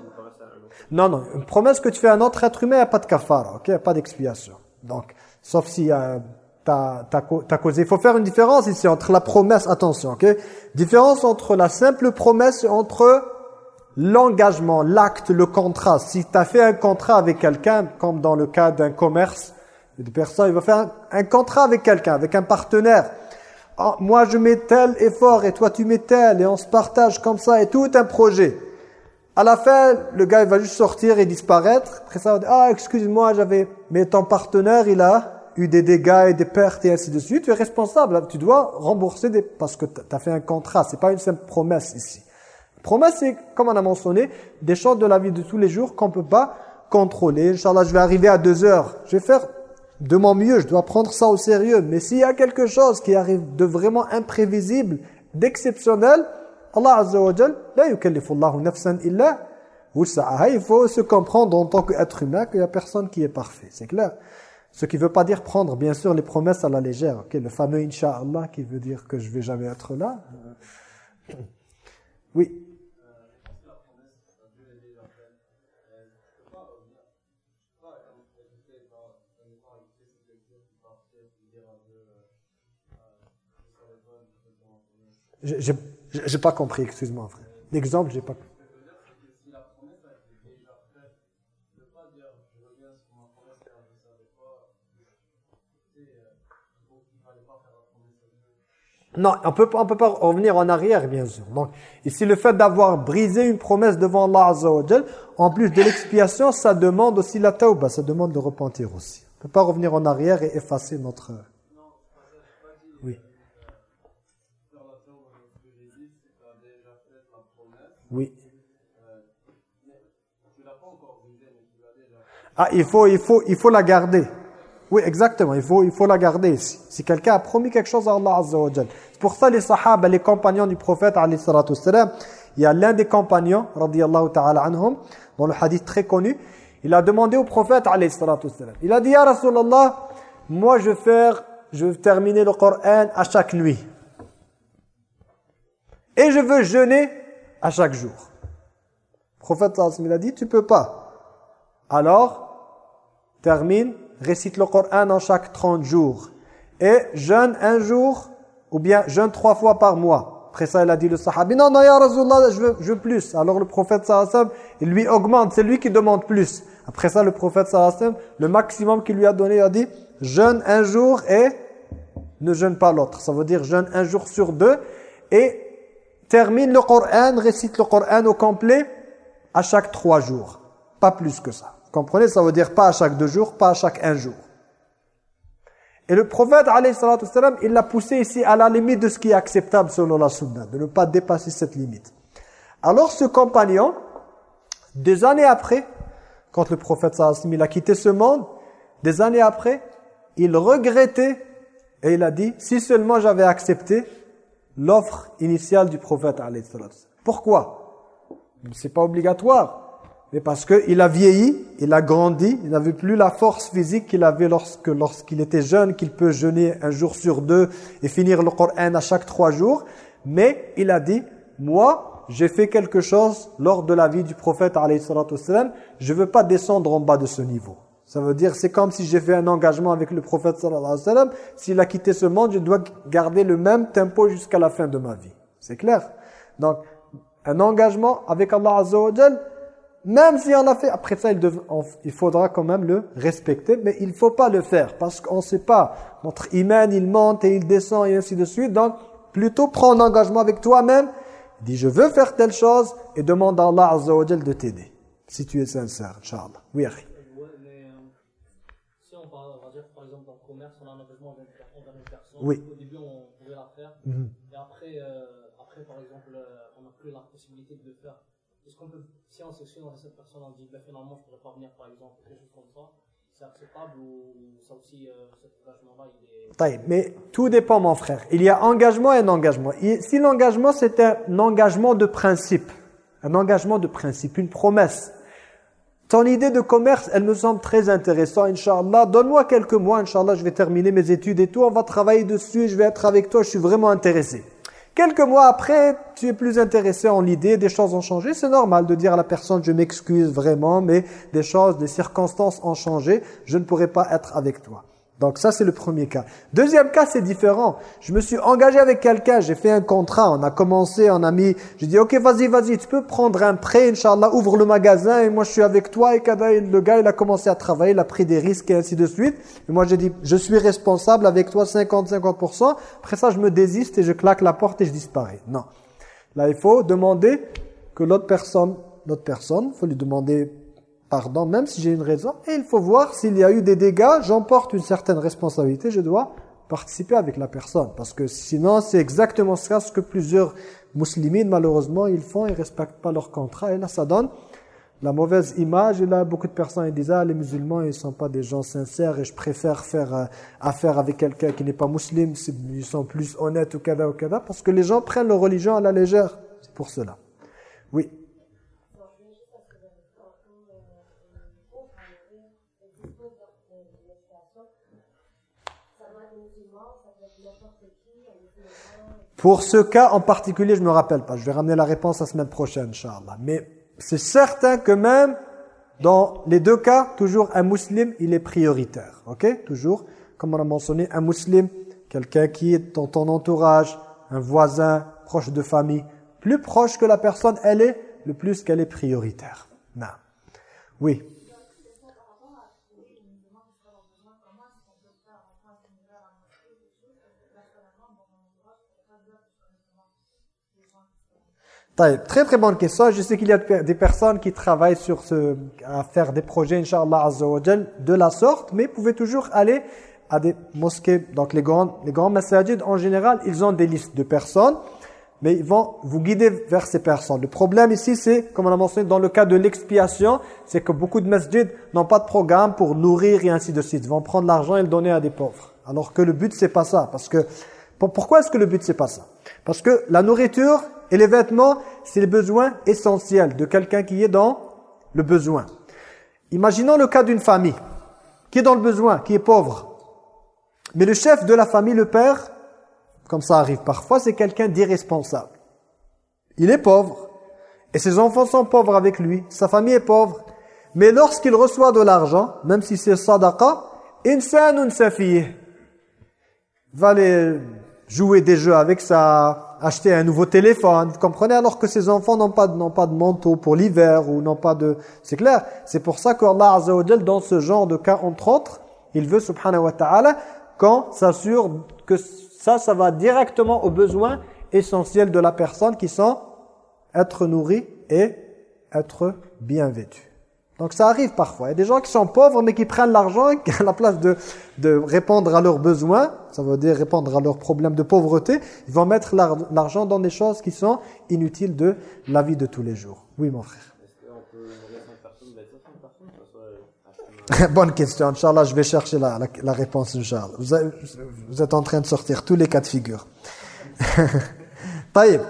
Speaker 1: Non, non. Une promesse que tu fais à un autre être humain, il n'y a pas de kafara, ok? Il n'y a pas d'expiation. Donc, sauf si euh, co- t'as causé. Il faut faire une différence ici entre la promesse, attention, ok? Différence entre la simple promesse et entre l'engagement, l'acte, le contrat. Si tu as fait un contrat avec quelqu'un, comme dans le cas d'un commerce, de personnes, il va faire un, un contrat avec quelqu'un, avec un partenaire. Ah, moi, je mets tel effort et toi, tu mets tel et on se partage comme ça et tout un projet. À la fin, le gars, il va juste sortir et disparaître. Après ça, on dire, ah, excuse-moi, j'avais... Mais ton partenaire, il a eu des dégâts et des pertes et ainsi de suite. Tu es responsable. Tu dois rembourser des... parce que tu as fait un contrat. C'est pas une simple promesse ici. Promesse, c'est, comme on a mentionné, des choses de la vie de tous les jours qu'on peut pas contrôler. Inch'Allah, je vais arriver à deux heures. Je vais faire de mon mieux. Je dois prendre ça au sérieux. Mais s'il y a quelque chose qui arrive de vraiment imprévisible, d'exceptionnel, Allah Azza wa Jal, la yukallifu Allahu nafsan illa wus'aha. Il faut se comprendre en tant qu'être humain qu'il n'y a personne qui est parfait. C'est clair Ce qui ne veut pas dire prendre, bien sûr, les promesses à la légère. ok Le fameux Inch'Allah qui veut dire que je vais jamais être là. Euh, Oui. J'ai- pas compris, excuse-moi, frère. L'exemple, j'ai pas Non, on peut, on peut pas revenir en arrière, bien sûr. Donc, ici, le fait d'avoir brisé une promesse devant Allah Azza wa en plus de l'expiation, ça demande aussi la tauba, ça demande de repentir aussi. On peut pas revenir en arrière et effacer notre... Oui. Ah, il faut, il faut, il faut la garder. Oui, exactement. Il faut, il faut la garder. Si quelqu'un a promis quelque chose à Allah Azza wa. C'est pour ça les sahaba, les compagnons du prophète, il y a l'un des compagnons, radiyallahu ta'ala anhum, dans le hadith très connu, il a demandé au prophète, il a dit, Ya Rasulallah, moi je vais faire, je vais terminer le Coran à chaque nuit. Et je veux jeûner à chaque jour. Le prophète il a dit, tu peux pas. Alors, termine, récite le Coran en chaque 30 jours. Et jeûne un jour, ou bien jeûne trois fois par mois. Après ça, il a dit le sahabi, non, non, ya Rasulullah, je veux, je veux plus. Alors le prophète sallallahu il lui augmente, c'est lui qui demande plus. Après ça, le prophète sallallahu le maximum qu'il lui a donné, il a dit, jeûne un jour et ne jeûne pas l'autre. Ça veut dire jeûne un jour sur deux et termine le Coran, récite le Coran au complet à chaque trois jours. Pas plus que ça. Comprenez? Ça veut dire pas à chaque deux jours, pas à chaque un jour. Et le prophète, wassalam, il l'a poussé ici à la limite de ce qui est acceptable selon la sunna, de ne pas dépasser cette limite. Alors ce compagnon, des années après, quand le prophète il a quitté ce monde, des années après, il regrettait et il a dit, si seulement j'avais accepté l'offre initiale du prophète. Pourquoi? C'est pas obligatoire. Mais parce qu'il a vieilli, il a grandi, il n'avait plus la force physique qu'il avait lorsque lorsqu'il était jeune, qu'il peut jeûner un jour sur deux et finir le Coran à chaque trois jours. Mais il a dit, moi, j'ai fait quelque chose lors de la vie du prophète je veux pas descendre en bas de ce niveau. Ça veut dire, c'est comme si j'ai fait un engagement avec le prophète sallallahu alayhi wa sallam, s'il a quitté ce monde, je dois garder le même tempo jusqu'à la fin de ma vie. C'est clair. Donc, un engagement avec Allah Azza wa même si on a fait, après ça, il, dev- il faudra quand même le respecter, mais il faut pas le faire, parce qu'on ne sait pas, notre iman, il monte et il descend et ainsi de suite, donc plutôt prends un engagement avec toi-même, dis je veux faire telle chose, et demande à Allah Azza wa de t'aider, si tu es sincère, Inch'Allah. Oui, Akhi.
Speaker 4: Ouais, mais euh, si on va dire par exemple dans le commerce, on a un engagement envers une envers personne.
Speaker 1: Oui.
Speaker 4: Au début, on pouvait la faire.
Speaker 1: Mhm.
Speaker 4: Et après, euh, après par exemple, euh, on n'a plus la possibilité de le faire. Est-ce qu'on peut, si on s'excuse dans cette personne, on dit, ben, finalement, je ne pourrais pas venir par exemple, quelque chose comme ça, c'est acceptable ou ça aussi, euh, cet engagement-là, il est.
Speaker 1: Mais tout dépend, mon frère. Il y a engagement et un engagement. Et Si l'engagement, c'est un engagement de principe, un engagement de principe, une promesse. Ton idée de commerce, elle me semble très intéressante, Inch'Allah. Donne-moi quelques mois, Inch'Allah, je vais terminer mes études et tout. On va travailler dessus, je vais être avec toi, je suis vraiment intéressé. Quelques mois après, tu es plus intéressé en l'idée, des choses ont changé. C'est normal de dire à la personne, je m'excuse vraiment, mais des choses, des circonstances ont changé, je ne pourrai pas être avec toi. Donc ça, c'est le premier cas. Deuxième cas, c'est différent. Je me suis engagé avec quelqu'un, j'ai fait un contrat, on a commencé, on a mis... J'ai dit, ok, vas-y, vas-y, tu peux prendre un prêt, Inch'Allah, ouvre le magasin, et moi je suis avec toi, et le gars, il a commencé à travailler, il a pris des risques, et ainsi de suite. Et moi, j'ai dit, je suis responsable avec toi 50-50%. Après ça, je me désiste, et je claque la porte, et je disparais. Non. Là, il faut demander que l'autre personne, l'autre personne, il faut lui demander pardon, même si j'ai une raison. Et il faut voir s'il y a eu des dégâts, j'emporte une certaine responsabilité, je dois participer avec la personne. Parce que sinon, c'est exactement ça ce que plusieurs musulmans, malheureusement, ils font, ils ne respectent pas leur contrat. Et là, ça donne la mauvaise image. Et là, beaucoup de personnes ils disent, ah, les musulmans, ils ne sont pas des gens sincères et je préfère faire euh, affaire avec quelqu'un qui n'est pas musulman, ils sont plus honnêtes ou kada ou kada. Parce que les gens prennent leur religion à la légère. C'est pour cela. Oui. Pour ce cas en particulier, je ne me rappelle pas. Je vais ramener la réponse la semaine prochaine, Inch'Allah. Mais c'est certain que même dans les deux cas, toujours un musulman, il est prioritaire. Ok? Toujours, comme on a mentionné, un musulman, quelqu'un qui est dans ton entourage, un voisin, proche de famille, plus proche que la personne, elle est, le plus qu'elle est prioritaire. Non. Oui. Très très bonne question. Je sais qu'il y a des personnes qui travaillent sur ce, à faire des projets, Inch'Allah Azza de la sorte, mais vous pouvez toujours aller à des mosquées. Donc les grands, les grands en général, ils ont des listes de personnes, mais ils vont vous guider vers ces personnes. Le problème ici, c'est, comme on a mentionné, dans le cas de l'expiation, c'est que beaucoup de masjids n'ont pas de programme pour nourrir et ainsi de suite. Ils vont prendre l'argent et le donner à des pauvres. Alors que le but, c'est pas ça. Parce que, pourquoi est-ce que le but, c'est pas ça? Parce que la nourriture, et les vêtements, c'est le besoin essentiel de quelqu'un qui est dans le besoin. Imaginons le cas d'une famille qui est dans le besoin, qui est pauvre. Mais le chef de la famille, le père, comme ça arrive parfois, c'est quelqu'un d'irresponsable. Il est pauvre. Et ses enfants sont pauvres avec lui. Sa famille est pauvre. Mais lorsqu'il reçoit de l'argent, même si c'est sadaqa, insanun safiy va aller jouer des jeux avec ça, acheter un nouveau téléphone, vous comprenez Alors que ces enfants n'ont pas, pas de manteau pour l'hiver ou n'ont pas de... C'est clair C'est pour ça qu'Allah Azza wa dans ce genre de cas, entre autres, il veut, subhanahu wa ta'ala, qu'on s'assure que ça, ça va directement aux besoins essentiels de la personne qui sont être nourri et être bien vêtu. Donc ça arrive parfois. Il y a des gens qui sont pauvres mais qui prennent l'argent à la place de, de répondre à leurs besoins, ça veut dire répondre à leurs problèmes de pauvreté, ils vont mettre l'argent dans des choses qui sont inutiles de la vie de tous les jours. Oui mon frère. Bonne question, Inch'Allah, je vais chercher la, la, réponse, Inch'Allah. Vous, vous, êtes en train de sortir tous les cas de figure. Taïb.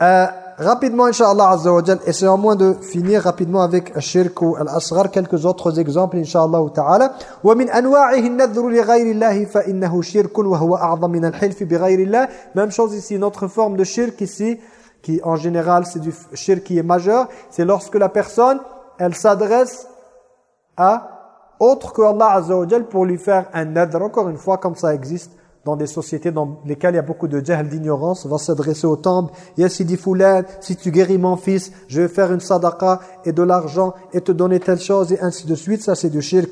Speaker 1: Euh, rapidement, Inch'Allah Azza wa Jal, essayons moins de finir rapidement avec Shirk ou Al-Asghar, quelques autres exemples, Inch'Allah Ta'ala. وَمِنْ أَنْوَاعِهِ النَّذْرُ لِغَيْرِ اللَّهِ فَإِنَّهُ شِرْكٌ وَهُوَ أَعْظَمْ مِنَ الْحِلْفِ بِغَيْرِ اللَّهِ Même chose ici, une autre forme de shirk ici, qui en général c'est du shirk qui est majeur, c'est lorsque la personne, elle s'adresse à autre que Allah Azza wa Jal pour lui faire un nadr, encore une fois comme ça existe dans des sociétés dans lesquelles il y a beaucoup de jahl, d'ignorance, va s'adresser aux tombes. Ya Sidi si tu guéris mon fils, je vais faire une sadaqa et de l'argent et te donner telle chose et ainsi de suite. Ça, c'est du shirk.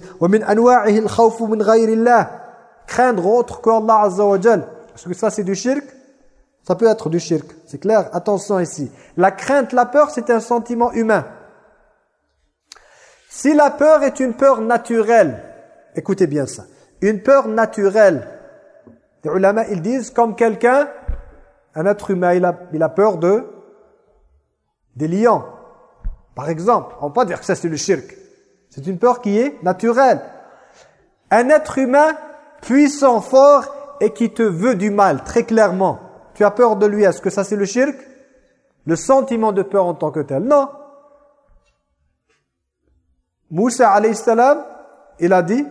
Speaker 1: Craindre autre que Allah Azza wa Parce que ça, c'est du shirk? Ça peut être du shirk, c'est clair Attention ici. La crainte, la peur, c'est un sentiment humain. Si la peur est une peur naturelle, écoutez bien ça, une peur naturelle, les ulama, ils disent comme quelqu'un, un être humain, il a, peur de des lions. Par exemple, on ne peut pas dire que ça c'est le shirk. C'est une peur qui est naturelle. Un être humain puissant, fort et qui te veut du mal, très clairement. Tu as peur de lui, est-ce que ça c'est le shirk? Le sentiment de peur en tant que tel, non. Moussa alayhi il a dit,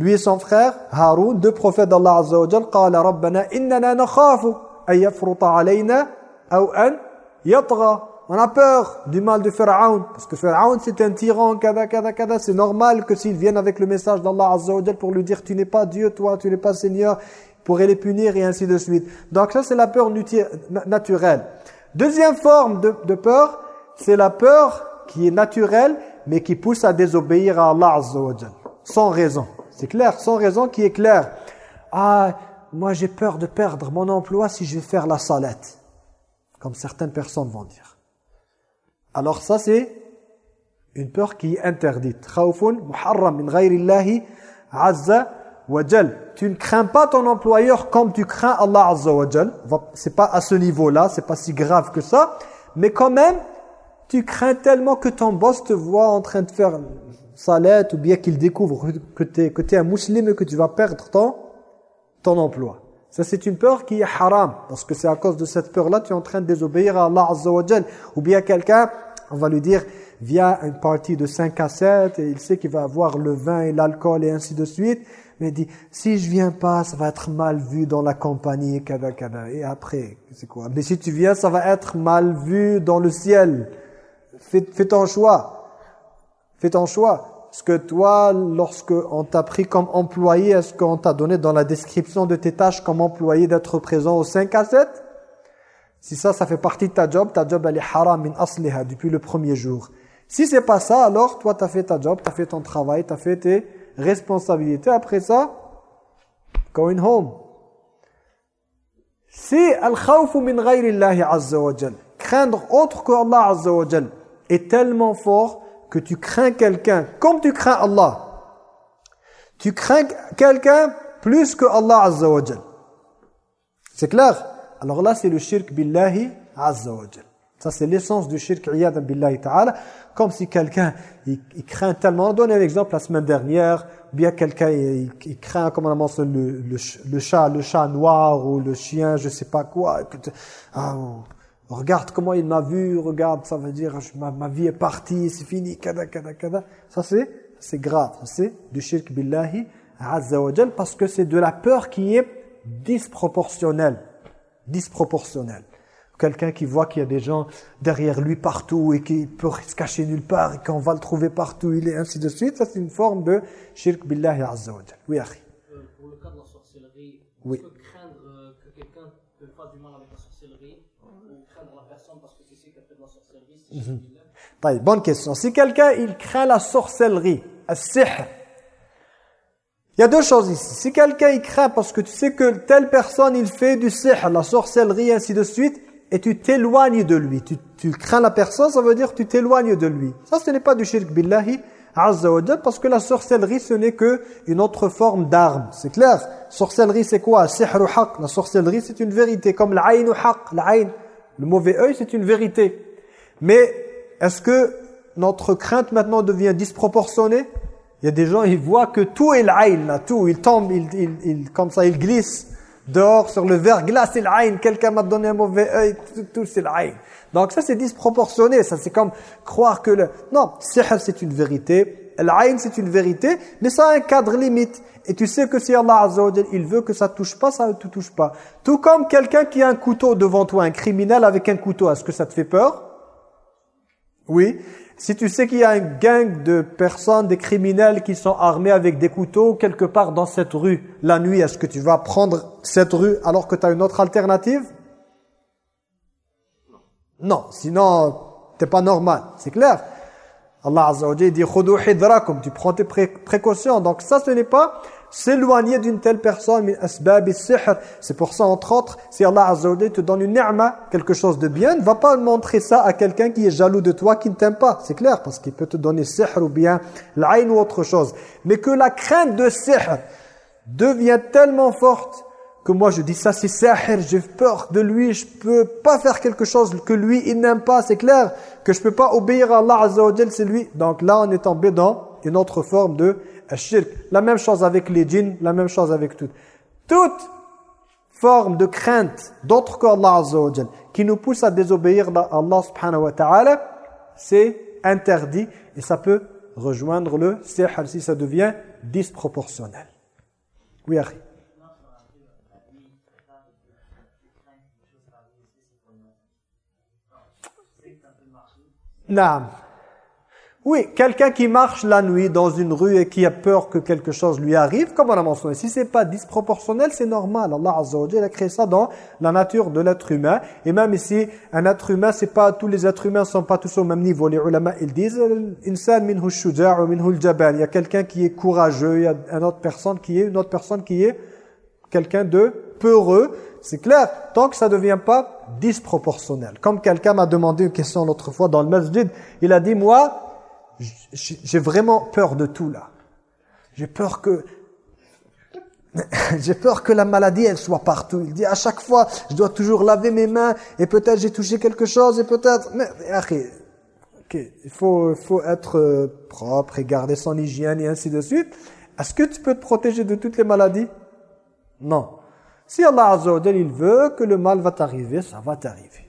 Speaker 1: lui et son frère, Haroun, deux prophètes d'Allah Azza wa Jal, قال ربنا إننا نخاف أن يفرط علينا أو أن يطغى. On a peur du mal de Pharaon, parce que Pharaon c'est un tyran, kada, kada, kada. C'est normal que s'ils viennent avec le message d'Allah Azza wa Jal pour lui dire tu n'es pas Dieu, toi, tu n'es pas Seigneur, pourrait les punir et ainsi de suite. Donc ça c'est la peur naturelle. Deuxième forme de, de peur, c'est la peur qui est naturelle, mais qui pousse à désobéir à Allah Azza wa Jal, sans raison. C'est clair, sans raison qui est clair. Ah, moi j'ai peur de perdre mon emploi si je vais faire la salette. Comme certaines personnes vont dire. Alors ça c'est une peur qui est interdite. muharram min ghayrillahi azza wa Tu ne crains pas ton employeur comme tu crains Allah azza wa. C'est pas à ce niveau-là, c'est pas si grave que ça. Mais quand même, tu crains tellement que ton boss te voit en train de faire salat ou bien qu'il découvre que tu es, un musulman et que tu vas perdre ton, ton emploi. Ça, c'est une peur qui est haram. Parce que c'est à cause de cette peur-là, tu es en train de désobéir à Allah Azza wa Ou bien quelqu'un, on va lui dire, via une partie de 5 à 7, et il sait qu'il va avoir le vin et l'alcool et ainsi de suite. Mais il dit, si je viens pas, ça va être mal vu dans la compagnie, kada, kada. Et après, c'est quoi? Mais si tu viens, ça va être mal vu dans le ciel. Fais, ton choix. Fais ton choix. Est-ce que toi, lorsque on t'a pris comme employé, est-ce qu'on t'a donné dans la description de tes tâches comme employé d'être présent au 5 à 7 Si ça, ça fait partie de ta job, ta job elle est haram min asliha depuis le premier jour. Si c'est pas ça, alors toi tu as fait ta job, tu as fait ton travail, tu as fait tes responsabilités. Après ça, going home. Si al-khawfu min ghayri azza wa craindre autre que Allah azza wa est tellement fort que tu crains quelqu'un comme tu crains Allah. Tu crains quelqu'un plus que Allah Azza wa C'est clair? Alors là, c'est le shirk billahi Azza wa Ça, c'est l'essence du shirk billahi ta'ala. Comme si quelqu'un, il, craint tellement. On donne un exemple la semaine dernière. Bien quelqu'un, il, craint, comme on a le, chat, le chat noir ou le chien, je sais pas quoi. Ah, Regarde comment il m'a vu, regarde, ça veut dire ma, vie est partie, c'est fini, kada, kada, kada. Ça c'est c'est grave, c'est du shirk billahi azza parce que c'est de la peur qui est disproportionnelle. Disproportionnelle. Quelqu'un qui voit qu'il y a des gens derrière lui partout et qui peut se cacher nulle part et qu'on va le trouver partout, il est ainsi de suite, ça c'est une forme de shirk billahi azza wa
Speaker 4: Oui. Euh, pour le cas de la sorcellerie, oui.
Speaker 1: Bonne question. Si quelqu'un il craint la sorcellerie, il y a deux choses ici. Si quelqu'un il craint parce que tu sais que telle personne il fait du sihr, la sorcellerie, ainsi de suite, et tu t'éloignes de lui. Tu, tu, crains la personne, ça veut dire que tu t'éloignes de lui. Ça ce n'est pas du shirk billahi azza parce que la sorcellerie ce n'est que une autre forme d'arme. C'est clair Sorcellerie c'est quoi? Haq. La sorcellerie c'est une vérité comme l'aïnu haq. L'aïn, le mauvais œil c'est une vérité. Mais est-ce que notre crainte maintenant devient disproportionnée? Il y a des gens, ils voient que tout est l'aïn, tout, il tombe, il, il, comme ça, il glisse dehors sur le verglas, c'est l'aïn, quelqu'un m'a donné un mauvais œil, tout, tout c'est l'aïn. Donc ça c'est disproportionné, ça c'est comme croire que le... Non, c'est une vérité, l'aïn c'est une vérité, mais ça a un cadre limite. Et tu sais que si Allah Azza il veut que ça touche pas, ça ne te touche pas. Tout comme quelqu'un qui a un couteau devant toi, un criminel avec un couteau, est-ce que ça te fait peur? Oui. Si tu sais qu'il y a un gang de personnes, des criminels qui sont armés avec des couteaux quelque part dans cette rue, la nuit, est-ce que tu vas prendre cette rue alors que tu as une autre alternative? Non, sinon, t'es pas normal. C'est clair Allah Azza wa dit « Tu prends tes précautions. Donc ça, ce n'est pas s'éloigner d'une telle personne c'est pour ça entre autres si Allah Azza te donne une ni'ma quelque chose de bien ne va pas montrer ça à quelqu'un qui est jaloux de toi qui ne t'aime pas. C'est clair parce qu'il peut te donner sihr ou bien l'aïn ou autre chose. Mais que la crainte de sihr devient tellement forte que moi je dis ça c'est sihr j'ai peur de lui je peux pas faire quelque chose que lui il n'aime pas. C'est clair que je peux pas obéir à Allah Azza c'est lui. Donc là on est tombé dans une autre forme de la même chose avec les djinns, la même chose avec tout. Toute forme de crainte d'autre qu'Allah Azza wa qui nous pousse à désobéir à Allah subhanahu wa ta'ala, c'est interdit et ça peut rejoindre le sihr si ça devient disproportionnel. Oui, Harry. Non. Oui, quelqu'un qui marche la nuit dans une rue et qui a peur que quelque chose lui arrive, comme on a mentionné, si c'est pas disproportionnel, c'est normal. Allah Azza wa a créé ça dans la nature de l'être humain. Et même ici, un être humain, c'est pas tous les êtres humains sont pas tous au même niveau. Les ulama, ils disent Il y a quelqu'un qui est courageux, il y a une autre personne qui est une autre personne qui est quelqu'un de peureux. C'est clair, tant que ça ne devient pas disproportionnel. Comme quelqu'un m'a demandé une question l'autre fois dans le masjid, il a dit, moi, j'ai vraiment peur de tout là. J'ai peur que j'ai peur que la maladie elle soit partout. Il dit à chaque fois, je dois toujours laver mes mains et peut-être j'ai touché quelque chose et peut-être mais il faut être euh, propre et garder son hygiène et ainsi de suite. Est-ce que tu peux te protéger de toutes les maladies? Non. Si Allah Azza il veut que le mal va t'arriver, ça va t'arriver.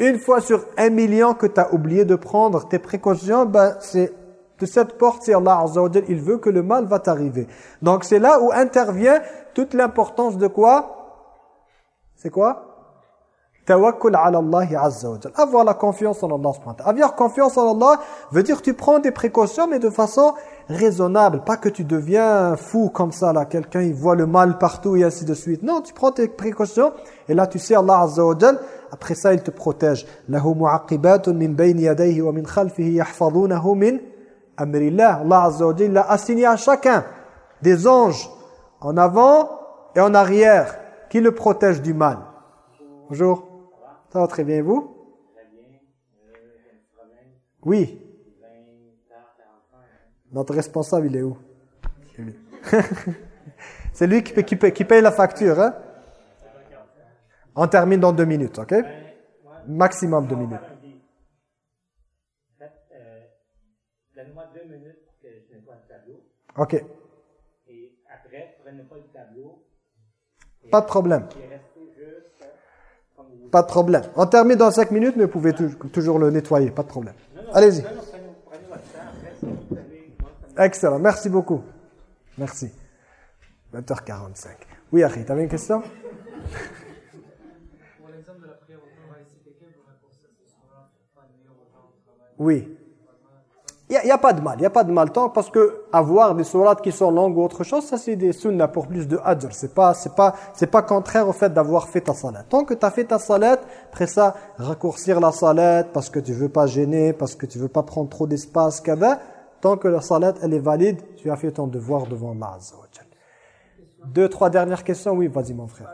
Speaker 1: Une fois sur un million que tu as oublié de prendre tes précautions, ben c'est de cette porte, si Allah Azza il veut que le mal va t'arriver. Donc c'est là où intervient toute l'importance de quoi? C'est quoi? Avoir la confiance en Allah Avoir confiance en Allah veut dire que tu prends des précautions mais de façon raisonnable, pas que tu deviens fou comme ça là, quelqu'un il voit le mal partout et ainsi de suite. Non, tu prends tes précautions et là tu sais Allah Azza wa après ça, il te protège. lahu mu'aqibatun min yadayhi wa min khalfihi min amrillah. Allah Azza wa Jalla a assigné à chacun des anges en avant et en arrière qui le protègent du mal. Bonjour. Ça va très bien, vous? Oui. Notre responsable, il est où? C'est lui qui, qui, qui paye la facture, hein? On termine dans deux minutes, ok? Maximum deux minutes. Ok.
Speaker 3: Et après, prenez pas le tableau.
Speaker 1: Pas de problème. Pas de problème. On termine dans cinq minutes, mais vous pouvez toujours le nettoyer. Pas de problème. Allez-y. Excellent. Merci beaucoup. Merci. 20h45. Oui, Harry, tu avais une question? Oui. Il n'y a, pas de mal, il n'y a pas de mal tant parce que avoir des sourates qui sont longues ou autre chose, ça c'est des sunnah pour plus de adr. C'est pas c'est pas c'est pas contraire au fait d'avoir fait ta salat. Tant que tu as fait ta salat, après ça raccourcir la salat parce que tu veux pas gêner, parce que tu veux pas prendre trop d'espace tant que la salat elle est valide, tu as fait ton devoir devant Allah Deux trois dernières questions, oui, vas-y mon frère.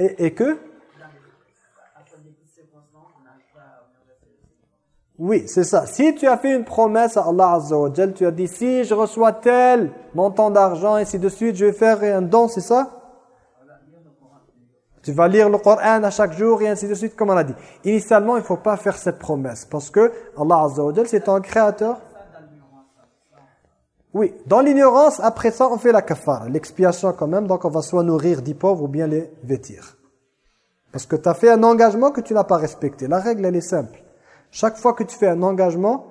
Speaker 1: Et, que? Oui, c'est ça. Si tu as fait une promesse à Allah Azza tu as dit si je reçois tel montant d'argent et ainsi de suite, je vais faire un don, c'est ça? Tu vas lire le Coran à chaque jour et ainsi de suite, comme on a dit. Initialement, il ne faut pas faire cette promesse parce que Allah Azza c'est un créateur. Oui, dans l'ignorance, après ça, on fait la kafara, l'expiation quand même, donc on va soit nourrir dix pauvres ou bien les vêtir. Parce que tu as fait un engagement que tu n'as pas respecté. La règle, elle est simple. Chaque fois que tu fais un engagement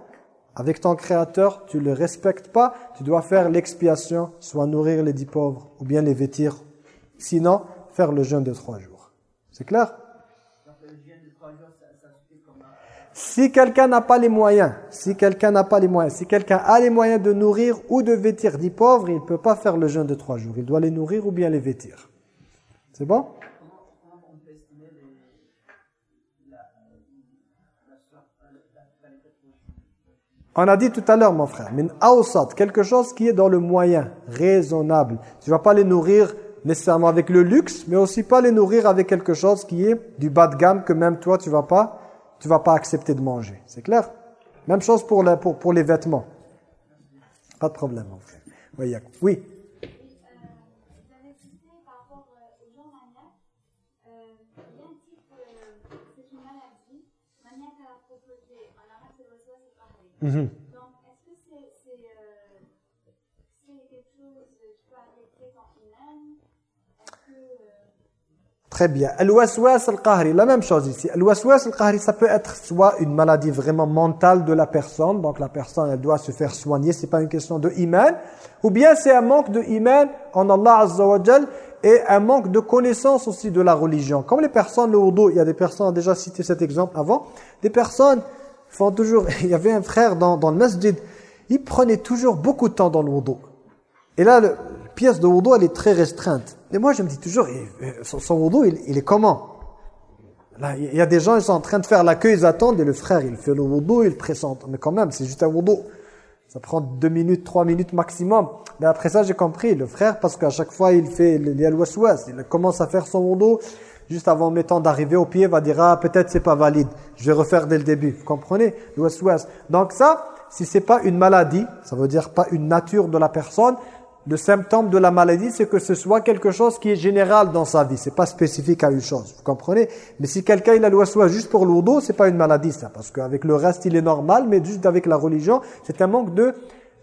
Speaker 1: avec ton créateur, tu ne le respectes pas, tu dois faire l'expiation, soit nourrir les dix pauvres ou bien les vêtir. Sinon, faire le jeûne de trois jours. C'est clair? Si quelqu'un n'a pas les moyens, si quelqu'un n'a pas les moyens, si quelqu'un a les moyens de nourrir ou de vêtir dix pauvres, il ne peut pas faire le jeûne de trois jours. Il doit les nourrir ou bien les vêtir. C'est bon? On a dit tout à l'heure, mon frère, min quelque chose qui est dans le moyen, raisonnable. Tu vas pas les nourrir nécessairement avec le luxe, mais aussi pas les nourrir avec quelque chose qui est du bas de gamme que même toi tu vas pas tu vas pas accepter de manger. C'est clair? Même chose pour, pour, pour les vêtements. Pas de problème, mon frère. Oui. oui.
Speaker 5: Mm -hmm. Donc, est-ce que c'est
Speaker 1: Très bien. Al-waswas al-qahri, la même chose ici. Al-waswas al-qahri, ça peut être soit une maladie vraiment mentale de la personne, donc la personne elle doit se faire soigner, c'est pas une question de iman, ou bien c'est un manque de iman en Allah Azza wa et un manque de connaissance aussi de la religion. Comme les personnes, le wudu, il y a des personnes, on a déjà cité cet exemple avant, des personnes font toujours, il y avait un frère dans, dans le masjid, il prenait toujours beaucoup de temps dans le wudu. Et là, le, pièce de wudu, elle est très restreinte. Et moi, je me dis toujours, son, son wudu, il, est comment? Là, il y a des gens, ils sont en train de faire l'accueil, ils attendent, et le frère, il fait le wudu, il présente. Mais quand même, c'est juste un wudu. Ça prend deux minutes, trois minutes maximum. Mais après ça, j'ai compris, le frère, parce qu'à chaque fois, il fait les al-waswas, il commence à faire son wudu, juste avant mettant d'arriver au pied, va dire, ah, peut-être c'est pas valide, je vais refaire dès le début. Vous comprenez? Le waswas. Donc ça, si c'est pas une maladie, ça veut dire pas une nature de la personne, le symptôme de la maladie, c'est que ce soit quelque chose qui est général dans sa vie. C'est pas spécifique à une chose. Vous comprenez? Mais si quelqu'un il a soit juste pour l'ourdo, c'est pas une maladie ça. Parce qu'avec le reste, il est normal. Mais juste avec la religion, c'est un manque de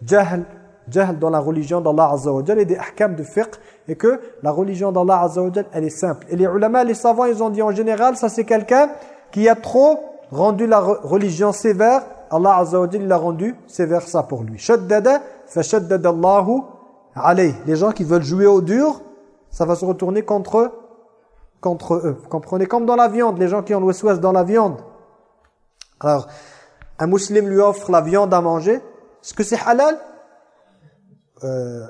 Speaker 1: jahl. Jahl dans la religion d'Allah Azza wa et des ahkam de fiqh. Et que la religion d'Allah Azza elle est simple. Et les ulama, les savants, ils ont dit en général, ça c'est quelqu'un qui a trop rendu la religion sévère. Allah Azza wa l'a rendu sévère ça pour lui. Shaddada, fa shaddada Allahu Allez, les gens qui veulent jouer au dur, ça va se retourner contre, contre eux. Vous comprenez Comme dans la viande, les gens qui ont le dans la viande. Alors, un musulman lui offre la viande à manger. Est-ce que c'est halal? Euh,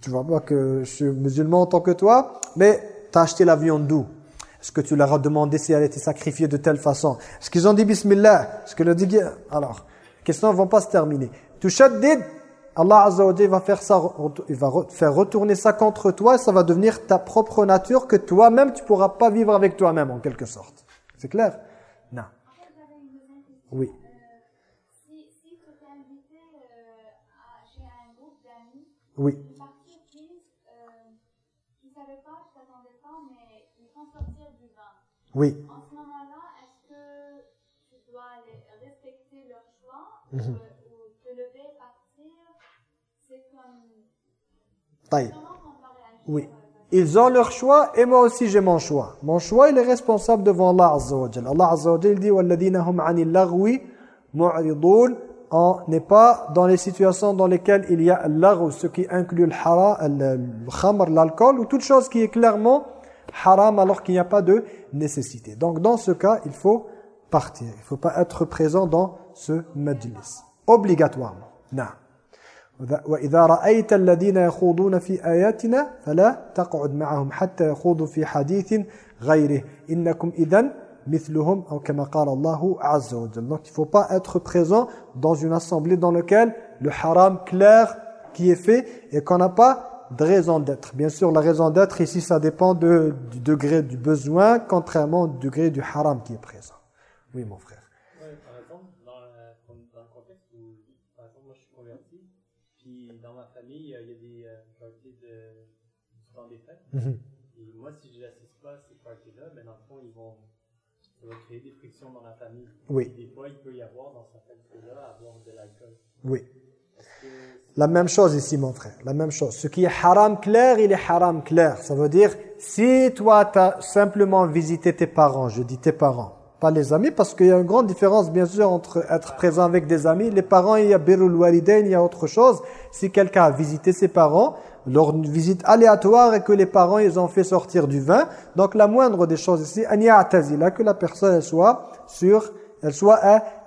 Speaker 1: Tu vois pas que je suis musulman en tant que toi, mais tu as acheté la viande d'où? Est-ce que tu leur as demandé si elle était sacrifiée de telle façon? Est-ce qu'ils ont dit Bismillah? Est-ce que le dit Alors, les questions ne vont pas se terminer. Tu Allah Azza wa va faire ça, il va faire retourner ça contre toi et ça va devenir ta propre nature que toi-même tu pourras pas vivre avec toi-même en quelque sorte. C'est clair? Non. Oui. Oui. Oui.
Speaker 5: En ce moment-là, est-ce que tu dois respecter leur choix
Speaker 1: Oui. Ils ont leur choix et moi aussi j'ai mon choix. Mon choix, il est responsable devant Allah Azza wa Allah Azza wa dit وَالَّذِينَ هُمْ عَنِ اللَّغْوِ مُعْرِضُونَ On n'est pas dans les situations dans lesquelles il y a l'agou, ce qui inclut le haram, le khamr, l'alcool, ou toute chose qui est clairement haram alors qu'il n'y a pas de nécessité. Donc dans ce cas, il faut partir. Il ne faut pas être présent dans ce majlis. Obligatoirement. Non. وإذا رأيت الذين يخوضون في آياتنا فلا تقعد معهم حتى يخوضوا في حديث غيره إنكم إذن مثلهم أو كما قال الله عز وجل donc il faut pas être présent dans une assemblée dans laquelle le haram clair qui est fait et qu'on n'a pas de raison d'être bien sûr la raison d'être ici ça dépend de, du degré du besoin contrairement au degré du haram qui est présent oui mon frère
Speaker 3: Mhm. Et moi, si je n'assiste pas à ces parties-là, mais dans le fond, ils vont, ça va créer des frictions dans la famille.
Speaker 1: Oui.
Speaker 3: Des fois, il peut y avoir dans certaines cas-là avoir de l'alcool.
Speaker 1: Oui. La même chose ici, mon frère. La même chose. Ce qui est haram clair, il est haram clair. Ça veut dire, si toi, tu as simplement visité tes parents, je dis tes parents, pas les amis, parce qu'il y a une grande différence, bien sûr, entre être présent avec des amis. Les parents, il y a birul walidain, il y a autre chose. Si quelqu'un a visité ses parents, d'une visite aléatoire et que les parents, ils ont fait sortir du vin, donc la moindre des choses ici, que la personne elle soit sur, elle soit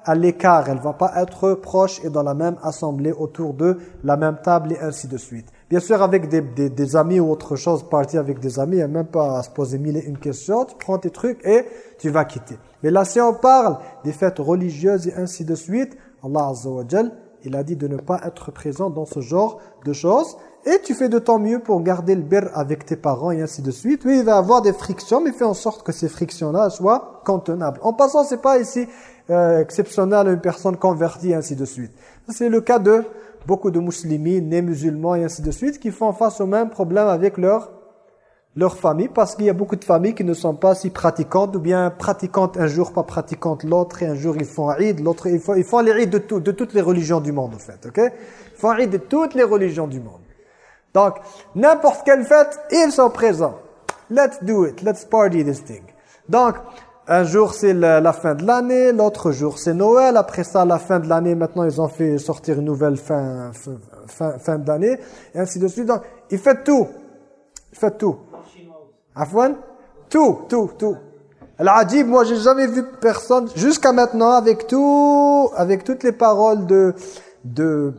Speaker 1: à, l'écart, elle va pas être proche et dans la même assemblée autour de la même table et ainsi de suite. Bien sûr, avec des, des, des amis ou autre chose, partir avec des amis, il n'y a même pas à se poser mille et une questions. Tu prends tes trucs et tu vas quitter. Mais là, si on parle des fêtes religieuses et ainsi de suite, Allah Azza il a dit de ne pas être présent dans ce genre de choses. Et tu fais de ton mieux pour garder le bir avec tes parents et ainsi de suite. Oui, il va y avoir des frictions, mais fais en sorte que ces frictions-là soient contenables. En passant, c'est pas ici euh, exceptionnel une personne convertie et ainsi de suite. C'est le cas de beaucoup de musulmans, nés musulmans et ainsi de suite, qui font face au même problème avec leur, leur famille, parce qu'il y a beaucoup de familles qui ne sont pas si pratiquantes, ou bien pratiquantes un jour, pas pratiquantes l'autre, et un jour ils font Eid, l'autre ils font, ils font les Eid de, de toutes les religions du monde, en fait, ok? Ils font Eid de toutes les religions du monde. Donc, n'importe quelle fête, ils sont présents. Let's do it, let's party this thing. Donc, un jour c'est la, fin de l'année, l'autre jour c'est Noël, après ça la fin de l'année, maintenant ils ont fait sortir une nouvelle fin, fin, fin, d'année, et ainsi de suite. Donc, ils font tout. Ils font tout. Afwan? Tout, tout, tout. Al-Ajib, moi j'ai jamais vu personne, jusqu'à maintenant, avec tout, avec toutes les paroles de, de,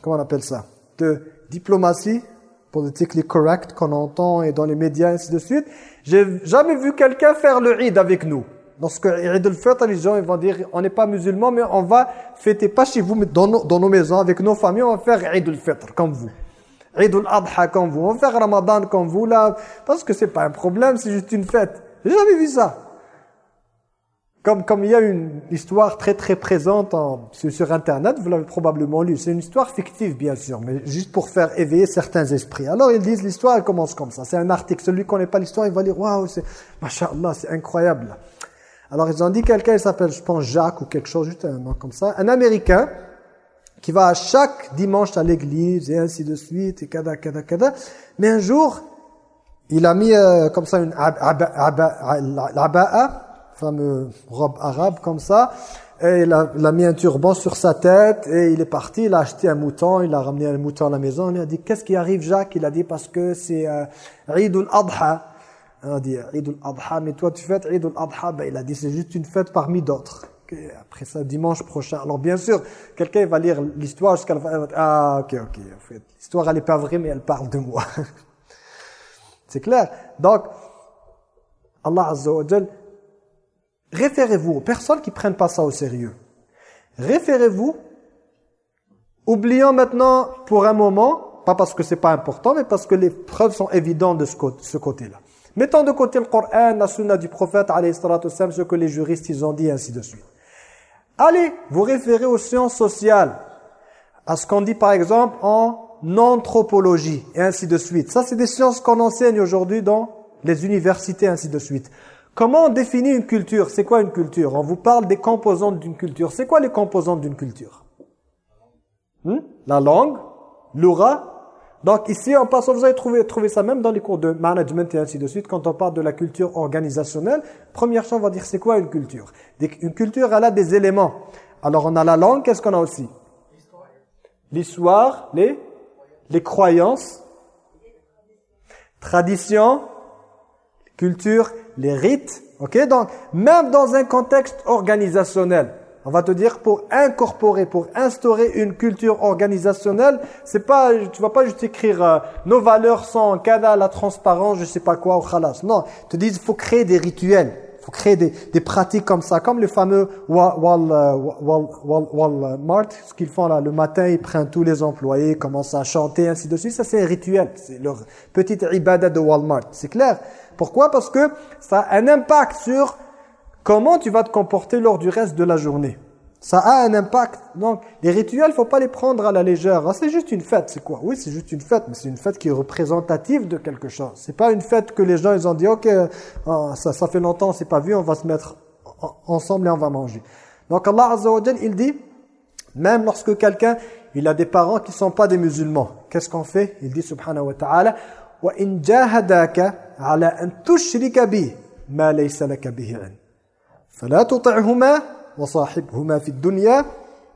Speaker 1: comment on appelle ça, de diplomatie, politically correct qu'on entend et dans les médias, ainsi de suite. J'ai jamais vu quelqu'un faire le Eid avec nous. Lorsque Eid al-Fitr, les gens ils vont dire, on n'est pas musulmans, mais on va fêter pas chez vous, mais dans nos, dans nos maisons, avec nos familles, on va faire Eid al-Fitr, comme vous. Eid al-Adha, comme vous. On va faire Ramadan, comme vous, là, parce que c'est pas un problème, c'est juste une fête. J'ai jamais vu ça. Comme, comme il y a une histoire très très présente en, sur, Internet, vous l'avez probablement lu. C'est une histoire fictive, bien sûr, mais juste pour faire éveiller certains esprits. Alors ils disent, l'histoire, elle commence comme ça. C'est un article. Celui qui connaît pas l'histoire, il va dire, waouh, c'est, machallah, c'est incroyable. Alors ils ont dit quelqu'un, il s'appelle, je pense, Jacques ou quelque chose, juste un nom comme ça. Un Américain qui va chaque dimanche à l'église et ainsi de suite, et kada, kada, kada. Mais un jour, il a mis euh, comme ça une aba'a, fameux robe arabe comme ça, et il a, mis un turban sur sa tête, et il est parti, il a acheté un mouton, il a ramené un mouton à la maison, il a dit, qu'est-ce qui arrive Jacques? Il a dit, parce que c'est euh, Eid al-Adha. Il a dit, Eid al-Adha, mais toi tu fêtes Eid al-Adha ben, Il a dit, c'est juste une fête parmi d'autres. Après ça, dimanche prochain. Alors bien sûr, quelqu'un va lire l'histoire jusqu'à la fin, ah ok, ok, l'histoire elle n'est pas vraie, mais elle parle de moi. c'est clair Donc, Allah Azza wa référez-vous aux personnes qui prennent pas ça au sérieux. Référez-vous, oublions maintenant pour un moment, pas parce que c'est pas important, mais parce que les preuves sont évidentes de ce côté-là. Mettons de côté le Coran, la sunna du prophète, ce que les juristes ils ont dit, ainsi de suite. Allez vous référer aux sciences sociales, à ce qu'on dit par exemple en anthropologie, et ainsi de suite. Ça, c'est des sciences qu'on enseigne aujourd'hui dans les universités, ainsi de suite. Comment on définit une culture? C'est quoi une culture? On vous parle des composantes d'une culture. C'est quoi les composantes d'une culture? Hmm? La langue, l'aura. Donc ici, en passant, vous avez trouvé, ça même dans les cours de management et ainsi de suite. Quand on parle de la culture organisationnelle, première chose, on va dire c'est quoi une culture? Une culture, elle a des éléments. Alors on a la langue, qu'est-ce qu'on a aussi? L'histoire, les, les croyances, tradition, culture, les rites. ok? Donc, même dans un contexte organisationnel, on va te dire pour incorporer, pour instaurer une culture organisationnelle, c'est pas, tu vas pas juste écrire euh, nos valeurs sont kada, la transparence, je sais pas quoi, ou khalas. Non, te dis il faut créer des rituels, faut créer des, des pratiques comme ça, comme le fameux wall, euh, wall, wall, wall mart, ce qu'ils font là, le matin ils prennent tous les employés, commencent à chanter, ainsi de suite, ça c'est un rituel, c'est leur petite ibada de Walmart, c'est clair pourquoi? Parce que ça a un impact sur comment tu vas te comporter lors du reste de la journée. Ça a un impact. Donc, les rituels, faut pas les prendre à la légère. Hein. C'est juste une fête, c'est quoi? Oui, c'est juste une fête, mais c'est une fête qui est représentative de quelque chose. C'est pas une fête que les gens, ils ont dit, ok, euh, oh, ça, fait longtemps, on s'est pas vu, on va se mettre ensemble et on va manger. Donc Allah Azza wa il dit, même lorsque quelqu'un, il a des parents qui ne sont pas des musulmans, qu'est-ce qu'on fait? Il dit, subhanahu wa ta'ala, « Wa in jahadaka على أن تشرك به ما ليس لك به علم فلا تطعهما وصاحبهما في الدنيا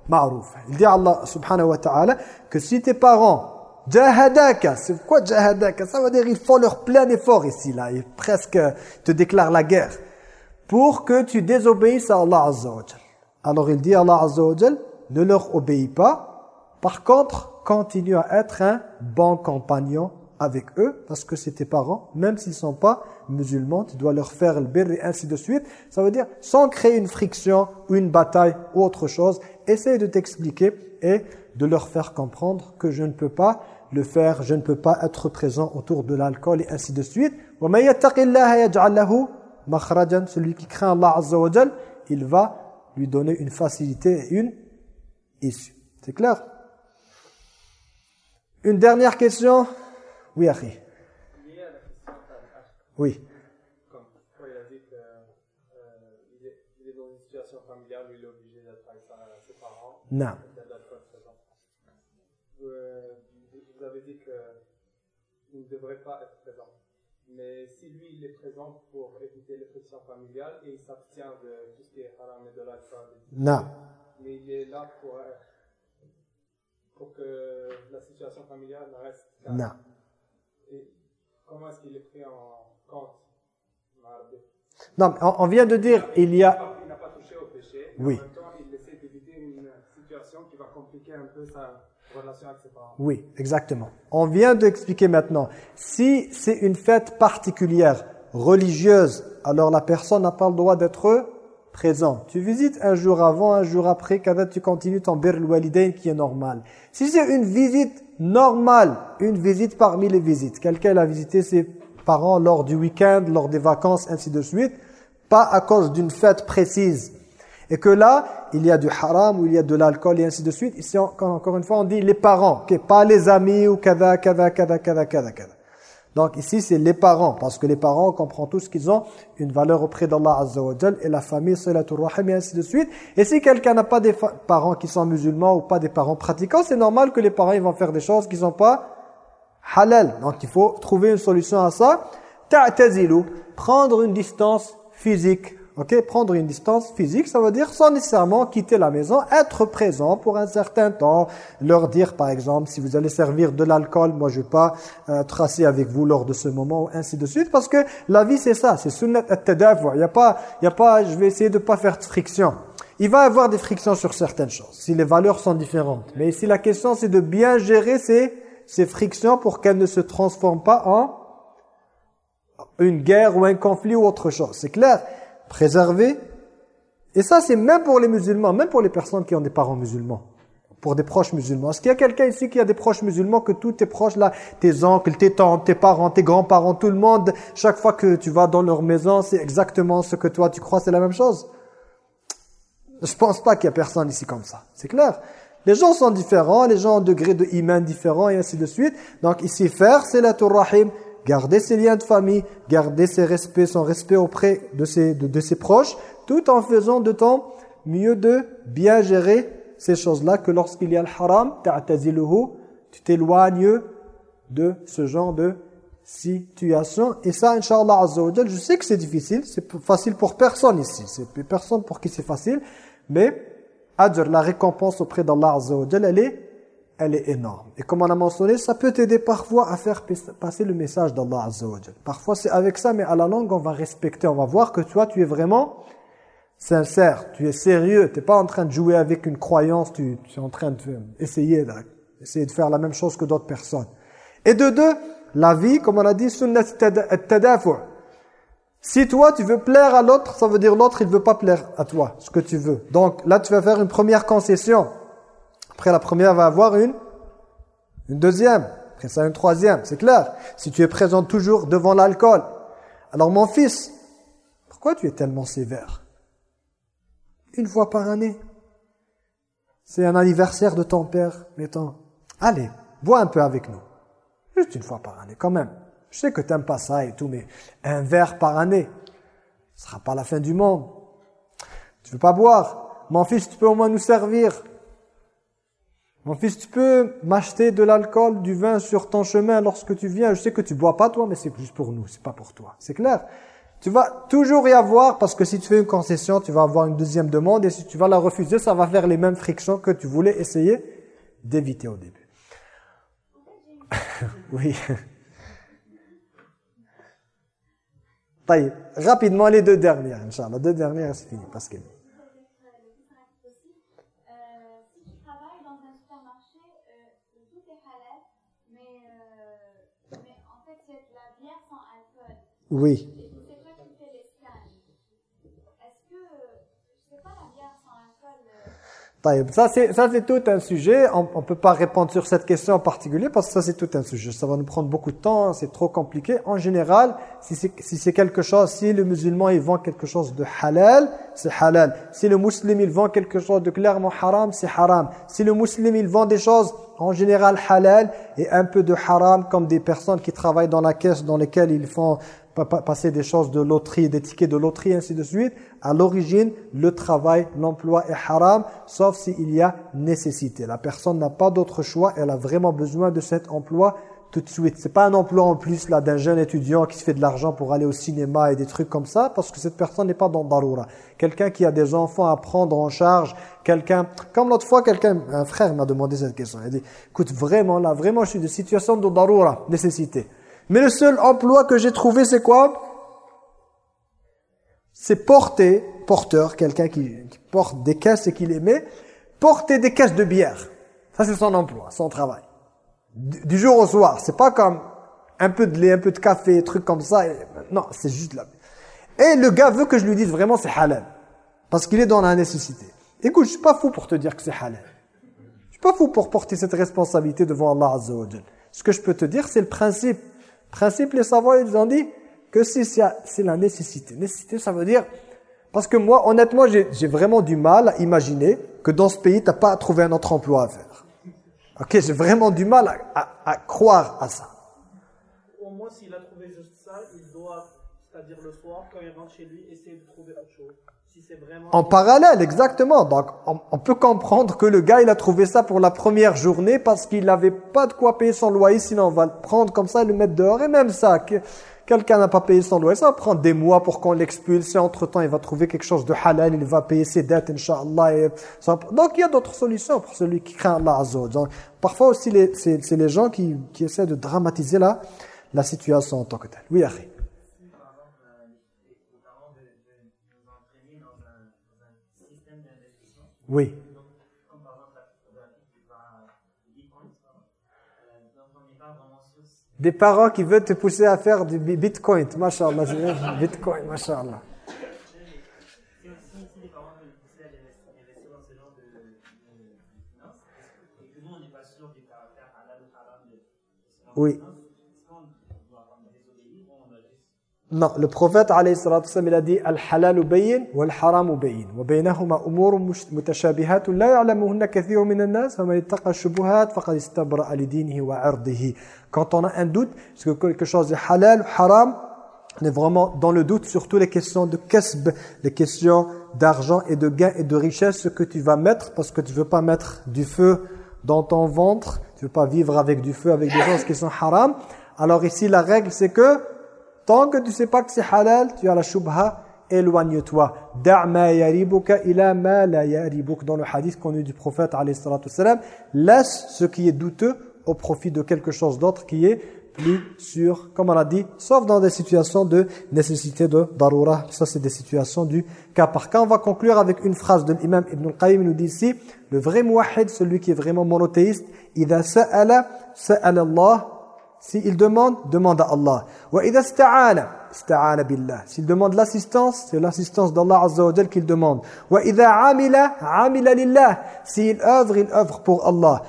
Speaker 1: معروف il dit Allah subhanahu wa ta'ala que si tes parents jahadaka c'est quoi jahadaka ça veut dire ils font leur plein effort ici là ils presque te déclarent la guerre pour que tu désobéisses à Allah azza wa alors il dit Allah azza wa ne leur obéis pas par contre continue à être un bon compagnon avec eux, parce que c'est tes parents, même s'ils ne sont pas musulmans, tu dois leur faire le bir et ainsi de suite. Ça veut dire, sans créer une friction ou une bataille ou autre chose, essaye de t'expliquer et de leur faire comprendre que je ne peux pas le faire, je ne peux pas être présent autour de l'alcool et ainsi de suite. Celui qui craint Allah Azza wa il va lui donner une facilité et une issue. C'est clair? Une dernière question? Oui, Akhi. Oui.
Speaker 3: Comme quand il a dit qu'il euh, est, il est dans une situation familiale où il est obligé d'être avec ses parents.
Speaker 1: Non.
Speaker 3: Vous, euh, vous avez dit
Speaker 6: qu'il ne devrait pas être présent. Mais si lui, il est présent pour éviter les frictions familiales et il s'abstient de tout ce qui est haram et de l'alcool,
Speaker 1: Non.
Speaker 6: mais il est là pour, pour que la situation familiale reste calme.
Speaker 1: Non.
Speaker 6: Comment est-ce qu'il est pris en compte
Speaker 1: Non, mais on, on vient de dire, il y a...
Speaker 6: Il n'a pas touché au péché. mais
Speaker 1: Oui.
Speaker 6: En même temps, il essaie d'éviter une situation qui va compliquer un peu sa relation avec ses parents.
Speaker 1: Oui, exactement. On vient d'expliquer maintenant. Si c'est une fête particulière, religieuse, alors la personne n'a pas le droit d'être présent. Tu visites un jour avant, un jour après, quand tu continues ton bir walidain qui est normal. Si c'est une visite normale, une visite parmi les visites, quelqu'un a visité ses parents lors du week-end, lors des vacances, ainsi de suite, pas à cause d'une fête précise. Et que là, il y a du haram ou il y a de l'alcool et ainsi de suite. Ici, encore, une fois, on dit les parents, pas les amis ou kada, kada, kada, kada, kada, kada. Donc ici, c'est les parents, parce que les parents, on comprend tous qu'ils ont une valeur auprès d'Allah Azza et la famille, salatul rahim, et ainsi de suite. Et si quelqu'un n'a pas des parents qui sont musulmans ou pas des parents pratiquants, c'est normal que les parents ils vont faire des choses qui sont pas halal. Donc il faut trouver une solution à ça. Ta'tazilu, prendre une distance physique. Ok, prendre une distance physique, ça veut dire sans nécessairement quitter la maison, être présent pour un certain temps, leur dire par exemple, si vous allez servir de l'alcool, moi je ne vais pas euh, tracer avec vous lors de ce moment, ainsi de suite, parce que la vie c'est ça, c'est sunnat at-tadafu. Il y a pas, y a pas, je vais essayer de pas faire de friction. Il va y avoir des frictions sur certaines choses, si les valeurs sont différentes. Mais ici la question c'est de bien gérer ces, ces frictions pour qu'elles ne se transforment pas en une guerre ou un conflit ou autre chose. C'est clair Préserver. Et ça, c'est même pour les musulmans, même pour les personnes qui ont des parents musulmans, pour des proches musulmans. Est-ce qu'il y a quelqu'un ici qui a des proches musulmans, que tous tes proches là, tes oncles, tes tantes, tes parents, tes grands-parents, tout le monde, chaque fois que tu vas dans leur maison, c'est exactement ce que toi tu crois, c'est la même chose? Je pense pas qu'il y a personne ici comme ça. C'est clair les gens sont différents, les gens ont un degré de iman différent et ainsi de suite. Donc ici, faire c'est la rahim, garder ses liens de famille, garder ses respects, son respect auprès de ses, de, ses proches, tout en faisant de ton mieux de bien gérer ces choses-là, que lorsqu'il y a le haram, tu t'éloignes de ce genre de situation. Et ça, Inch'Allah Azza wa Jal, je sais que c'est difficile, c'est facile pour personne ici, c'est personne pour qui c'est facile, mais Ajr, la récompense auprès d'Allah Azza wa Jal, elle est elle est énorme. Et comme on a mentionné, ça peut t'aider parfois à faire pas- passer le message d'Allah Azza. Parfois c'est avec ça, mais à la langue on va respecter, on va voir que toi tu es vraiment sincère, tu es sérieux, tu n'es pas en train de jouer avec une croyance, tu, es en train d'essayer de, essayer de faire la même chose que d'autres personnes. Et de deux, la vie, comme on a dit, sunnat tadafu. Si toi tu veux plaire à l'autre, ça veut dire l'autre il veut pas plaire à toi, ce que tu veux. Donc là tu vas faire une première concession. Après la première va avoir une une deuxième, après ça une troisième, c'est clair. Si tu es présent toujours devant l'alcool. Alors mon fils, pourquoi tu es tellement sévère? Une fois par année. C'est un anniversaire de ton père, mettons. Allez, bois un peu avec nous. Juste une fois par année, quand même. Je sais que tu n'aimes pas ça et tout, mais un verre par année, ce sera pas la fin du monde. Tu veux pas boire? Mon fils, tu peux au moins nous servir. Mon fils, tu peux m'acheter de l'alcool, du vin sur ton chemin lorsque tu viens. Je sais que tu bois pas toi, mais c'est juste pour nous, c'est pas pour toi. C'est clair Tu vas toujours y avoir, parce que si tu fais une concession, tu vas avoir une deuxième demande, et si tu vas la refuser, ça va faire les mêmes frictions que tu voulais essayer d'éviter au début. oui. Rapidement, les deux dernières, Inch'Allah. Deux dernières, c'est fini. Parce que...
Speaker 5: Euh, si tu travailles dans un supermarché, euh, tout est halal, mais, euh, mais en fait, c'est de la bière sans alcool.
Speaker 1: Oui.
Speaker 5: Et c'est toi qui fais les scans. Est-ce que, je sais pas, la bière sans alcool, euh,
Speaker 1: Taïb. Ça, c'est ça, c'est tout un sujet. On ne peut pas répondre sur cette question en particulier parce que ça, c'est tout un sujet. Ça va nous prendre beaucoup de temps, c'est trop compliqué. En général, si c'est si c'est quelque chose, si le musulman, il vend quelque chose de halal, c'est halal. Si le musulman, il vend quelque chose de clairement haram, c'est haram. Si le musulman, il vend des choses en général halal et un peu de haram, comme des personnes qui travaillent dans la caisse, dans lesquelles ils font passer des choses de loterie, des tickets de loterie, ainsi de suite. À l'origine, le travail, l'emploi est haram, sauf s'il y a nécessité. La personne n'a pas d'autre choix, elle a vraiment besoin de cet emploi tout de suite. C'est pas un emploi en plus là d'un jeune étudiant qui se fait de l'argent pour aller au cinéma et des trucs comme ça, parce que cette personne n'est pas dans Daroura. Quelqu'un qui a des enfants à prendre en charge, quelqu'un... Comme l'autre fois, quelqu'un, un frère m'a demandé cette question. Il a dit, écoute, vraiment là, vraiment je suis de situation de Daroura, nécessité. Mais le seul emploi que j'ai trouvé, c'est quoi? C'est porter, porteur, quelqu'un qui, porte des caisses et qui les met, porter des caisses de bière. Ça c'est son emploi, son travail du jour au soir. C'est pas comme un peu de lait, un peu de café, trucs comme ça. Non, c'est juste là. Et le gars veut que je lui dise vraiment c'est halal. Parce qu'il est dans la nécessité. Écoute, je suis pas fou pour te dire que c'est halal. Je suis pas fou pour porter cette responsabilité devant Allah Azza. Ce que je peux te dire, c'est le principe. Principe, les savants, ils ont dit que si c'est la nécessité. Nécessité, ça veut dire... Parce que moi, honnêtement, j'ai vraiment du mal à imaginer que dans ce pays, tu n'as pas à trouver un autre emploi à faire. Ok, j'ai vraiment du mal à, à- à croire à ça.
Speaker 4: Au moins, s'il a trouvé juste ça, il doit, c'est-à-dire le soir, quand il rentre chez lui, essayer de trouver autre chose.
Speaker 1: En parallèle, exactement. Donc, on, on peut comprendre que le gars, il a trouvé ça pour la première journée parce qu'il n'avait pas de quoi payer son loyer, sinon on va le prendre comme ça et le mettre dehors. Et même ça, que quelqu'un n'a pas payé son loyer, ça va prendre des mois pour qu'on l'expulse. Et entre-temps, il va trouver quelque chose de halal, il va payer ses dettes, Inch'Allah. et Donc, il y a d'autres solutions pour celui qui craint Allah Azza. Parfois aussi, c'est c'est les gens qui, qui essaient de dramatiser la, la situation en tant que telle. Oui, Harry. Oui. Des parents qui veulent te pousser à faire du bi- bitcoin. Bien, bitcoin, mashallah. Oui. Non, le prophète alayhi il a dit al-halal bayyin wal-haram bayyin wa baynahuma umur mush- mutashabihat la ya'lamuhunna kathirun min an-nas wa man ittaqa ash-shubuhat faqad istabra'a li dinihi wa 'irdihi. Quand on a un doute, est-ce que quelque chose est halal ou haram on est vraiment dans le doute sur toutes les questions de kasb, les questions d'argent et de gain et de richesse, ce que tu vas mettre, parce que tu veux pas mettre du feu dans ton ventre, tu veux pas vivre avec du feu, avec des choses qui sont haram. Alors ici, la règle, c'est que Tant que tu ne sais pas que c'est halal, tu as la shubha, éloigne-toi. Da'ma yaribuka ila ma la yaribuk. Dans le hadith qu'on connu du prophète, laisse ce qui est douteux au profit de quelque chose d'autre qui est plus sûr, comme on l'a dit, sauf dans des situations de nécessité de darura. Ça, c'est des situations du cas par cas. On va conclure avec une phrase de l'imam Ibn al-Qayyim nous dit ici, le vrai muwahid, celui qui est vraiment monothéiste, « Ida sa'ala, sa'ala Allah s'il demande, demande à Allah. S'il demande l'assistance, c'est l'assistance d'Allah Azza wa qu'il demande. S'il œuvre, il œuvre pour Allah.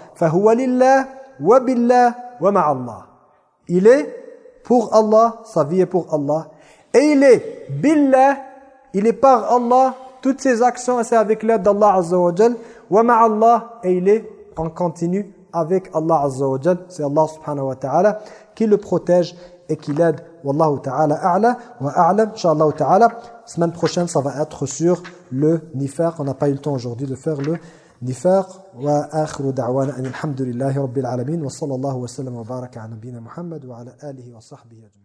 Speaker 1: Il est pour Allah, sa vie est pour Allah. Et il est billah, il est par Allah, toutes ses actions, c'est avec l'aide d'Allah Azza wa et il est en continu avec Allah Azza wa Jal. C'est Allah subhanahu wa ta'ala qui le protège et qui l'aide. Wallahu ta'ala a'la wa a'lam. Inch'Allah ta'ala, semaine prochaine, ça va être sur le nifaq. On n'a pas eu le temps aujourd'hui de faire le نفاق وآخر دعوانا أن الحمد لله رب العالمين وصلى الله وسلم وبارك على نبينا محمد وعلى آله وصحبه أجمعين